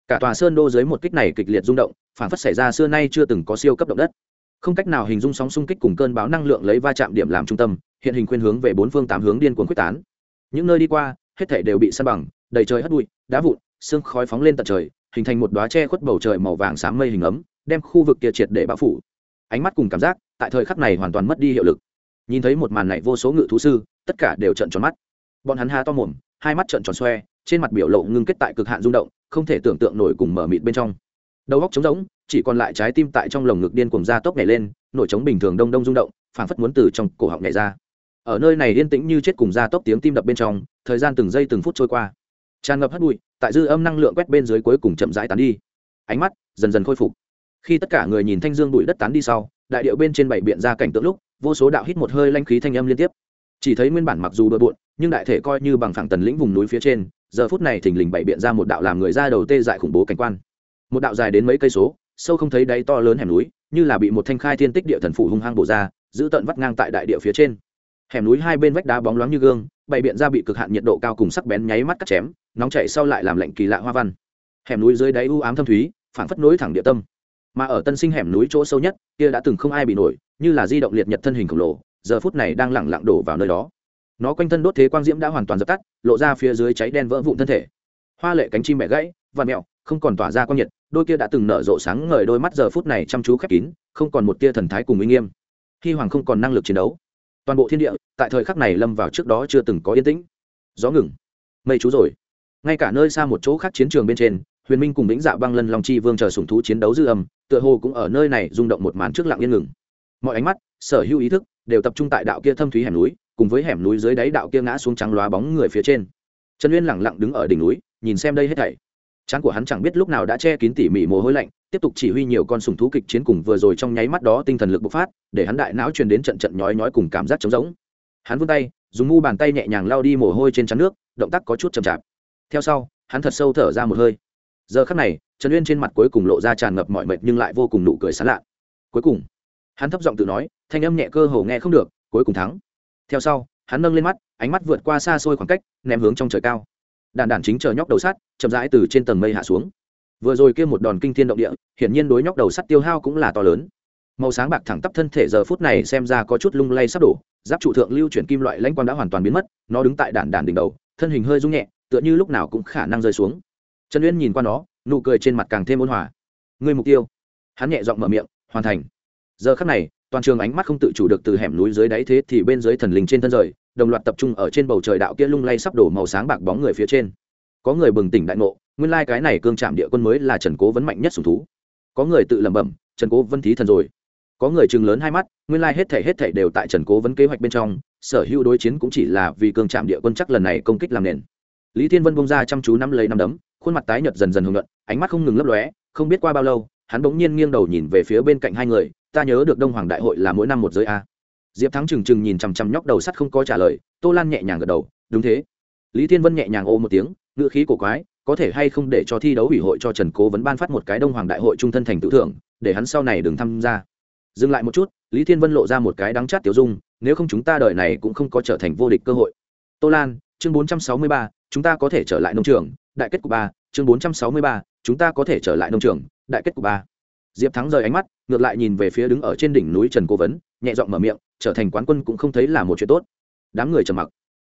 Cả tòa sơn đô dưới một kích này kịch liệt rung động, phản phất xảy ra xưa nay chưa từng có siêu cấp động đất. Không cách nào hình dung sóng xung kích cùng cơn báo năng lượng lấy va chạm điểm làm trung tâm hiện hình khuyên hướng về bốn phương tám hướng điên cuồng quyết tán. Những nơi đi qua, hết thảy đều bị san bằng, đầy trời hất bụi, đá vụn, sương khói phóng lên tận trời, hình thành một đóa che khuất bầu trời màu vàng xám mây hình ấm, đem khu vực kia triệt để bao phủ. Ánh mắt cùng cảm giác, tại thời khắc này hoàn toàn mất đi hiệu lực. Nhìn thấy một màn này vô số ngự thú sư, tất cả đều trợn tròn mắt. Bọn hắn ha to mồm, hai mắt trợn tròn xoe, trên mặt biểu lộ ngưng kết tại cực hạn rung động, không thể tưởng tượng nổi cùng mở mịt bên trong. Đầu góc trống rỗng, chỉ còn lại trái tim tại trong lồng ngực điên cuồng ra tốc nhảy lên, nổi trống bình thường đông đông rung động, phảng phất muốn từ trong cổ họng nhảy ra ở nơi này yên tĩnh như chết cùng ra tốc tiếng tim đập bên trong, thời gian từng giây từng phút trôi qua. Tràn ngập hất bụi, tại dư âm năng lượng quét bên dưới cuối cùng chậm rãi tán đi. Ánh mắt dần dần khôi phục. Khi tất cả người nhìn thanh dương bụi đất tán đi sau, đại điệu bên trên bảy biện ra cảnh tượng lúc, vô số đạo hít một hơi lanh khí thanh âm liên tiếp. Chỉ thấy nguyên bản mặc dù bừa bộn, nhưng đại thể coi như bằng phẳng tần lĩnh vùng núi phía trên, giờ phút này thình lình bảy biện ra một đạo làm người ra đầu tê dại khủng bố cảnh quan. Một đạo dài đến mấy cây số, sâu không thấy đáy to lớn hẻm núi, như là bị một thanh khai thiên tích địa thần phủ hung hăng bổ ra, giữ tận vắt ngang tại đại địa phía trên hẻm núi hai bên vách đá bóng loáng như gương, bày biện ra bị cực hạn nhiệt độ cao cùng sắc bén nháy mắt cắt chém, nóng chạy sau lại làm lạnh kỳ lạ hoa văn. Hẻm núi dưới đáy u ám thâm thúy, phảng phất nối thẳng địa tâm. Mà ở tân sinh hẻm núi chỗ sâu nhất, kia đã từng không ai bị nổi, như là di động liệt nhật thân hình khổng lồ, giờ phút này đang lẳng lặng đổ vào nơi đó. Nó quanh thân đốt thế quang diễm đã hoàn toàn dập tắt, lộ ra phía dưới cháy đen vỡ vụn thân thể. Hoa lệ cánh chim mẹ gãy và mẹo, không còn tỏa ra quang nhiệt, đôi kia đã từng nở rộ sáng ngời đôi mắt giờ phút này chăm chú khép kín, không còn một tia thần thái cùng uy nghiêm. Khi hoàng không còn năng lực chiến đấu toàn bộ thiên địa, tại thời khắc này lâm vào trước đó chưa từng có yên tĩnh. Gió ngừng. Mây chú rồi. Ngay cả nơi xa một chỗ khác chiến trường bên trên, huyền minh cùng lĩnh dạ băng lân long chi vương chờ sùng thú chiến đấu dư âm, tựa hồ cũng ở nơi này rung động một màn trước lặng yên ngừng. Mọi ánh mắt, sở hữu ý thức, đều tập trung tại đạo kia thâm thúy hẻm núi, cùng với hẻm núi dưới đáy đạo kia ngã xuống trắng loá bóng người phía trên. Trần uyên lẳng lặng đứng ở đỉnh núi, nhìn xem đây hết thảy chán của hắn chẳng biết lúc nào đã che kín tỉ mỉ mồ hôi lạnh, tiếp tục chỉ huy nhiều con sùng thú kịch chiến cùng vừa rồi trong nháy mắt đó tinh thần lực bộc phát, để hắn đại não truyền đến trận trận nhói nhói cùng cảm giác trống rỗng. Hắn vươn tay, dùng ngu bàn tay nhẹ nhàng lao đi mồ hôi trên chắn nước, động tác có chút chậm chạp. Theo sau, hắn thật sâu thở ra một hơi. Giờ khắc này, trần uyên trên mặt cuối cùng lộ ra tràn ngập mọi mệt nhưng lại vô cùng nụ cười sán lạ. Cuối cùng, hắn thấp giọng tự nói, thanh âm nhẹ cơ hồ nghe không được, cuối cùng thắng. Theo sau, hắn nâng lên mắt, ánh mắt vượt qua xa xôi khoảng cách, ném hướng trong trời cao đàn đàn chính chờ nhóc đầu sắt, chậm rãi từ trên tầng mây hạ xuống. Vừa rồi kia một đòn kinh thiên động địa, hiển nhiên đối nhóc đầu sắt tiêu hao cũng là to lớn. Màu sáng bạc thẳng tắp thân thể giờ phút này xem ra có chút lung lay sắp đổ, giáp trụ thượng lưu chuyển kim loại lãnh quang đã hoàn toàn biến mất, nó đứng tại đàn đàn đỉnh đầu, thân hình hơi rung nhẹ, tựa như lúc nào cũng khả năng rơi xuống. Trần uyên nhìn qua nó, nụ cười trên mặt càng thêm ôn hòa. Người mục tiêu. Hắn nhẹ giọng mở miệng, hoàn thành. Giờ khắc này toàn trường ánh mắt không tự chủ được từ hẻm núi dưới đáy thế thì bên dưới thần linh trên thân rời, đồng loạt tập trung ở trên bầu trời đạo kia lung lay sắp đổ màu sáng bạc bóng người phía trên. Có người bừng tỉnh đại ngộ, nguyên lai cái này cương trạm địa quân mới là trần cố vấn mạnh nhất sùng thú. Có người tự lẩm bẩm, trần cố vân thí thần rồi. Có người chừng lớn hai mắt, nguyên lai hết thể hết thể đều tại trần cố vấn kế hoạch bên trong, sở hữu đối chiến cũng chỉ là vì cương trạm địa quân chắc lần này công kích làm nền. Lý thiên vân bông ra chăm chú nắm lấy nắm đấm, khuôn mặt tái nhợt dần dần hưởng luận ánh mắt không ngừng lấp lóe, không biết qua bao lâu hắn bỗng nhiên nghiêng đầu nhìn về phía bên cạnh hai người, ta nhớ được đông hoàng đại hội là mỗi năm một giới a. Diệp thắng trừng trừng nhìn chằm chằm nhóc đầu sắt không có trả lời, tô lan nhẹ nhàng gật đầu, đúng thế. Lý thiên vân nhẹ nhàng ô một tiếng, ngữ khí cổ quái, có thể hay không để cho thi đấu ủy hội cho trần cố vấn ban phát một cái đông hoàng đại hội trung thân thành tự thưởng, để hắn sau này đừng tham gia. Dừng lại một chút, lý thiên vân lộ ra một cái đắng chát tiểu dung, nếu không chúng ta đợi này cũng không có trở thành vô địch cơ hội. Tô lan, chương bốn trăm sáu mươi ba, chúng ta có thể trở lại nông trường. Đại kết của ba, chương bốn trăm sáu mươi ba, chúng ta có thể trở lại nông trường đại kết của ba. Diệp thắng rời ánh mắt, ngược lại nhìn về phía đứng ở trên đỉnh núi trần cố vấn, nhẹ giọng mở miệng, trở thành quán quân cũng không thấy là một chuyện tốt. Đám người trầm mặc.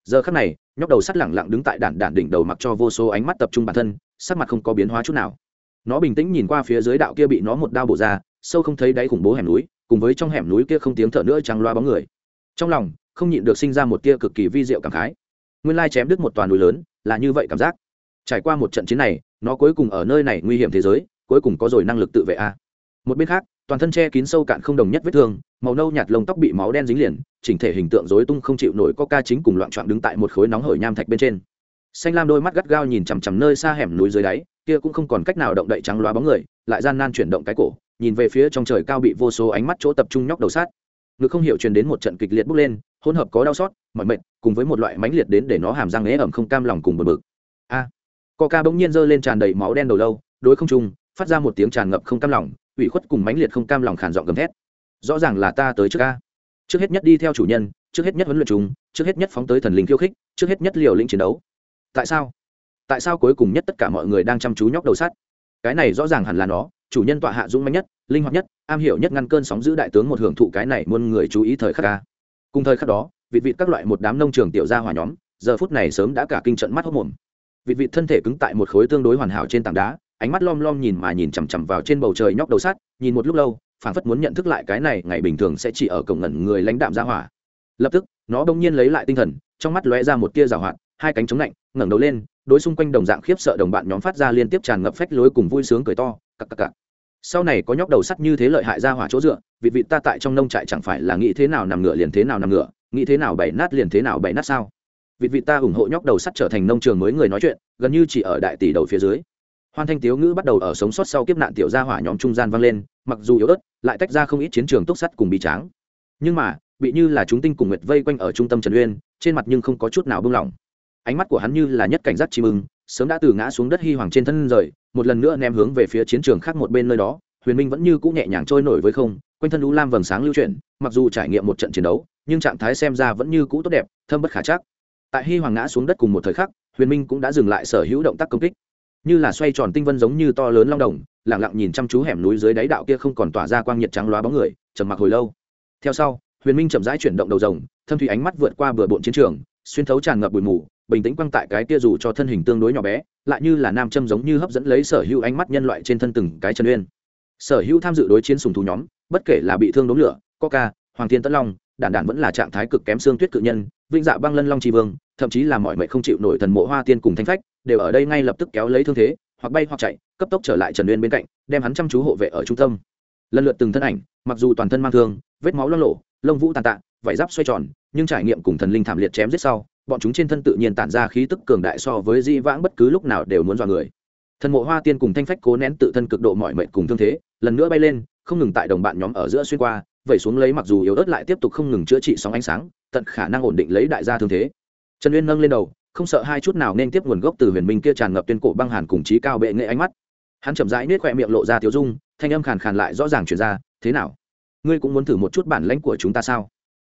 Giờ khắc này, nhóc đầu sắt lẳng lặng đứng tại đản đản đỉnh đầu mặc cho vô số ánh mắt tập trung bản thân, sắc mặt không có biến hóa chút nào. Nó bình tĩnh nhìn qua phía dưới đạo kia bị nó một đao bổ ra, sâu không thấy đáy khủng bố hẻm núi, cùng với trong hẻm núi kia không tiếng thở nữa trắng loa bóng người. Trong lòng, không nhịn được sinh ra một tia cực kỳ vi diệu cảm khái. Nguyên lai chém đứt một toàn núi lớn, là như vậy cảm giác. Trải qua một trận chiến này, nó cuối cùng ở nơi này nguy hiểm thế giới cuối cùng có rồi năng lực tự vệ a. Một bên khác toàn thân che kín sâu cạn không đồng nhất vết thương màu nâu nhạt lông tóc bị máu đen dính liền chỉnh thể hình tượng rối tung không chịu nổi có ca chính cùng loạn trọn đứng tại một khối nóng hởi nham thạch bên trên. Xanh lam đôi mắt gắt gao nhìn chằm chằm nơi xa hẻm núi dưới đáy kia cũng không còn cách nào động đậy trắng loá bóng người lại gian nan chuyển động cái cổ nhìn về phía trong trời cao bị vô số ánh mắt chỗ tập trung nhóc đầu sát. Ngực không hiểu truyền đến một trận kịch liệt bốc lên hỗn hợp có đau xót mỏi mệt cùng với một loại mãnh liệt đến để nó hàm răng ế ẩm không cam lòng cùng bực bực. A. À, coca bỗng nhiên giơ lên tràn đầy máu đen đầu lâu đối không trung phát ra một tiếng tràn ngập không cam lòng, ủy khuất cùng mãnh liệt không cam lòng khản giọng gầm thét. Rõ ràng là ta tới trước ca trước hết nhất đi theo chủ nhân, trước hết nhất huấn luyện chúng, trước hết nhất phóng tới thần linh khiêu khích, trước hết nhất liều lĩnh chiến đấu. Tại sao? Tại sao cuối cùng nhất tất cả mọi người đang chăm chú nhóc đầu sắt? Cái này rõ ràng hẳn là nó, chủ nhân tọa hạ dũng mãnh nhất, linh hoạt nhất, am hiểu nhất ngăn cơn sóng giữ đại tướng một hưởng thụ cái này muôn người chú ý thời khắc ca cùng thời khắc đó, vịt vịt các loại một đám nông trường tiểu gia hỏa nhóm, giờ phút này sớm đã cả kinh trận mắt hốc mồm. Vịt vịt thân thể cứng tại một khối tương đối hoàn hảo trên tảng đá ánh mắt lom lom nhìn mà nhìn chằm chằm vào trên bầu trời nhóc đầu sắt, nhìn một lúc lâu phản phất muốn nhận thức lại cái này ngày bình thường sẽ chỉ ở cổng ngẩn người lãnh đạm ra hỏa. Lập tức, nó bỗng nhiên lấy lại tinh thần, trong mắt lóe ra một tia rào hoạt, hai cánh chống lạnh, ngẩng đầu lên, đối xung quanh đồng dạng khiếp sợ đồng bạn nhóm phát ra liên tiếp tràn ngập phách lối cùng vui sướng cười to, cặc cặc cặc. Sau này có nhóc đầu sắt như thế lợi hại ra hỏa chỗ dựa, vị vị ta tại trong nông trại chẳng phải là nghĩ thế nào nằm ngựa liền thế nào nằm ngựa, nghĩ thế nào bày nát liền thế nào bày nát sao? Vị vị ta ủng hộ nhóc đầu sắt trở thành nông trường mới người nói chuyện, gần như chỉ ở đại tỷ đầu phía dưới hoan thanh tiếu ngữ bắt đầu ở sống sót sau kiếp nạn tiểu gia hỏa nhóm trung gian vang lên, mặc dù yếu ớt, lại tách ra không ít chiến trường túc sắt cùng bị tráng. Nhưng mà, bị như là chúng tinh cùng nguyệt vây quanh ở trung tâm trần uyên, trên mặt nhưng không có chút nào buông lỏng. Ánh mắt của hắn như là nhất cảnh giác chim ưng, sớm đã từ ngã xuống đất hy hoàng trên thân rời, một lần nữa ném hướng về phía chiến trường khác một bên nơi đó, huyền minh vẫn như cũ nhẹ nhàng trôi nổi với không, quanh thân lũ lam vầng sáng lưu chuyển, mặc dù trải nghiệm một trận chiến đấu, nhưng trạng thái xem ra vẫn như cũ tốt đẹp, thâm bất khả chắc. Tại hy hoàng ngã xuống đất cùng một thời khắc, huyền minh cũng đã dừng lại sở hữu động tác công kích như là xoay tròn tinh vân giống như to lớn long đồng lẳng lặng nhìn chăm chú hẻm núi dưới đáy đạo kia không còn tỏa ra quang nhiệt trắng loá bóng người, trầm mặc hồi lâu. Theo sau, huyền minh chậm rãi chuyển động đầu rồng, thâm thủy ánh mắt vượt qua bừa bộn chiến trường, xuyên thấu tràn ngập bụi mù, bình tĩnh quăng tại cái kia dù cho thân hình tương đối nhỏ bé, lại như là nam châm giống như hấp dẫn lấy sở hữu ánh mắt nhân loại trên thân từng cái chân uyên sở hữu tham dự đối chiến sùng thú nhóm, bất kể là bị thương đốm lửa, coca, hoàng thiên tất long đản đản vẫn là trạng thái cực kém xương tuyết cự nhân vinh dạ băng lân long tri vương, thậm chí là mọi mệnh không chịu nổi thần mộ hoa tiên cùng thanh phách, đều ở đây ngay lập tức kéo lấy thương thế, hoặc bay hoặc chạy, cấp tốc trở lại trần uyên bên cạnh, đem hắn chăm chú hộ vệ ở trung tâm. Lần lượt từng thân ảnh, mặc dù toàn thân mang thương, vết máu lo lộ lông vũ tàn tạ, vải giáp xoay tròn, nhưng trải nghiệm cùng thần linh thảm liệt chém giết sau, bọn chúng trên thân tự nhiên tản ra khí tức cường đại so với di vãng bất cứ lúc nào đều muốn dọa người. Thần mộ hoa tiên cùng thanh phách cố nén tự thân cực độ mọi mệnh cùng thương thế, lần nữa bay lên, không ngừng tại đồng bạn nhóm ở giữa xuyên qua vẩy xuống lấy mặc dù yếu ớt lại tiếp tục không ngừng chữa trị sóng ánh sáng, tận khả năng ổn định lấy đại gia thương thế. Trần uyên nâng lên đầu, không sợ hai chút nào nên tiếp nguồn gốc từ huyền minh kia tràn ngập tuyên cổ băng hàn cùng trí cao bệ nghệ ánh mắt. Hắn chậm rãi nết khoe miệng lộ ra thiếu dung, thanh âm khàn khàn lại rõ ràng chuyển ra, thế nào? Ngươi cũng muốn thử một chút bản lãnh của chúng ta sao?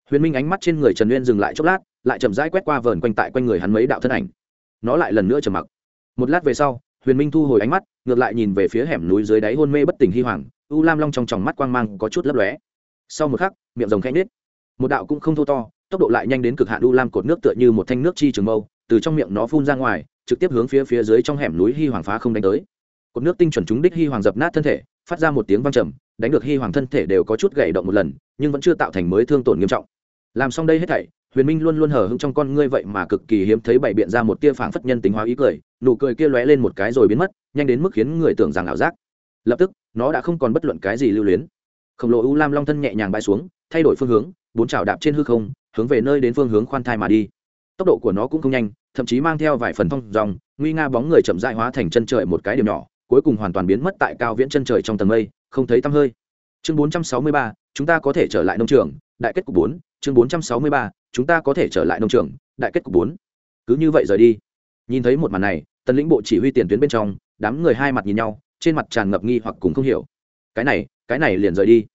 Huyền minh ánh mắt trên người trần uyên dừng lại chốc lát, lại chậm rãi quét qua vờn quanh tại quanh người hắn mấy đạo thân ảnh. Nó lại lần nữa trầm mặc. Một lát về sau, huyền minh thu hồi ánh mắt, ngược lại nhìn về phía hẻm núi dưới đáy hôn mê bất tỉnh hy hoàng, u lam long trong tròng mắt quang mang có chút lấp lóe sau một khắc, miệng rồng khẽ nết một đạo cũng không thô to, tốc độ lại nhanh đến cực hạn u lam cột nước tựa như một thanh nước chi trường mâu, từ trong miệng nó phun ra ngoài, trực tiếp hướng phía phía dưới trong hẻm núi hy hoàng phá không đánh tới. Cột nước tinh chuẩn chúng đích hy hoàng dập nát thân thể, phát ra một tiếng văng trầm, đánh được hy hoàng thân thể đều có chút gậy động một lần, nhưng vẫn chưa tạo thành mới thương tổn nghiêm trọng. Làm xong đây hết thảy, huyền minh luôn luôn hờ hững trong con ngươi vậy mà cực kỳ hiếm thấy bày biện ra một tia phảng phất nhân tính hóa ý cười, nụ cười kia lóe lên một cái rồi biến mất, nhanh đến mức khiến người tưởng rằng ảo giác. Lập tức, nó đã không còn bất luận cái gì lưu luyến khổng lồ u lam long thân nhẹ nhàng bay xuống thay đổi phương hướng bốn chảo đạp trên hư không hướng về nơi đến phương hướng khoan thai mà đi. Tốc độ của nó cũng không nhanh thậm chí mang theo vài phần thông dòng nguy nga bóng người chậm dại hóa thành chân trời một cái điểm nhỏ cuối cùng hoàn toàn biến mất tại cao viễn chân trời trong tầng mây không thấy tăm hơi. Chương 463, chúng ta có thể trở lại nông trường đại kết cục bốn. Chương 463, chúng ta có thể trở lại nông trường đại kết cục bốn. Cứ như vậy rời đi. Nhìn thấy một màn này tần lĩnh bộ chỉ huy tiền tuyến bên trong đám người hai mặt nhìn nhau trên mặt tràn ngập nghi hoặc cùng không hiểu. Cái này cái này liền rời đi.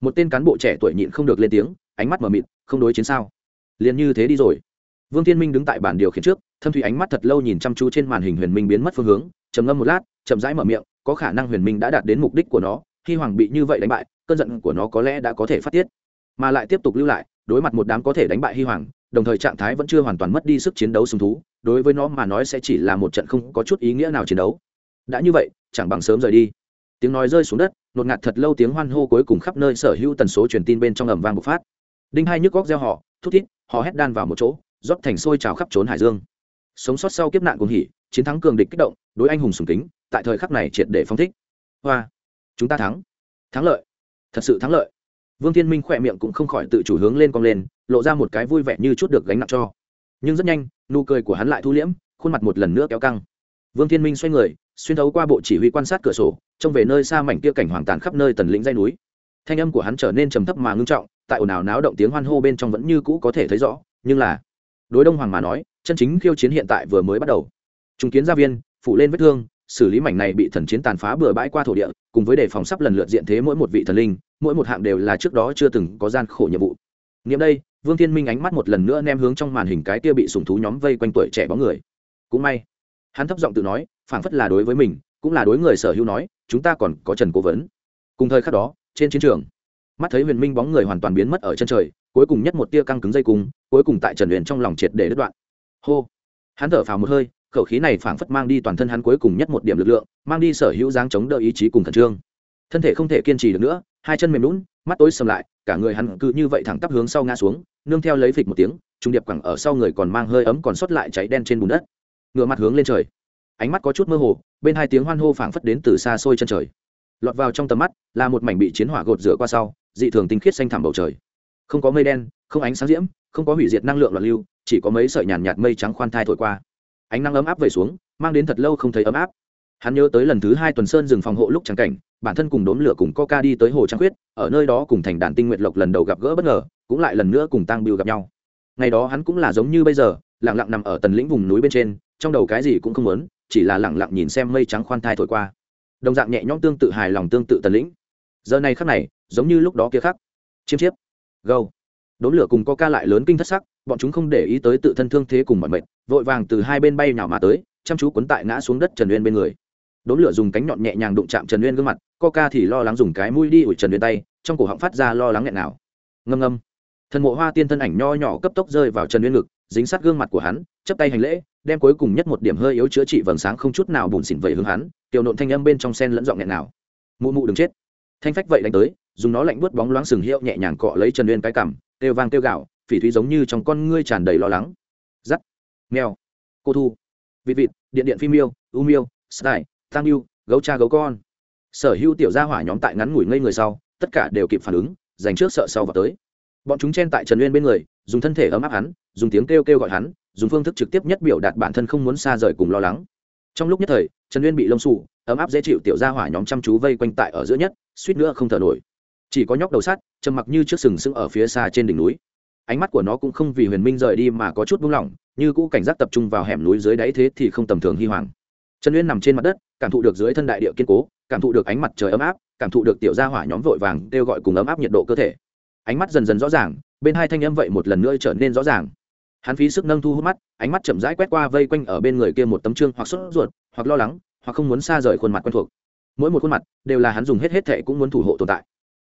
Một tên cán bộ trẻ tuổi nhịn không được lên tiếng, ánh mắt mờ mịt, không đối chiến sao? Liền như thế đi rồi. Vương thiên minh đứng tại bản điều khiển trước, thâm thủy ánh mắt thật lâu nhìn chăm chú trên màn hình huyền minh biến mất phương hướng, trầm ngâm một lát, chậm rãi mở miệng, có khả năng huyền minh đã đạt đến mục đích của nó khi hoàng bị như vậy đánh bại, cơn giận của nó có lẽ đã có thể phát tiết. Mà lại tiếp tục lưu lại, đối mặt một đám có thể đánh bại hy hoàng, đồng thời trạng thái vẫn chưa hoàn toàn mất đi sức chiến đấu sùng thú, đối với nó mà nói sẽ chỉ là một trận không có chút ý nghĩa nào chiến đấu. Đã như vậy, chẳng bằng sớm rời đi. Tiếng nói rơi xuống đất nột ngạt thật lâu tiếng hoan hô cuối cùng khắp nơi sở hữu tần số truyền tin bên trong ầm vang bộc phát. Đinh hai nhức góc gieo họ, thút thít, họ hét đan vào một chỗ, rót thành sôi trào khắp trốn hải dương. Sống sót sau kiếp nạn cùng hỉ, chiến thắng cường địch kích động, đối anh hùng sùng kính, tại thời khắc này triệt để phong thích. Hoa, chúng ta thắng. Thắng lợi. Thật sự thắng lợi. Vương thiên minh khỏe miệng cũng không khỏi tự chủ hướng lên cong lên, lộ ra một cái vui vẻ như chút được gánh nặng cho. Nhưng rất nhanh, nụ cười của hắn lại thu liễm, khuôn mặt một lần nữa kéo căng. Vương thiên minh xoay người xuyên thấu qua bộ chỉ huy quan sát cửa sổ, trông về nơi xa mảnh kia cảnh hoàng tàn khắp nơi tần lĩnh dây núi. Thanh âm của hắn trở nên trầm thấp mà ngưng trọng, tại ồn ào náo động tiếng hoan hô bên trong vẫn như cũ có thể thấy rõ, nhưng là, đối đông hoàng mà nói, chân chính khiêu chiến hiện tại vừa mới bắt đầu. Trung kiến gia viên phụ lên vết thương, xử lý mảnh này bị thần chiến tàn phá bừa bãi qua thổ địa, cùng với đề phòng sắp lần lượt diện thế mỗi một vị thần linh, mỗi một hạng đều là trước đó chưa từng có gian khổ nhiệm vụ. Nghiệm đây, vương thiên minh ánh mắt một lần nữa nem hướng trong màn hình cái kia bị sùng thú nhóm vây quanh tuổi trẻ bóng người. Cũng may, hắn thấp giọng tự nói phảng phất là đối với mình, cũng là đối người sở hữu nói, chúng ta còn có trần cố vấn. Cùng thời khắc đó, trên chiến trường, mắt thấy huyền minh bóng người hoàn toàn biến mất ở chân trời, cuối cùng nhất một tia căng cứng dây cung, cuối cùng tại trần huyền trong lòng triệt để đứt đoạn. Hô! Hắn thở phào một hơi, khẩu khí này phảng phất mang đi toàn thân hắn cuối cùng nhất một điểm lực lượng, mang đi sở hữu dáng chống đỡ ý chí cùng khẩn trương. Thân thể không thể kiên trì được nữa, hai chân mềm lún mắt tối sầm lại, cả người hắn cứ như vậy thẳng tắp hướng sau ngã xuống, nương theo lấy phịch một tiếng, trung điệp quẳng ở sau người còn mang hơi ấm còn sót lại cháy đen trên bùn đất. Ngựa mặt hướng lên trời ánh mắt có chút mơ hồ bên hai tiếng hoan hô phảng phất đến từ xa xôi chân trời. Lọt vào trong tầm mắt là một mảnh bị chiến hỏa gột rửa qua sau dị thường tinh khiết xanh thẳm bầu trời. Không có mây đen không ánh sáng diễm không có hủy diệt năng lượng loạn lưu chỉ có mấy sợi nhàn nhạt, nhạt mây trắng khoan thai thổi qua. Ánh nắng ấm áp về xuống mang đến thật lâu không thấy ấm áp. Hắn nhớ tới lần thứ hai tuần sơn dừng phòng hộ lúc trắng cảnh bản thân cùng đốn lửa cùng coca đi tới hồ trăng khuyết ở nơi đó cùng thành đàn tinh nguyện lộc lần đầu gặp gỡ bất ngờ cũng lại lần nữa cùng tăng biêu gặp nhau. Ngày đó hắn cũng là giống như bây giờ lặng lặng nằm ở tần lĩnh vùng núi bên trên trong đầu cái gì cũng không muốn chỉ là lẳng lặng nhìn xem mây trắng khoan thai thổi qua. Đồng dạng nhẹ nhõm tương tự hài lòng tương tự tần lĩnh. Giờ này khắc này, giống như lúc đó kia khắc. Chiêm chiếp. Gâu. Đốn lửa cùng coca lại lớn kinh thất sắc, bọn chúng không để ý tới tự thân thương thế cùng mọi mệt vội vàng từ hai bên bay nhào mà tới, chăm chú quấn tại ngã xuống đất trần uyên bên người. Đốn lửa dùng cánh nhọn nhẹ nhàng đụng chạm trần uyên gương mặt, coca thì lo lắng dùng cái mũi đi ủi trần uyên tay, trong cổ họng phát ra lo lắng nghẹn nào ngâm ngâm thần mộ hoa tiên thân ảnh nho nhỏ cấp tốc rơi vào trần uyên ngực, dính sát gương mặt của hắn chấp tay hành lễ, đem cuối cùng nhất một điểm hơi yếu chữa trị vầng sáng không chút nào bùn xỉn vậy hướng hắn, tiểu nộn thanh âm bên trong sen lẫn giọng nghẹn nào. Mụ mụ đừng chết. Thanh phách vậy đánh tới, dùng nó lạnh buốt bóng loáng sừng hiệu nhẹ nhàng cọ lấy trần uyên cái cằm têu vang têu gạo phỉ thúy giống như trong con ngươi tràn đầy lo lắng. Giắt. Mèo. Cô thu. Vị vịt, điện điện phim miêu, u miêu style tăng yêu gấu cha gấu con. Sở hữu tiểu gia hỏa nhóm tại ngắn ngủi ngây người sau, tất cả đều kịp phản ứng, dành trước sợ sau và tới bọn chúng chen tại trần uyên bên người, dùng thân thể ấm áp hắn, dùng tiếng kêu kêu gọi hắn, dùng phương thức trực tiếp nhất biểu đạt bản thân không muốn xa rời cùng lo lắng. Trong lúc nhất thời, trần uyên bị lông sụ ấm áp dễ chịu tiểu gia hỏa nhóm chăm chú vây quanh tại ở giữa nhất, suýt nữa không thở nổi. Chỉ có nhóc đầu sắt, trầm mặc như trước sừng sững ở phía xa trên đỉnh núi. Ánh mắt của nó cũng không vì huyền minh rời đi mà có chút buông lỏng, như cũ cảnh giác tập trung vào hẻm núi dưới đáy thế thì không tầm thường hy hoàng. Trần uyên nằm trên mặt đất, cảm thụ được dưới thân đại địa kiên cố, cảm thụ được ánh mặt trời ấm áp, cảm thụ được tiểu gia hỏa nhóm vội vàng kêu gọi cùng ấm áp nhiệt độ cơ thể ánh mắt dần dần rõ ràng, bên hai thanh âm vậy một lần nữa trở nên rõ ràng. Hắn phí sức nâng thu hút mắt, ánh mắt chậm rãi quét qua vây quanh ở bên người kia một tấm trương hoặc sốt ruột, hoặc lo lắng, hoặc không muốn xa rời khuôn mặt quen thuộc. Mỗi một khuôn mặt đều là hắn dùng hết hết thệ cũng muốn thủ hộ tồn tại.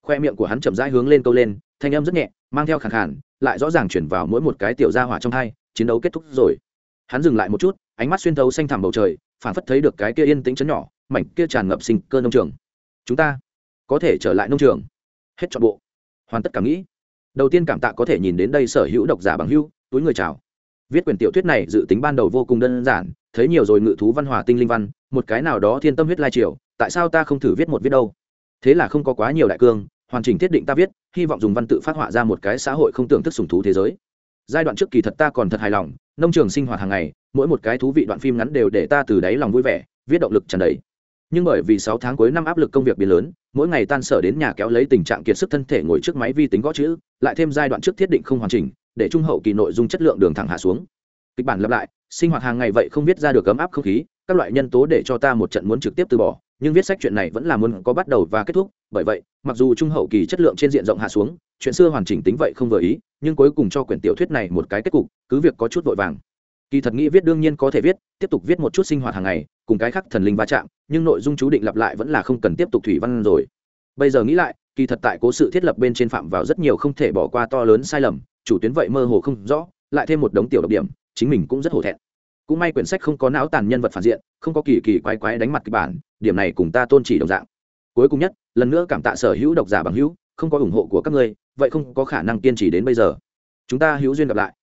Khoe miệng của hắn chậm rãi hướng lên câu lên, thanh âm rất nhẹ, mang theo khẳng khản lại rõ ràng chuyển vào mỗi một cái tiểu gia hỏa trong hai, chiến đấu kết thúc rồi. Hắn dừng lại một chút, ánh mắt xuyên thấu xanh thẳm bầu trời, phản phất thấy được cái kia yên tĩnh chấn nhỏ, mảnh kia tràn ngập sinh cơ nông trường. Chúng ta có thể trở lại nông trường. Hết trọn bộ hoàn tất cảm nghĩ. Đầu tiên cảm tạ có thể nhìn đến đây sở hữu độc giả bằng hữu, túi người chào. Viết quyển tiểu thuyết này dự tính ban đầu vô cùng đơn giản, thấy nhiều rồi ngự thú văn hòa tinh linh văn, một cái nào đó thiên tâm huyết lai triều, tại sao ta không thử viết một viết đâu? Thế là không có quá nhiều đại cương, hoàn chỉnh thiết định ta viết, hy vọng dùng văn tự phát họa ra một cái xã hội không tưởng thức sùng thú thế giới. Giai đoạn trước kỳ thật ta còn thật hài lòng, nông trường sinh hoạt hàng ngày, mỗi một cái thú vị đoạn phim ngắn đều để ta từ đáy lòng vui vẻ, viết động lực tràn đầy nhưng bởi vì sáu tháng cuối năm áp lực công việc biến lớn, mỗi ngày tan sở đến nhà kéo lấy tình trạng kiệt sức thân thể ngồi trước máy vi tính gõ chữ, lại thêm giai đoạn trước thiết định không hoàn chỉnh, để trung hậu kỳ nội dung chất lượng đường thẳng hạ xuống. Kịch bản lặp lại, sinh hoạt hàng ngày vậy không viết ra được ấm áp không khí, các loại nhân tố để cho ta một trận muốn trực tiếp từ bỏ, nhưng viết sách chuyện này vẫn là muốn có bắt đầu và kết thúc, bởi vậy, mặc dù trung hậu kỳ chất lượng trên diện rộng hạ xuống, chuyện xưa hoàn chỉnh tính vậy không vừa ý, nhưng cuối cùng cho quyển tiểu thuyết này một cái kết cục, cứ việc có chút vội vàng kỳ thật nghĩ viết đương nhiên có thể viết, tiếp tục viết một chút sinh hoạt hàng ngày, cùng cái khác thần linh va chạm, nhưng nội dung chú định lặp lại vẫn là không cần tiếp tục thủy văn rồi. Bây giờ nghĩ lại, kỳ thật tại cố sự thiết lập bên trên phạm vào rất nhiều không thể bỏ qua to lớn sai lầm, chủ tuyến vậy mơ hồ không rõ, lại thêm một đống tiểu độc điểm, chính mình cũng rất hổ thẹn. Cũng may quyển sách không có não tàn nhân vật phản diện, không có kỳ kỳ quái quái đánh mặt kịch bản, điểm này cùng ta tôn chỉ đồng dạng. Cuối cùng nhất, lần nữa cảm tạ sở hữu độc giả bằng hữu, không có ủng hộ của các ngươi, vậy không có khả năng kiên trì đến bây giờ. Chúng ta hữu duyên gặp lại.